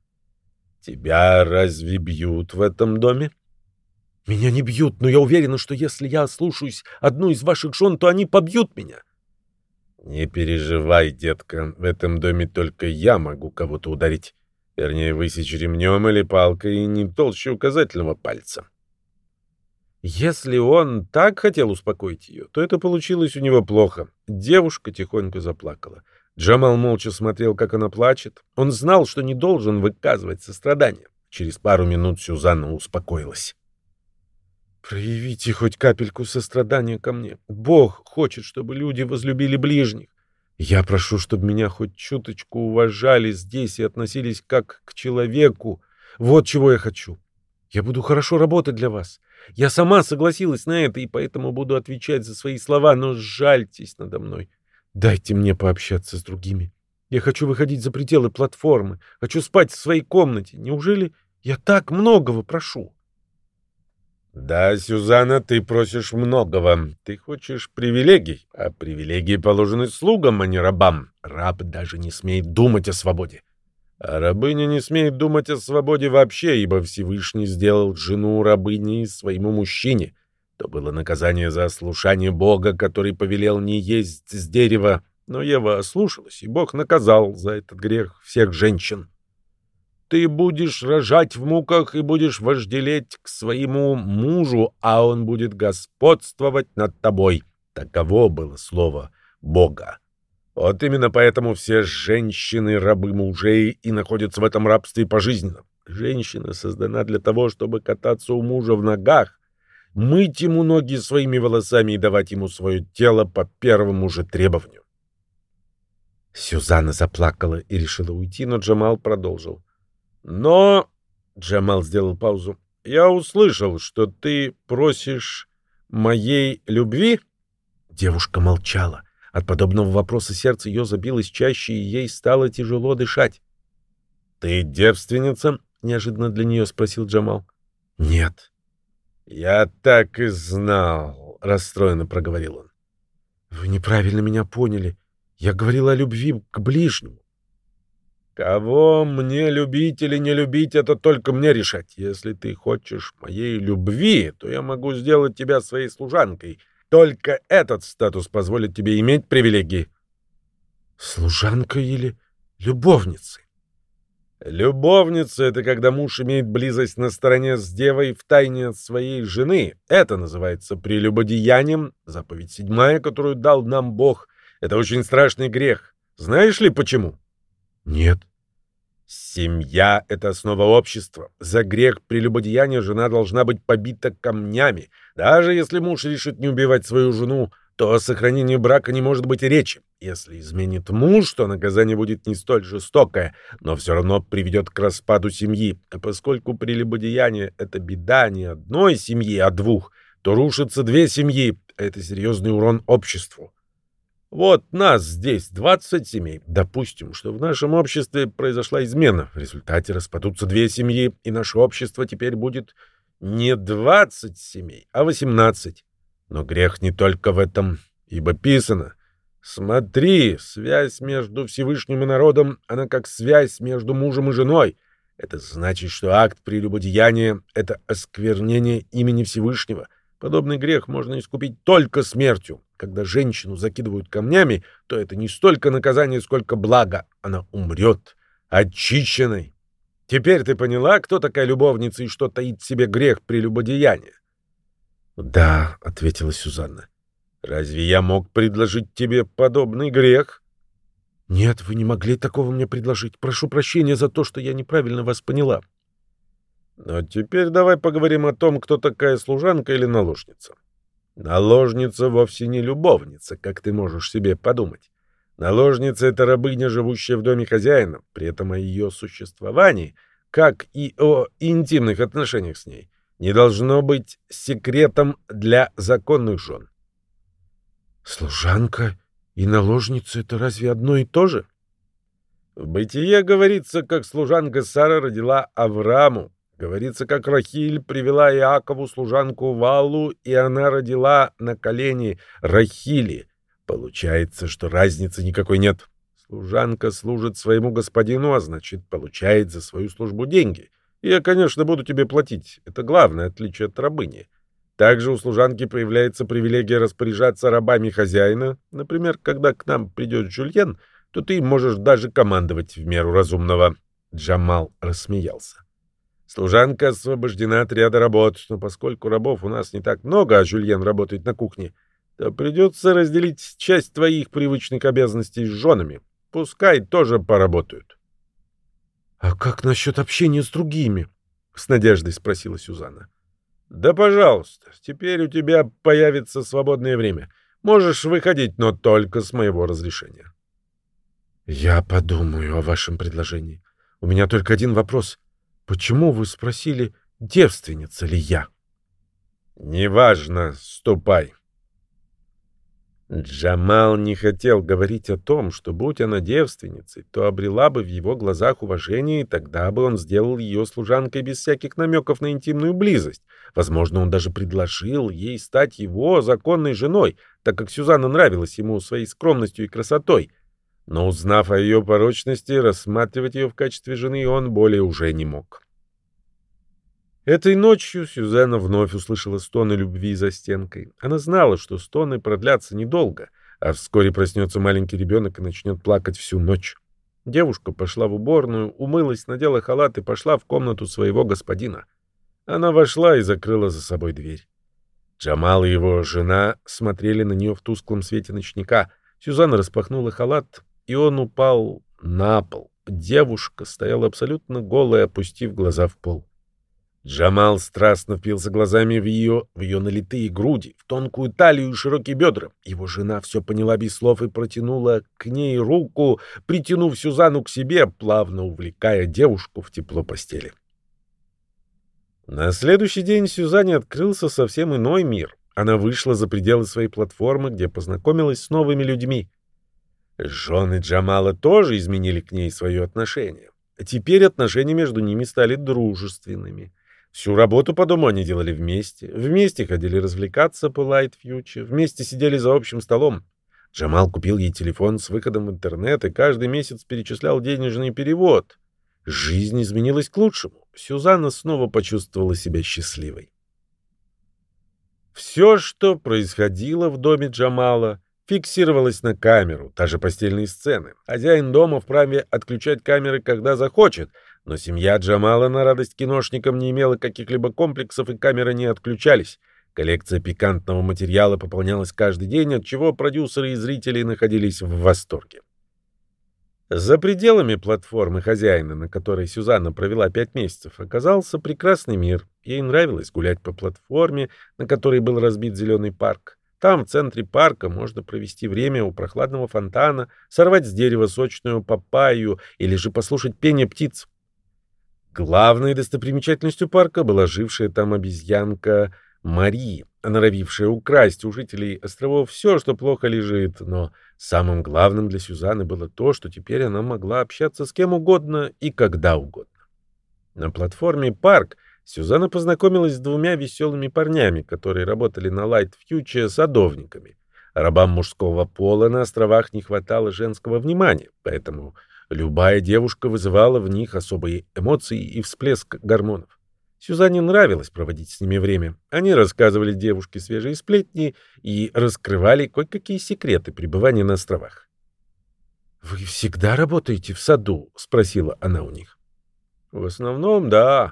«Тебя разве бьют в этом доме?» Меня не бьют, но я уверена, что если я слушаюсь одну из ваших жен, то они побьют меня. Не переживай, детка, в этом доме только я могу кого-то ударить. Вернее, высечь ремнем или палкой не толще указательного пальца. Если он так хотел успокоить ее, то это получилось у него плохо. Девушка тихонько заплакала. Джамал молча смотрел, как она плачет. Он знал, что не должен выказывать сострадание. Через пару минут Сюзанна успокоилась. «Проявите хоть капельку сострадания ко мне. Бог хочет, чтобы люди возлюбили ближних. Я прошу, чтобы меня хоть чуточку уважали здесь и относились как к человеку. Вот чего я хочу. Я буду хорошо работать для вас. Я сама согласилась на это, и поэтому буду отвечать за свои слова, но жальтесь надо мной. Дайте мне пообщаться с другими. Я хочу выходить за пределы платформы, хочу спать в своей комнате. Неужели я так многого прошу?» «Да, Сюзанна, ты просишь многого. Ты хочешь привилегий, а привилегии положены слугам, а не рабам. Раб даже не смеет думать о свободе. А рабыня не смеет думать о свободе вообще, ибо Всевышний сделал жену рабыней своему мужчине. То было наказание за ослушание Бога, который повелел не есть с дерева. Но Ева ослушалась, и Бог наказал за этот грех всех женщин ты будешь рожать в муках и будешь вожделеть к своему мужу, а он будет господствовать над тобой. Таково было слово Бога. Вот именно поэтому все женщины рабы мужей и находятся в этом рабстве пожизненно. Женщина создана для того, чтобы кататься у мужа в ногах, мыть ему ноги своими волосами и давать ему свое тело по первому же требованию. Сюзанна заплакала и решила уйти, но Джамал продолжил. Но, — Джамал сделал паузу, — я услышал, что ты просишь моей любви? Девушка молчала. От подобного вопроса сердце ее забилось чаще, и ей стало тяжело дышать. — Ты девственница? — неожиданно для нее спросил Джамал. — Нет. — Я так и знал, — расстроенно проговорил он. — Вы неправильно меня поняли. Я говорил о любви к ближнему. Кого мне любить или не любить, это только мне решать. Если ты хочешь моей любви, то я могу сделать тебя своей служанкой. Только этот статус позволит тебе иметь привилегии. Служанка или любовница? Любовница — это когда муж имеет близость на стороне с девой в тайне от своей жены. Это называется прелюбодеянием, заповедь седьмая, которую дал нам Бог. Это очень страшный грех. Знаешь ли почему? Нет. Семья — это основа общества. За грех прелюбодеяния жена должна быть побита камнями. Даже если муж решит не убивать свою жену, то о сохранении брака не может быть и речи. Если изменит муж, то наказание будет не столь жестокое, но все равно приведет к распаду семьи. А поскольку прелюбодеяние — это беда не одной семьи, а двух, то рушатся две семьи, это серьезный урон обществу. Вот нас здесь 20 семей. Допустим, что в нашем обществе произошла измена. В результате распадутся две семьи, и наше общество теперь будет не 20 семей, а 18. Но грех не только в этом, ибо писано «Смотри, связь между Всевышним и народом, она как связь между мужем и женой». Это значит, что акт прелюбодеяния — это осквернение имени Всевышнего. Подобный грех можно искупить только смертью. Когда женщину закидывают камнями, то это не столько наказание, сколько благо. Она умрет очищенной. Теперь ты поняла, кто такая любовница и что таит в себе грех прелюбодеяния? — Да, — ответила Сюзанна. — Разве я мог предложить тебе подобный грех? — Нет, вы не могли такого мне предложить. Прошу прощения за то, что я неправильно вас поняла. — Но теперь давай поговорим о том, кто такая служанка или наложница. Наложница вовсе не любовница, как ты можешь себе подумать. Наложница — это рабыня, живущая в доме хозяина, при этом о ее существовании, как и о интимных отношениях с ней, не должно быть секретом для законных жен. Служанка и наложница — это разве одно и то же? В бытие говорится, как служанка Сара родила Аврааму, Говорится, как Рахиль привела Иакову служанку Валу, и она родила на колени Рахили. Получается, что разницы никакой нет. Служанка служит своему господину, а значит, получает за свою службу деньги. Я, конечно, буду тебе платить. Это главное отличие от рабыни. Также у служанки появляется привилегия распоряжаться рабами хозяина. Например, когда к нам придет Жюльен, то ты можешь даже командовать в меру разумного. Джамал рассмеялся. Служанка освобождена от ряда работ, но поскольку рабов у нас не так много, а Жюльен работает на кухне, то придется разделить часть твоих привычных обязанностей с женами. Пускай тоже поработают. — А как насчет общения с другими? — с надеждой спросила Сюзанна. — Да, пожалуйста, теперь у тебя появится свободное время. Можешь выходить, но только с моего разрешения. — Я подумаю о вашем предложении. У меня только один вопрос. Почему вы спросили, девственница ли я? — Неважно, ступай. — Джамал не хотел говорить о том, что, будь она девственницей, то обрела бы в его глазах уважение, и тогда бы он сделал ее служанкой без всяких намеков на интимную близость. Возможно, он даже предложил ей стать его законной женой, так как Сюзанна нравилась ему своей скромностью и красотой. Но, узнав о ее порочности, рассматривать ее в качестве жены он более уже не мог. Этой ночью Сюзанна вновь услышала стоны любви за стенкой. Она знала, что стоны продлятся недолго, а вскоре проснется маленький ребенок и начнет плакать всю ночь. Девушка пошла в уборную, умылась, надела халат и пошла в комнату своего господина. Она вошла и закрыла за собой дверь. Джамал и его жена смотрели на нее в тусклом свете ночника. Сюзанна распахнула халат, и он упал на пол. Девушка стояла абсолютно голая, опустив глаза в пол. Джамал страстно впился глазами в ее, в ее налитые груди, в тонкую талию и широкие бедра. Его жена все поняла без слов и протянула к ней руку, притянув Сюзанну к себе, плавно увлекая девушку в тепло постели. На следующий день Сюзанне открылся совсем иной мир. Она вышла за пределы своей платформы, где познакомилась с новыми людьми. Жены Джамала тоже изменили к ней свое отношение. Теперь отношения между ними стали дружественными. Всю работу по дому они делали вместе. Вместе ходили развлекаться по Future. Вместе сидели за общим столом. Джамал купил ей телефон с выходом в интернет и каждый месяц перечислял денежный перевод. Жизнь изменилась к лучшему. Сюзанна снова почувствовала себя счастливой. Все, что происходило в доме Джамала, фиксировалось на камеру, та же постельные сцены. Хозяин дома вправе отключать камеры, когда захочет — но семья Джамала на радость киношникам не имела каких-либо комплексов, и камеры не отключались. Коллекция пикантного материала пополнялась каждый день, от чего продюсеры и зрители находились в восторге. За пределами платформы хозяина, на которой Сюзанна провела пять месяцев, оказался прекрасный мир. Ей нравилось гулять по платформе, на которой был разбит зеленый парк. Там, в центре парка, можно провести время у прохладного фонтана, сорвать с дерева сочную папайю или же послушать пение птиц. Главной достопримечательностью парка была жившая там обезьянка Мари, норовившая украсть у жителей островов все, что плохо лежит, но самым главным для Сюзанны было то, что теперь она могла общаться с кем угодно и когда угодно. На платформе «Парк» Сюзанна познакомилась с двумя веселыми парнями, которые работали на Light Future садовниками. Рабам мужского пола на островах не хватало женского внимания, поэтому Любая девушка вызывала в них особые эмоции и всплеск гормонов. Сюзанне нравилось проводить с ними время. Они рассказывали девушке свежие сплетни и раскрывали кое-какие секреты пребывания на островах. «Вы всегда работаете в саду?» — спросила она у них. «В основном, да.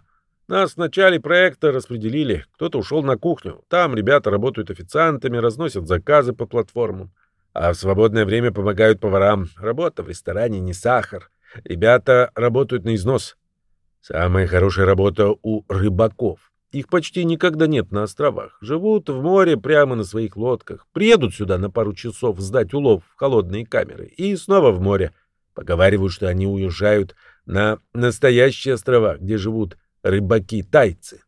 Нас в начале проекта распределили. Кто-то ушел на кухню. Там ребята работают официантами, разносят заказы по платформам а в свободное время помогают поварам. Работа в ресторане не сахар. Ребята работают на износ. Самая хорошая работа у рыбаков. Их почти никогда нет на островах. Живут в море прямо на своих лодках. Приедут сюда на пару часов сдать улов в холодные камеры и снова в море. Поговаривают, что они уезжают на настоящие острова, где живут рыбаки-тайцы.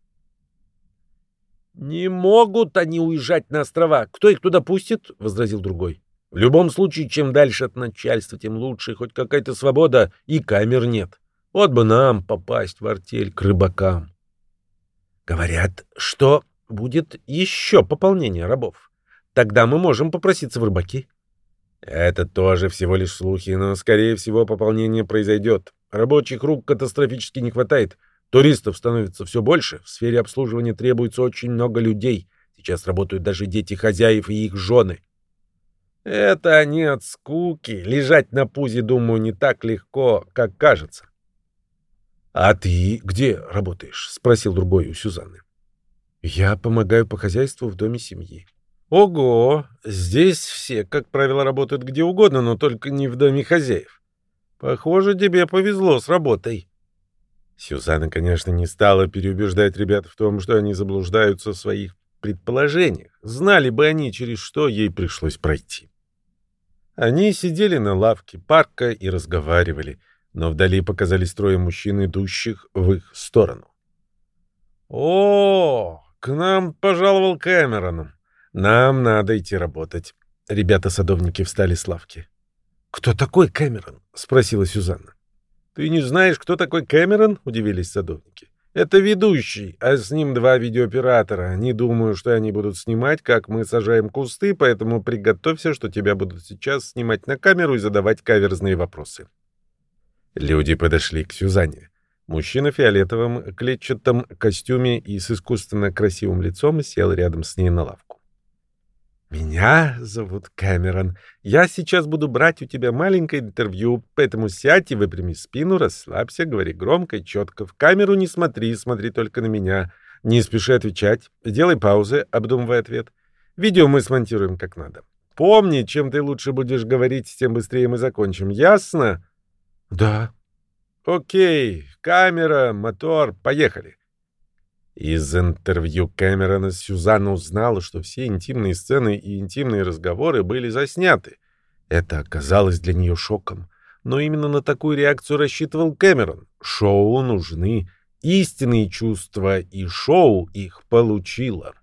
«Не могут они уезжать на острова. Кто их туда пустит?» — возразил другой. В любом случае, чем дальше от начальства, тем лучше. Хоть какая-то свобода и камер нет. Вот бы нам попасть в артель к рыбакам. Говорят, что будет еще пополнение рабов. Тогда мы можем попроситься в рыбаки. Это тоже всего лишь слухи, но, скорее всего, пополнение произойдет. Рабочих рук катастрофически не хватает. Туристов становится все больше, в сфере обслуживания требуется очень много людей. Сейчас работают даже дети хозяев и их жены. Это они от скуки. Лежать на пузе, думаю, не так легко, как кажется. — А ты где работаешь? — спросил другой у Сюзанны. — Я помогаю по хозяйству в доме семьи. — Ого! Здесь все, как правило, работают где угодно, но только не в доме хозяев. Похоже, тебе повезло с работой. Сюзанна, конечно, не стала переубеждать ребят в том, что они заблуждаются в своих предположениях. Знали бы они, через что ей пришлось пройти. Они сидели на лавке парка и разговаривали, но вдали показались трое мужчин, идущих в их сторону. «О, к нам пожаловал Кэмерон. Нам надо идти работать». Ребята-садовники встали с лавки. «Кто такой Кэмерон?» — спросила Сюзанна. «Ты не знаешь, кто такой Кэмерон?» — удивились садовники. Это ведущий, а с ним два видеооператора. Не думаю, что они будут снимать, как мы сажаем кусты, поэтому приготовься, что тебя будут сейчас снимать на камеру и задавать каверзные вопросы. Люди подошли к Сюзанне. Мужчина в фиолетовом клетчатом костюме и с искусственно красивым лицом сел рядом с ней на лавку. «Меня зовут Кэмерон. Я сейчас буду брать у тебя маленькое интервью, поэтому сядь и выпрями спину, расслабься, говори громко и четко. В камеру не смотри, смотри только на меня. Не спеши отвечать. Делай паузы, обдумывай ответ. Видео мы смонтируем как надо. Помни, чем ты лучше будешь говорить, тем быстрее мы закончим. Ясно?» «Да». «Окей. Камера, мотор, поехали». Из интервью Кэмерона Сюзанна узнала, что все интимные сцены и интимные разговоры были засняты. Это оказалось для нее шоком. Но именно на такую реакцию рассчитывал Кэмерон. Шоу нужны истинные чувства, и шоу их получило.